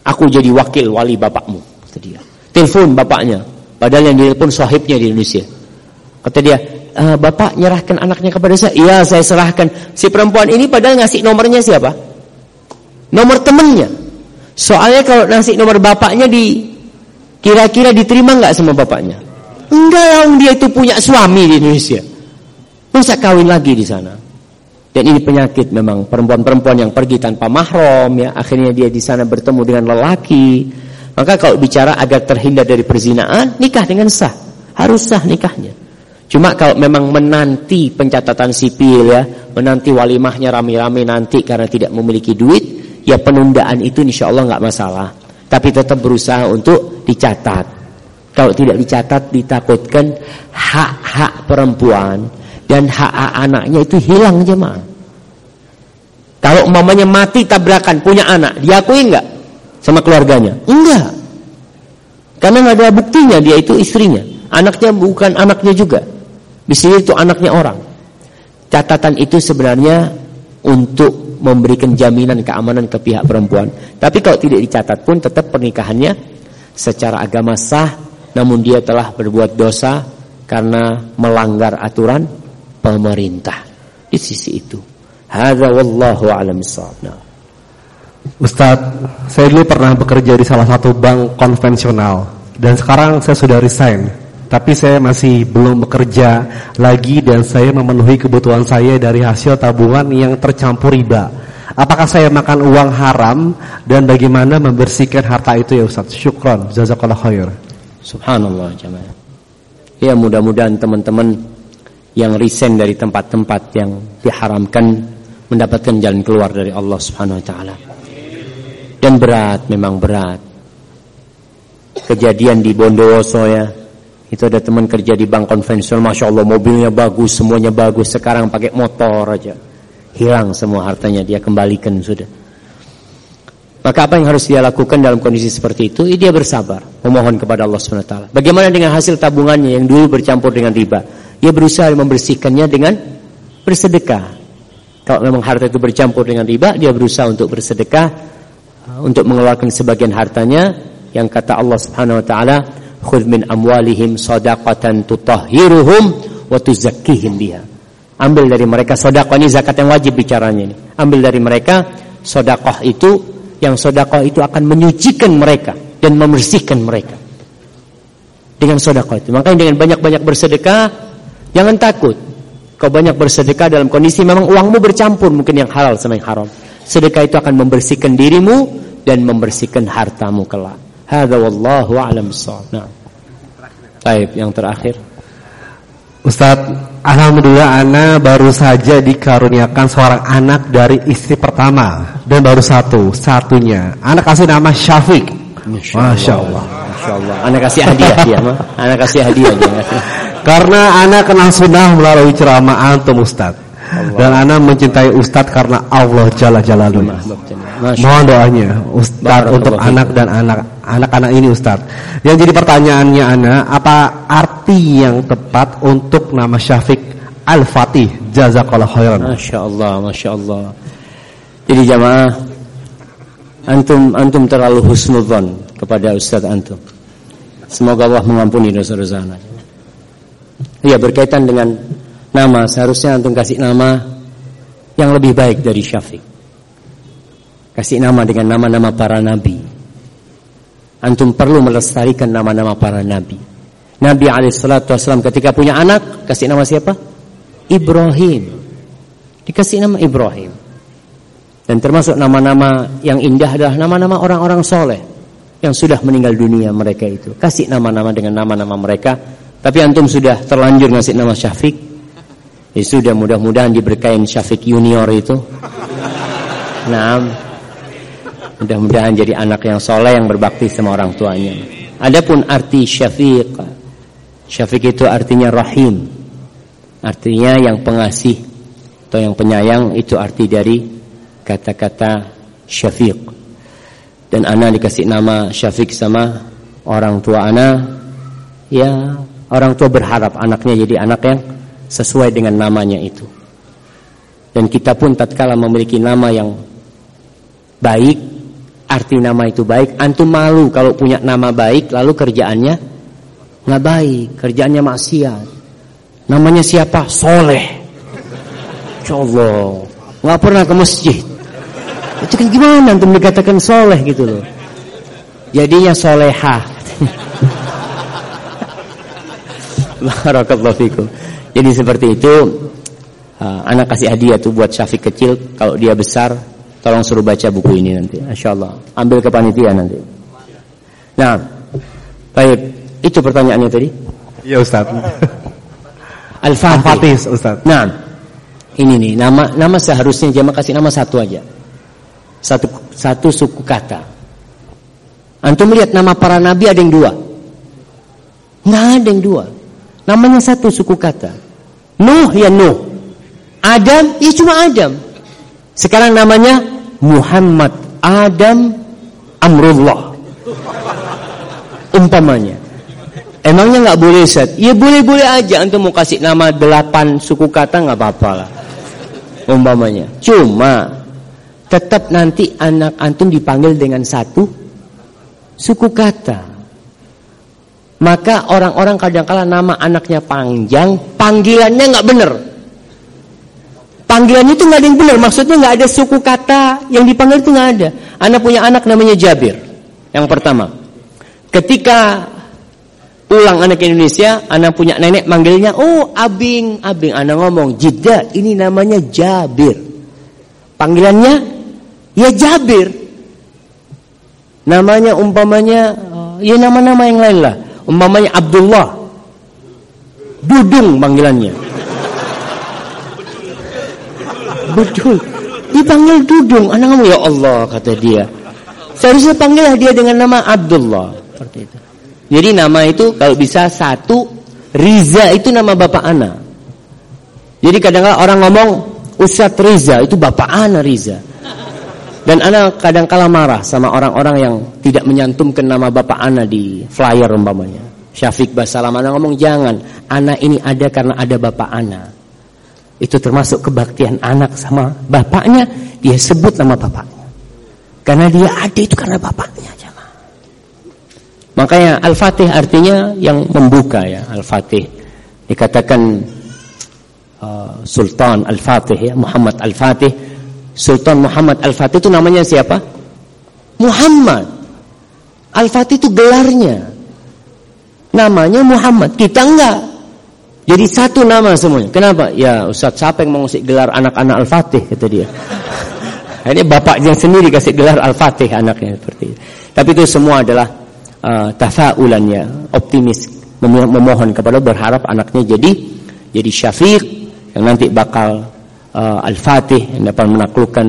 Speaker 1: Aku jadi wakil wali bapakmu, kata dia. Telepon bapaknya. Padahal yang ditelepon sahibnya di Indonesia. Kata dia, e, Bapak nyerahkan anaknya kepada saya. Iya, saya serahkan. Si perempuan ini padahal ngasih nomornya siapa? Nomor temennya. Soalnya kalau ngasih nomor bapaknya di kira-kira diterima nggak sama bapaknya? Enggak, dia itu punya suami di Indonesia. Masa kawin lagi di sana? Dan ini penyakit memang perempuan-perempuan yang pergi tanpa mahram ya, akhirnya dia di sana bertemu dengan lelaki. Maka kalau bicara agar terhindar dari perzinaan, nikah dengan sah. Harus sah nikahnya. Cuma kalau memang menanti pencatatan sipil ya, menanti walimahnya rame-rame nanti karena tidak memiliki duit, ya penundaan itu insya Allah nggak masalah. Tapi tetap berusaha untuk dicatat. Kalau tidak dicatat ditakutkan hak-hak perempuan dan hak anaknya itu hilang jemaah. Kalau umpamanya mati tabrakan punya anak, diakui enggak sama keluarganya? Enggak. Karena nggak ada buktinya dia itu istrinya. Anaknya bukan anaknya juga. Bisa itu anaknya orang. Catatan itu sebenarnya untuk memberikan jaminan keamanan ke pihak perempuan. Tapi kalau tidak dicatat pun tetap pernikahannya secara agama sah namun dia telah berbuat dosa karena melanggar aturan pemerintah di sisi itu. Hadza wallahu a'lam nah.
Speaker 2: Ustadz, saya dulu pernah bekerja di salah satu bank konvensional dan sekarang saya sudah resign. Tapi saya masih belum bekerja lagi dan saya memenuhi kebutuhan saya dari hasil tabungan yang tercampur riba. Apakah saya makan uang haram dan bagaimana membersihkan harta itu ya Ustaz? Syukron, jazakallah khair.
Speaker 1: Subhanallah jemaah. Ya mudah-mudahan teman-teman yang resign dari tempat-tempat yang diharamkan mendapatkan jalan keluar dari Allah Subhanahu wa taala. Dan berat, memang berat. Kejadian di Bondowoso ya. Itu ada teman kerja di bank konvensional, Masya Allah mobilnya bagus, semuanya bagus. Sekarang pakai motor aja. Hilang semua hartanya, dia kembalikan sudah. Maka apa yang harus dia lakukan dalam kondisi seperti itu? Dia bersabar, memohon kepada Allah taala. Bagaimana dengan hasil tabungannya yang dulu bercampur dengan riba? Dia berusaha membersihkannya dengan bersedekah. Kalau memang harta itu bercampur dengan riba, dia berusaha untuk bersedekah untuk mengeluarkan sebagian hartanya yang kata Allah Subhanahu wa taala, "Khudh min amwalihim shadaqatan tutahhiruhum wa tuzakkihim biha." Ambil dari mereka sedekah ini zakat yang wajib bicaranya ini. Ambil dari mereka sedekah itu yang sedekah itu akan menyucikan mereka dan membersihkan mereka. Dengan sedekah itu. Makanya dengan banyak-banyak bersedekah Jangan takut. Kau banyak bersedekah dalam kondisi memang uangmu bercampur mungkin yang halal sama yang haram. Sedekah itu akan membersihkan dirimu dan membersihkan hartamu kelak. Hadza wallahu a'lam Nah. Baik, yang terakhir.
Speaker 2: Ustadz, Alhamdulillah Ana baru saja dikaruniakan seorang anak dari istri pertama dan baru satu, satunya. Anak kasih nama Syafiq.
Speaker 1: Masya Allah. Masya Allah. Anak kasih hadiah dia. Anak kasih hadiah dia.
Speaker 2: Karena anak kenal sunnah melalui ceramah antum Ustaz. Dan anak mencintai Ustadz karena Allah Jalla Jalaluhu. Mohon doanya Ustadz untuk anak dan anak anak-anak ini Ustadz. Yang jadi pertanyaannya anak, apa arti yang tepat untuk nama Syafiq Al-Fatih? Jazakallah khairan.
Speaker 1: Masya Allah, Masya Allah. Jadi jamaah, antum antum terlalu husnudzon kepada Ustadz antum. Semoga Allah mengampuni dosa-dosa anak. Iya berkaitan dengan nama. Seharusnya antum kasih nama Yang lebih baik dari Syafiq. Kasih nama dengan nama-nama para nabi. Antum perlu melestarikan nama-nama para nabi. Nabi SAW ketika punya anak Kasih nama siapa? Ibrahim. Dikasih nama Ibrahim. Dan termasuk nama-nama yang indah adalah Nama-nama orang-orang soleh Yang sudah meninggal dunia mereka itu. Kasih nama-nama dengan nama-nama mereka tapi antum sudah terlanjur ngasih nama Syafiq. Ya sudah mudah-mudahan diberkain Syafiq Junior itu. Nah, mudah-mudahan jadi anak yang soleh yang berbakti sama orang tuanya. Adapun arti Syafiq, Syafiq itu artinya rahim. Artinya yang pengasih atau yang penyayang itu arti dari kata-kata Syafiq. Dan anak dikasih nama Syafiq sama orang tua anak ya Orang tua berharap anaknya jadi anak yang sesuai dengan namanya itu. Dan kita pun tatkala memiliki nama yang baik, arti nama itu baik, antum malu kalau punya nama baik lalu kerjaannya nggak baik, kerjaannya maksiat. Namanya siapa? Soleh. Allah, nggak pernah ke masjid. Itu kan gimana untuk dikatakan soleh gitu loh. Jadinya solehah. Barakallahu fikum. Jadi seperti itu uh, anak kasih hadiah tuh buat Syafiq kecil kalau dia besar tolong suruh baca buku ini nanti. Masya Allah. Ambil ke panitia nanti. Nah, baik. Itu pertanyaannya tadi.
Speaker 2: Iya Ustaz.
Speaker 1: Al-Fatih.
Speaker 2: Al Ustaz.
Speaker 1: Nah, ini nih nama nama seharusnya jamaah kasih nama satu aja. Satu satu suku kata. Antum lihat nama para nabi ada yang dua. Nggak ada yang dua. Namanya satu suku kata. Nuh ya Nuh. Adam ya cuma Adam. Sekarang namanya Muhammad Adam Amrullah. Umpamanya. Emangnya nggak boleh set? Ya boleh-boleh aja. Antum mau kasih nama delapan suku kata nggak apa-apa lah. Umpamanya. Cuma tetap nanti anak antum dipanggil dengan satu suku kata. Maka orang-orang kadang-kala nama anaknya panjang, panggilannya nggak benar. Panggilannya itu nggak ada yang benar, maksudnya nggak ada suku kata yang dipanggil itu nggak ada. Anak punya anak namanya Jabir, yang pertama. Ketika ulang anak Indonesia, anak punya nenek manggilnya, oh abing, abing. Anak ngomong, jeda, ini namanya Jabir. Panggilannya, ya Jabir. Namanya umpamanya, ya nama-nama yang lain lah. Umpamanya Abdullah. Dudung panggilannya. Betul. Dipanggil Dudung. Anak kamu ya Allah kata dia. Seharusnya panggillah dia dengan nama Abdullah. Seperti itu. Jadi nama itu kalau bisa satu Riza itu nama bapak anak. Jadi kadang-kadang orang ngomong Ustadz Riza itu bapak anak Riza. Dan anak kadang kala marah sama orang-orang yang tidak menyantumkan nama bapak anak di flyer umpamanya. Syafiq Basalam anak ngomong jangan, anak ini ada karena ada bapak anak. Itu termasuk kebaktian anak sama bapaknya, dia sebut nama bapaknya. Karena dia ada itu karena bapaknya aja. Makanya Al-Fatih artinya yang membuka ya, Al-Fatih. Dikatakan uh, Sultan Al-Fatih ya, Muhammad Al-Fatih Sultan Muhammad Al-Fatih itu namanya siapa? Muhammad. Al-Fatih itu gelarnya. Namanya Muhammad. Kita enggak. Jadi satu nama semuanya. Kenapa? Ya Ustaz, siapa yang mau gelar anak-anak Al-Fatih? Kata dia. Ini bapaknya sendiri kasih gelar Al-Fatih anaknya seperti itu. Tapi itu semua adalah uh, tafaulannya, optimis, memohon kepada berharap anaknya jadi jadi syafiq yang nanti bakal uh, Al-Fatih yang dapat menaklukkan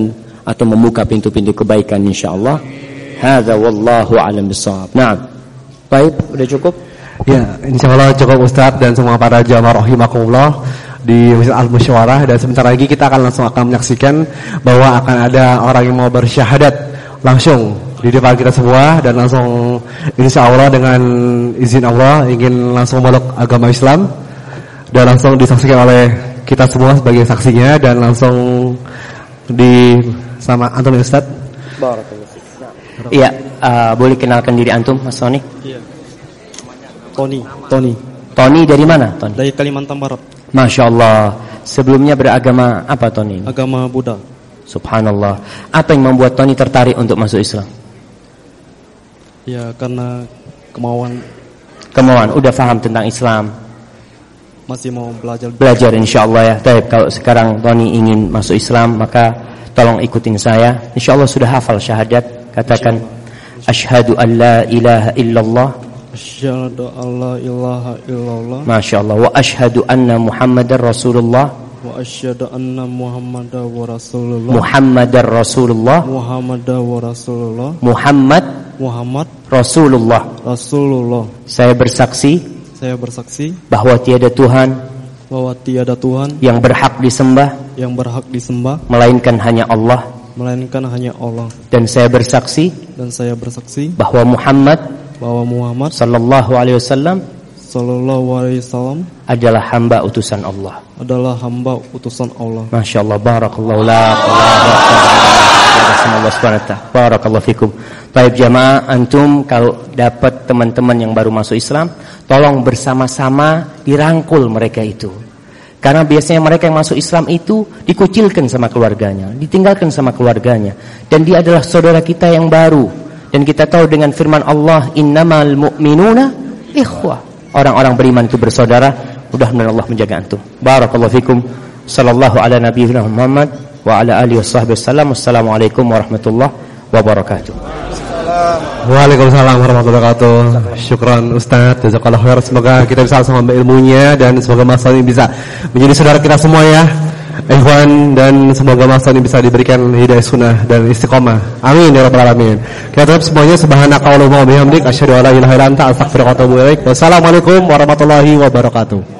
Speaker 1: atau membuka pintu-pintu kebaikan insyaallah. Hadza wallahu alam bisawab. Nah. Baik, udah cukup?
Speaker 2: Ya, insyaallah cukup Ustaz dan semua para jamaah rahimakumullah di Masjid Al Musyawarah dan sebentar lagi kita akan langsung akan menyaksikan bahwa akan ada orang yang mau bersyahadat langsung di depan kita semua dan langsung insya Allah dengan izin Allah ingin langsung meluk agama Islam dan langsung disaksikan oleh kita semua sebagai saksinya dan langsung di sama antum ya, Ustaz.
Speaker 1: Iya, uh, boleh kenalkan diri antum Mas Tony?
Speaker 3: Iya. Tony, Tony.
Speaker 1: Tony dari mana, Tony?
Speaker 3: Dari Kalimantan Barat.
Speaker 1: Masya Allah. Sebelumnya beragama apa Tony?
Speaker 3: Agama Buddha.
Speaker 1: Subhanallah. Apa yang membuat Tony tertarik untuk masuk Islam?
Speaker 3: Ya karena kemauan.
Speaker 1: Kemauan. Udah paham tentang Islam?
Speaker 3: Masih mau belajar
Speaker 1: belajar insyaallah ya. Tapi kalau sekarang Tony ingin masuk Islam maka tolong ikutin saya. Insyaallah sudah hafal syahadat. Katakan asyhadu an la ilaha illallah
Speaker 3: Asyhadu an la ilaha illallah.
Speaker 1: Masyaallah wa asyhadu anna Muhammadar Rasulullah.
Speaker 3: Wa asyhadu anna Muhammadar Rasulullah.
Speaker 1: Muhammadar Rasulullah.
Speaker 3: Muhammadar Rasulullah.
Speaker 1: Muhammad
Speaker 3: Muhammad
Speaker 1: Rasulullah.
Speaker 3: Rasulullah.
Speaker 1: Saya bersaksi
Speaker 3: saya bersaksi
Speaker 1: bahwa tiada Tuhan
Speaker 3: bahwa tiada Tuhan
Speaker 1: yang berhak disembah
Speaker 3: yang berhak disembah
Speaker 1: melainkan hanya Allah.
Speaker 3: melainkan hanya Allah.
Speaker 1: Dan saya bersaksi
Speaker 3: dan saya bersaksi
Speaker 1: bahwa Muhammad
Speaker 3: bahwa Muhammad
Speaker 1: sallallahu alaihi wasallam
Speaker 3: sallallahu alaihi wasallam
Speaker 1: adalah hamba utusan Allah.
Speaker 3: adalah hamba utusan Allah.
Speaker 1: Masya Allah. Barakallahu la Allah taala. Barakallahu fikum. Baik jamaah antum kalau dapat teman-teman yang baru masuk Islam, tolong bersama-sama dirangkul mereka itu. Karena biasanya mereka yang masuk Islam itu dikucilkan sama keluarganya, ditinggalkan sama keluarganya. Dan dia adalah saudara kita yang baru. Dan kita tahu dengan firman Allah, innamal mu'minuna ikhwah. Orang-orang beriman itu bersaudara. Mudah-mudahan Allah menjaga antum. Barakallahu fikum. Sallallahu ala nabiyina Muhammad wa ala alihi wasallam. Wassalamualaikum warahmatullahi wabarakatuh.
Speaker 2: Waalaikumsalam warahmatullahi wabarakatuh. Syukran Ustaz, jazakallahu khair. Semoga kita bisa sama ilmunya dan semoga masalah ini bisa menjadi saudara kita semua ya. Ikhwan dan semoga masa ini bisa diberikan hidayah sunnah dan istiqomah. Amin ya rabbal alamin. Kita tutup semuanya subhanaka wa bihamdik asyhadu an la ilaha illa anta astaghfiruka wa atubu ilaik. Wassalamualaikum warahmatullahi wabarakatuh.